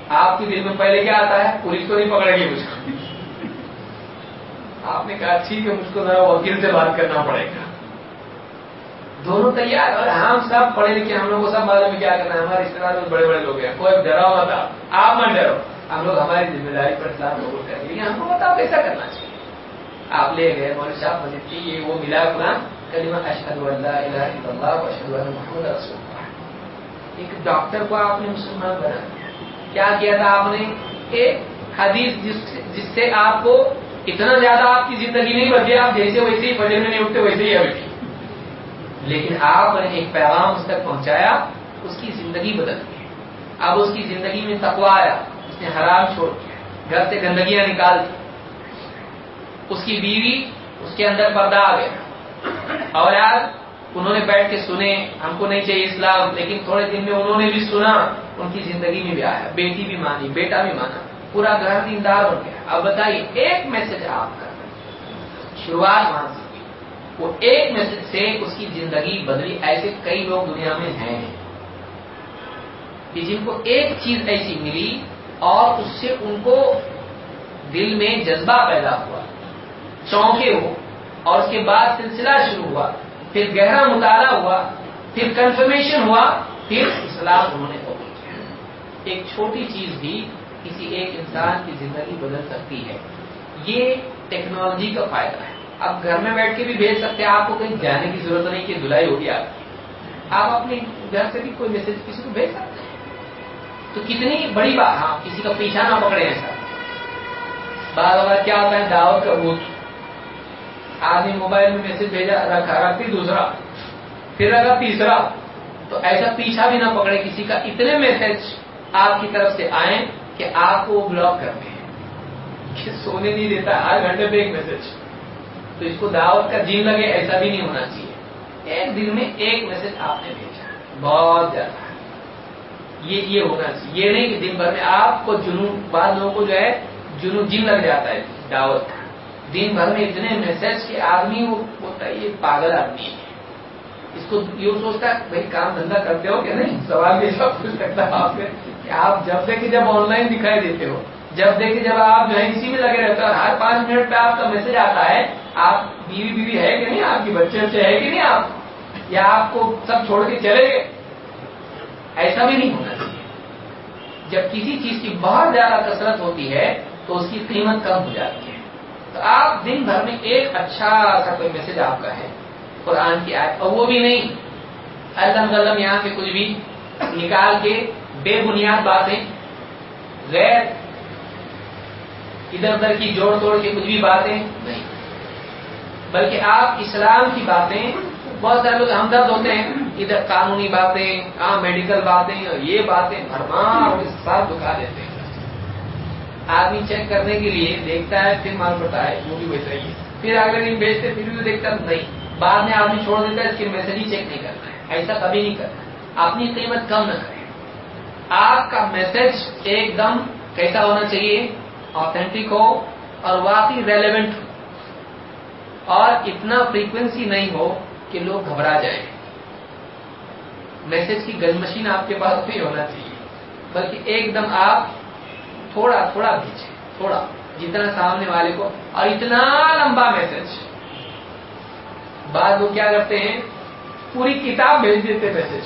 آپ کے دل میں پہلے کیا آتا ہے؟ پولیس کو نہیں پکڑے گی مجھ کو۔ آپ نے کہا، ٹھیک ہے، مجھ کو ذرا وکیل سے بات کرنا پڑے گا۔ دونوں تیار؟ اور ہم سب پڑھے لکھے، ہم لوگ کو سب معلوم کیا کرنا ہے۔ ہمارے رشتے دار بڑے بڑے لوگ ہیں۔ کوئی ڈرا ہوا تھا آپ مت ڈرو۔ ہم لوگ ہماری ذمہ داری پر اسلام قبول کریں گے۔ ہم کو بتاؤ کیسا کرنا چاہیے؟ آپ لے گئے مول صاحب مسجد کی یہ وہ ملا قرآن، کلمہ اشہد اللہ الہ الا اللہ اشہد اللہ محمد رسول اللہ۔ ایک ڈاکٹر کو آپ نے مسلمان بنا کیا کیا تھا آپ نے؟ ایک حدیث جس جس سے آپ کو اتنا زیادہ آپ کی زندگی نہیں بدلی آپ جیسے ویسے ہی فجر میں نہیں اٹھتے، ویسے ہی بیٹھی لیکن آپ نے ایک پیغام اس تک پہنچایا، اس کی زندگی بدل گئی۔ اب اس کی زندگی میں تقوا آیا، اس نے حرام چھوڑ دیا، گھر سے گندگیاں نکال دی اس کی بیوی اس کے اندر پردہ آ گیا۔ اور یار انہوں نے بیٹھ کے سنے، ہم کو نہیں چاہیے اسلام، لیکن تھوڑے دن میں انہوں نے بھی سنا، ان کی زندگی میں بھی آیا، بیٹی بھی مانی، بیٹا بھی مانا، پورا گھر دیندار ہو گیا۔ اب بتائیے، ایک میسج آپ کا، شروعات وہاں سے وہ ایک میسج سے اس کی زندگی بدلی، ایسے کئی لوگ دنیا میں ہیں۔ کہ جن کو ایک چیز ایسی ملی اور اس سے ان کو دل میں جذبہ پیدا ہوا۔ چونکے ہو۔ اور اس کے بعد سلسلہ شروع ہوا۔ پھر گہرا مطالعہ ہوا۔ پھر کنفرمیشن ہوا۔ پھر اسلام انہوں نے قبول ایک چھوٹی چیز بھی کسی ایک انسان کی زندگی بدل سکتی ہے۔ یہ ٹیکنالوجی کا فائدہ ہے۔ آپ گھر میں بیٹھ کے بھی بھیج سکتے ہیں۔ آپ کو کہیں جانے کی ضرورت نہیں کہ دلائی ہوگی آپ کی۔ آپ اپنے گھر سے بھی کوئی میسج کسی کو بھیج سکتے ہیں؟ تو کتنی بڑی بات۔ ہاں کسی کا پیچھا نہ پکڑے ایسا بار بار کیا ہوتا ہے، دعوت کا بوتھ آدمی موبائل میں میسج بھیجا، رکھا، رکھتی دوسرا، پھر رکھا تیسرا۔ تو ایسا پیچھا بھی نہ پکڑے کسی کا۔ اتنے میسج آپ کی طرف سے آئیں کہ آپ کو بلاک کرتے ہیں کہ سونے نہیں دیتا، ہر گھنٹے پہ ایک میسج۔ تو اس کو دعوت کا جین لگے، ایسا بھی نہیں ہونا چاہیے۔ ایک دن میں ایک میسج آپ نے بھیجا۔ بہت زیادہ۔ یہ یہ ہونا چاہیے۔ یہ نہیں کہ دن بھر میں آپ کو جنوب، بعض لوگوں کو جو ہے جنوب جن لگ جاتا ہے دعوت کا۔ دن بھر میں اتنے میسج کے آدمی وہ ہوتا ہے، یہ پاگل آدمی ہے۔ اس کو یہ سوچتا ہے، بھائی کام دھندا کرتے ہو کہ نہیں سوال بھی سب کچھ کرتا آپ سے کہ آپ جب دیکھے جب آن لائن دکھائی دیتے ہو، جب دیکھے جب آپ جو ہے اسی میں لگے رہتے ہو ہر پانچ منٹ پہ آپ کا میسج آتا ہے، آپ بیوی بیوی ہے کہ نہیں؟ آپ کی بچے بچے ہے کہ نہیں؟ آپ یا آپ کو سب چھوڑ کے چلے گئے؟ ایسا بھی نہیں ہونا چاہیے جب کسی چیز کی بہت زیادہ کثرت ہوتی ہے تو اس کی قیمت کم ہو جاتی ہے۔ تو آپ دن بھر میں ایک اچھا سا کوئی میسج آپ کا ہے، قرآن کی آئے اور وہ بھی نہیں۔ الم غلم یہاں سے کچھ بھی نکال کے بے بنیاد باتیں، غیر ادھر ادھر کی جوڑ توڑ کے کچھ بھی باتیں نہیں۔ بلکہ آپ اسلام کی باتیں، بہت سارے لوگ ہمدرد ہوتے ہیں، ادھر قانونی باتیں کہاں میڈیکل باتیں، اور یہ باتیں، بھرمار ساتھ دکھا دیتے ہیں۔ آدمی چیک کرنے کے لیے دیکھتا ہے، پھر مان پڑتا ہے وہ بھی ویسا ہی ہے۔ پھر اگلے دن بیچتے، پھر بھی دیکھتا نہیں۔ بعد میں آدمی چھوڑ دیتا ہے، اس کے میسج ہی چیک نہیں کرنا ہے۔ ایسا کبھی نہیں کرنا اپنی قیمت کم نہ کریں۔ آپ کا میسج ایک دم کیسا ہونا چاہیے؟ آتھینٹک ہو اور واقعی ریلیونٹ ہو۔ اور اتنا فریکوینسی نہیں ہو کہ لوگ گھبرا جائیں۔ میسج کی گن مشین آپ کے پاس نہیں ہونا چاہیے۔ بلکہ ایک دم آپ تھوڑا تھوڑا بھیجیں تھوڑا، جتنا سامنے والے کو، اور اتنا لمبا میسج بعد وہ کیا کرتے ہیں؟ پوری کتاب بھیج دیتے میسج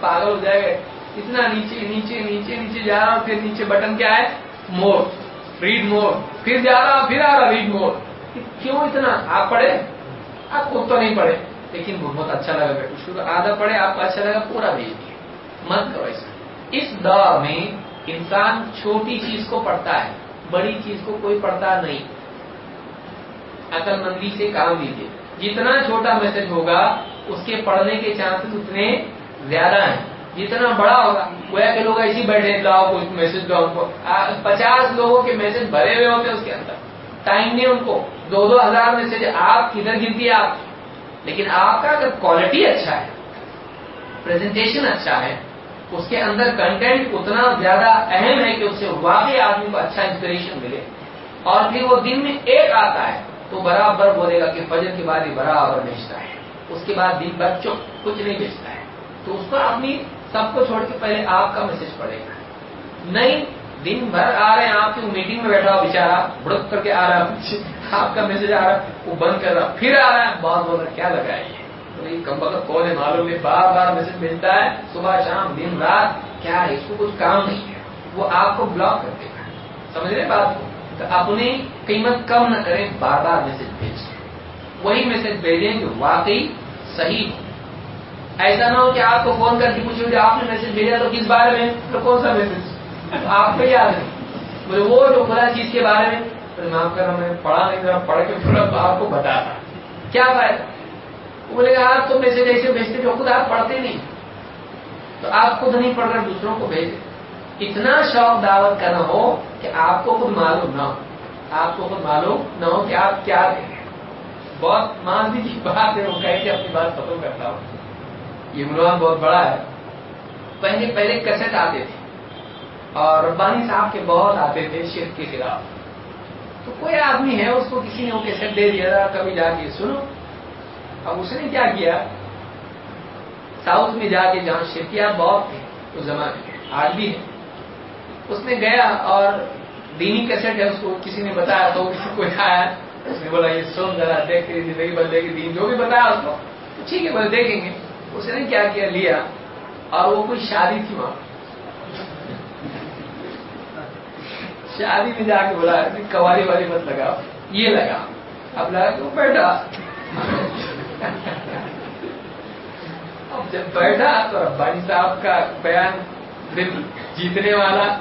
پاگل ہو جائے گا اتنا نیچے نیچے نیچے نیچے جا رہا پھر نیچے بٹن کیا ہے؟ مور ریڈ مور پھر جا رہا پھر آ رہا ریڈ مور کیوں اتنا؟ آپ پڑھے آپ خود تو نہیں پڑھے لیکن بہت اچھا لگا اس کو. آدھا پڑھے آپ کو اچھا لگا، پورا بھیج دیا مت کرو ایسا اس دور میں انسان چھوٹی چیز کو پڑھتا ہے، بڑی چیز کو کوئی پڑھتا نہیں۔ عقل مندی سے کام لیجیے جتنا چھوٹا میسج ہوگا، اس کے پڑھنے کے چانسز اتنے زیادہ ہیں۔ جتنا بڑا ہوگا وہ کہ لوگ ایسی بیٹھے، لاؤ کچھ میسج دو۔ ہم کو پچاس لوگوں کے میسج بھرے ہوئے ہوتے ہیں اس کے اندر۔ ٹائم نہیں ان کو۔ دو دو ہزار میسج۔ آپ کدھر گرتی ہے آپ۔ لیکن آپ کا اگر کوالٹی اچھا ہے پریزنٹیشن اچھا ہے اس کے اندر کنٹینٹ اتنا زیادہ اہم ہے کہ اس سے واقعی آدمی کو اچھا انسپریشن ملے۔ اور پھر وہ دن میں ایک آتا ہے تو برابر بولے گا کہ فجر کے بعد ہی برابر بیچتا ہے۔ اس کے بعد دن بھر چپ کچھ نہیں بیچتا ہے۔ تو اس کو آدمی سب کو چھوڑ کے پہلے آپ کا میسج پڑے گا نہیں، دن بھر آ رہے ہیں، آپ کی میٹنگ میں بیٹھا ہوا بےچارا بڑک کر کے آ رہا ہے۔ آپ کا میسج آ رہا ہے، وہ بند کر رہا پھر آ رہا ہے بہت بول رہا کیا لگا ہے یہ کم وقت کون ہے، معلوم نہیں بار بار میسج ملتا ہے، صبح، شام، دن، رات، کیا ہے؟ اس کو کچھ کام نہیں ہے۔ وہ آپ کو بلاک کر دے گا سمجھ رہے بات؟ کو تو اپنی قیمت کم نہ کریں، بار بار میسج بھیجیں۔ وہی میسج بھیجیں جو واقعی صحیح ہو۔ ایسا نہ ہو کہ آپ کو فون کر کے پوچھے آپ نے میسج بھیجا تو کس بارے میں؟ تو کون سا میسج آپ کو یاد ہے۔ بولے وہ جو بلا چیز کے بارے میں۔ معاف کرنا میں پڑھا نہیں، ذرا پڑھ کے پورا آپ کو بتاتا۔ کیا فائدہ؟ بولے گا، آپ تو میسج ایسے بھیجتے جو خود آپ پڑھتے نہیں. تو آپ خود نہیں پڑھ کر دوسروں کو بھیجے اتنا شوق دعوت کا نہ ہو کہ آپ کو خود معلوم نہ ہو۔ آپ کو خود معلوم نہ ہو کہ آپ کیا دیں۔ بہت مانزی کی بات ہے، وہ کہہ کے اپنی بات ختم کرتا ہوں۔ یہ عنوان بہت بڑا ہے۔ پہلے پہلے کیسٹ آتے تھے۔ اور ربانی صاحب کے بہت آتے تھے شرک کے خلاف۔ تو کوئی آدمی ہے، اس کو کسی نے وہ کیسٹ دے دیا تھا کبھی جا کے سنو۔ اب اس نے کیا کیا؟ ساؤتھ میں جا کے جہاں شرکیات بہت تھے، اس زمانے میں آج بھی ہے اس نے گیا اور دینی کیسٹ ہے، اس کو کسی نے بتایا، تو کوئی آیا۔ اس نے بولا، یہ سن ذرا، دیکھ کے زندگی بدلے گی دین جو بھی بتایا اس کو۔ ٹھیک ہے بولے دیکھیں گے۔ اس نے کیا کیا؟ لیا۔ اور وہ کوئی شادی تھی وہاں۔ شادی میں جا کے بولا کواری والی مت لگا یہ لگا اب لگا تو بیٹھا۔ اب جب بیٹھا تو ربانی صاحب کا بیان دل جیتنے والا۔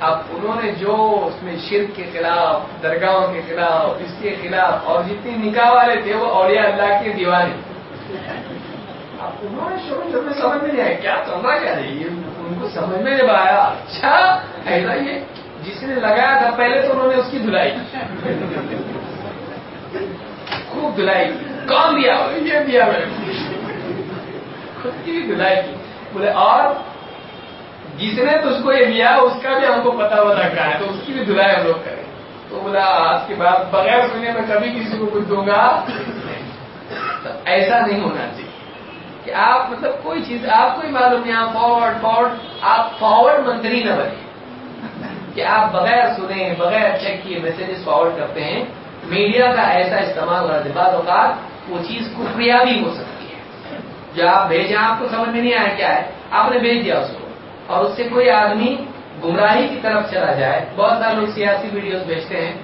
اب انہوں نے جو اس میں شرک کے خلاف، درگاہوں کے خلاف، اس کے خلاف اور جتنے نکاح والے تھے وہ اولیاء اللہ کے دیوانے۔ اب انہوں نے شروع شروع میں سمجھ میں نہیں آیا، کیا کرنا کیا؟ رہی ان کو سمجھ میں نہیں آیا۔ اچھا ایسا یہ جس نے لگایا تھا پہلے تو انہوں نے اس کی دھلائی۔ خوب دھلائی۔ کام دیا یہ دیا میں۔ نے خود کی بھی دھلائی کی۔ بولے، اور جس نے تجھ کو یہ دیا اس کا بھی ہم کو پتا وتا کہا ہے تو اس کی بھی دھلائی ہم لوگ کریں۔ تو بولا آج کے بعد بغیر سنے میں کبھی کسی کو کچھ دوں گا۔ تو ایسا نہیں ہونا چاہیے کہ آپ مطلب کوئی چیز، آپ کو ہی معلوم نہیں، آپ فارورڈ فارورڈ، آپ فارورڈ منتری نہ بنے۔ کہ آپ بغیر سنے، بغیر چیک کیے میسجز فارورڈ کرتے ہیں۔ میڈیا کا ایسا استعمال ہو بعض اوقات وہ چیز کفریا بھی ہو سکتی ہے۔ جو آپ بھیجیں، آپ کو سمجھ میں نہیں آیا کیا ہے؟ آپ نے بھیج دیا اس کو۔ اور اس سے کوئی آدمی گمراہی کی طرف چلا جائے۔ بہت سارے لوگ سیاسی ویڈیوز بھیجتے ہیں۔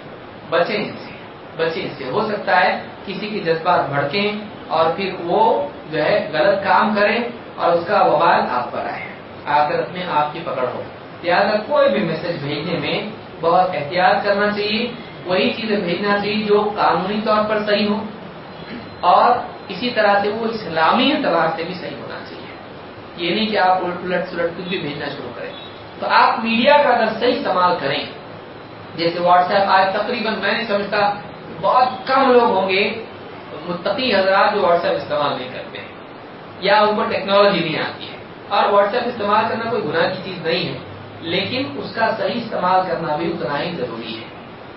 بچیں ان سے، بچیں ان سے۔ ہو سکتا ہے کسی کے جذبات بھڑکیں اور پھر وہ جو ہے غلط کام کریں اور اس کا وبال آپ پر آئے۔ آخرت میں آپ کی پکڑ ہو۔ لہٰذا کوئی بھی میسج بھیجنے میں بہت احتیاط کرنا چاہیے۔ وہی چیزیں بھیجنا چاہیے جو قانونی طور پر صحیح ہو اور اسی طرح سے وہ اسلامی اعتبار سے بھی صحیح ہونا چاہیے۔ یہ نہیں کہ آپ الٹ پلٹ سلٹ کچھ بھی بھیجنا شروع کریں۔ تو آپ میڈیا کا اگر صحیح استعمال کریں، جیسے واٹس ایپ، آج تقریباً میں نہیں سمجھتا بہت کم لوگ ہوں گے، متقی حضرات جو واٹس ایپ استعمال نہیں کرتے یا ان کو ٹیکنالوجی نہیں آتی ہے۔ اور واٹس ایپ استعمال کرنا کوئی گناہ کی چیز نہیں ہے، لیکن اس کا صحیح استعمال کرنا بھی اتنا ہی ضروری ہے۔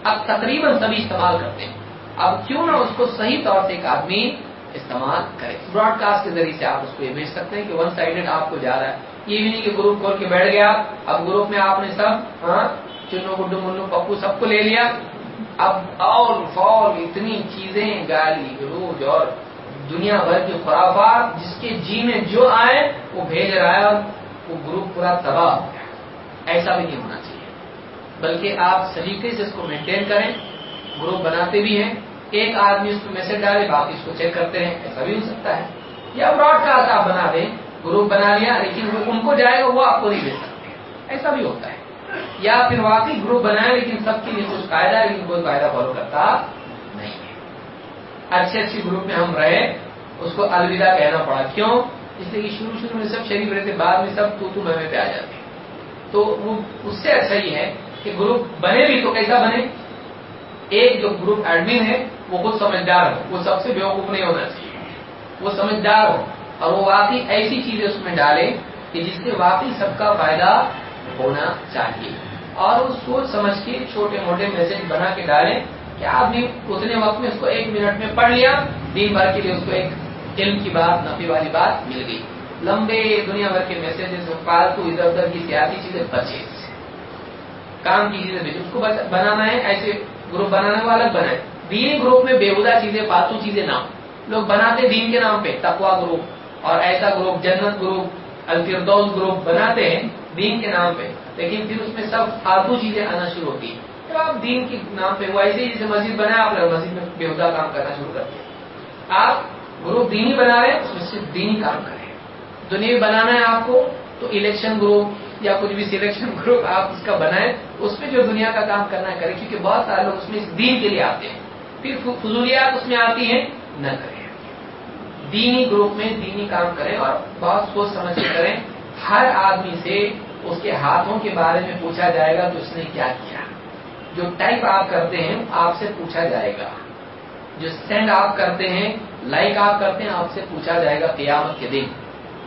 اب تقریباً سبھی استعمال کرتے ہیں۔ اب کیوں نہ اس کو صحیح طور سے ایک آدمی استعمال کرے۔ براڈ کاسٹ کے ذریعے سے آپ اس کو یہ بھیج سکتے ہیں کہ ون سائڈیڈ آپ کو جا رہا ہے۔ یہ بھی نہیں کہ گروپ کھول کے بیٹھ گیا۔ اب گروپ میں آپ نے سب ہاں چنو گڈو منو پپو سب کو لے لیا۔ اب اور فال اتنی چیزیں، گالی، گروج اور دنیا بھر کی خرافات جس کے جی میں جو آئے، وہ بھیج رہا ہے اور وہ گروپ پورا تباہ ہو گیا۔ ایسا بھی نہیں ہونا چاہیے۔ بلکہ آپ سلیقے سے اس کو مینٹین کریں۔ گروپ بناتے بھی ہیں، ایک آدمی اس کو میسج ڈالے، باقی اس کو چیک کرتے ہیں، ایسا بھی ہو سکتا ہے۔ یا براڈ کاسٹ آپ بنا دیں، گروپ بنا لیا، لیکن وہ ان کو جائے گا، وہ آپ کو نہیں دے سکتے۔ ایسا بھی ہوتا ہے۔ یا پھر واقعی گروپ بنائے لیکن سب کے لیے کچھ قاعدہ ہے، لیکن کوئی قاعدہ فالو کرتا نہیں ہے۔ اچھے اچھے گروپ میں ہم رہے، اس کو الوداع کہنا پڑا۔ کیوں؟ اس لیے کہ شروع شروع میں سب شریف رہتے، بعد میں سب تو تو میں پہ آ جاتے۔ تو وہ اس سے اچھا یہ ہے کہ گروپ بنے بھی تو کیسا بنے ایک جو گروپ ایڈمن ہے، وہ خود سمجھدار ہو وہ سب سے بیوقوف نہیں ہونا چاہیے۔ وہ سمجھدار ہو۔ اور وہ واقعی ایسی چیزیں اس میں ڈالے کہ جس سے واقعی سب کا فائدہ ہونا چاہیے۔ اور وہ سوچ سمجھ کے چھوٹے موٹے میسج بنا کے ڈالیں کہ آپ بھی اتنے وقت میں اس کو ایک منٹ میں پڑھ لیا، دن بھر کے لیے اس کو ایک علم کی بات، نفی والی بات مل گئی۔ لمبے دنیا بھر کے میسجز فالتو ادھر ادھر کی سیاسی چیزیں بچے۔ کام کی چیزیں اس کو بنانا ہے، ایسے گروپ بنانے والا بنائے دینی گروپ میں بےحدہ چیزیں، فالتو چیزیں نہ لوگ بناتے دین کے نام پہ تقوا گروپ اور ایسا گروپ، جنت گروپ، الفردوس گروپ بناتے ہیں دین کے نام پہ۔ لیکن پھر اس میں سب فالتو چیزیں آنا شروع ہوتی ہیں۔ تو آپ دین کے نام پہ، وہ ایسے جیسے مسجد بنائے آپ مسجد میں بےحدہ کام کرنا شروع کرتے ہیں آپ گروپ دینی بنا رہے ہیں، اس میں صرف دینی کام کریں دنیا بنانا ہے آپ کو تو الیکشن گروپ یا کچھ بھی سلیکشن گروپ آپ اس کا بنائیں، اس میں جو دنیا کا کام کرنا کرے کیونکہ بہت سارے لوگ اس میں دین کے لیے آتے ہیں۔ پھر فضولیات اس میں آتی ہیں، نہ کریں۔ دینی گروپ میں دینی کام کریں اور بہت سوچ سمجھ کے کریں۔ ہر آدمی سے اس کے ہاتھوں کے بارے میں پوچھا جائے گا تو اس نے کیا کیا۔ جو ٹائپ آپ کرتے ہیں، آپ سے پوچھا جائے گا۔ جو سینڈ آپ کرتے ہیں لائک آپ کرتے ہیں، آپ سے پوچھا جائے گا قیامت کے دن۔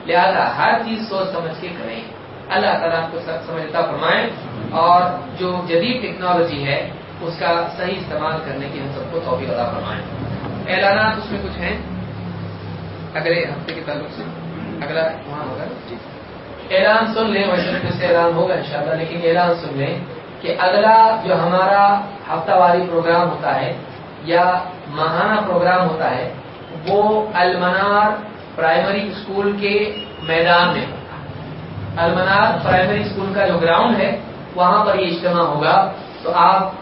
لہذا ہر چیز سوچ سمجھ کے کریں۔ اللہ تعالیٰ کو سب سمجھتا فرمائیں اور جو جدید ٹیکنالوجی ہے اس کا صحیح استعمال کرنے کی ہم سب کو توفیق ادا فرمائیں اعلانات اس میں کچھ ہیں؟ اگلے ہفتے کے تعلق سے۔ اگلا وہاں ہوگا۔ جی۔ اعلان سن لیں ویسے سے اعلان ہوگا انشاءاللہ لیکن اعلان سن لیں کہ اگلا جو ہمارا ہفتہ واری پروگرام ہوتا ہے یا ماہانہ پروگرام ہوتا ہے وہ المنار پرائمری اسکول کے میدان میں۔ ہوگا المنار پرائمری اسکول کا جو گراؤنڈ ہے، وہاں پر یہ اجتماع ہوگا۔ تو آپ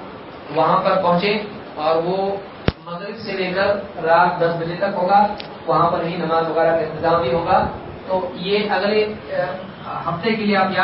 وہاں پر پہنچے اور وہ مغرب سے لے کر رات دس بجے تک ہوگا۔ وہاں پر ہی نماز وغیرہ کا انتظام بھی ہوگا۔ تو یہ اگلے ہفتے کے لیے آپ یاد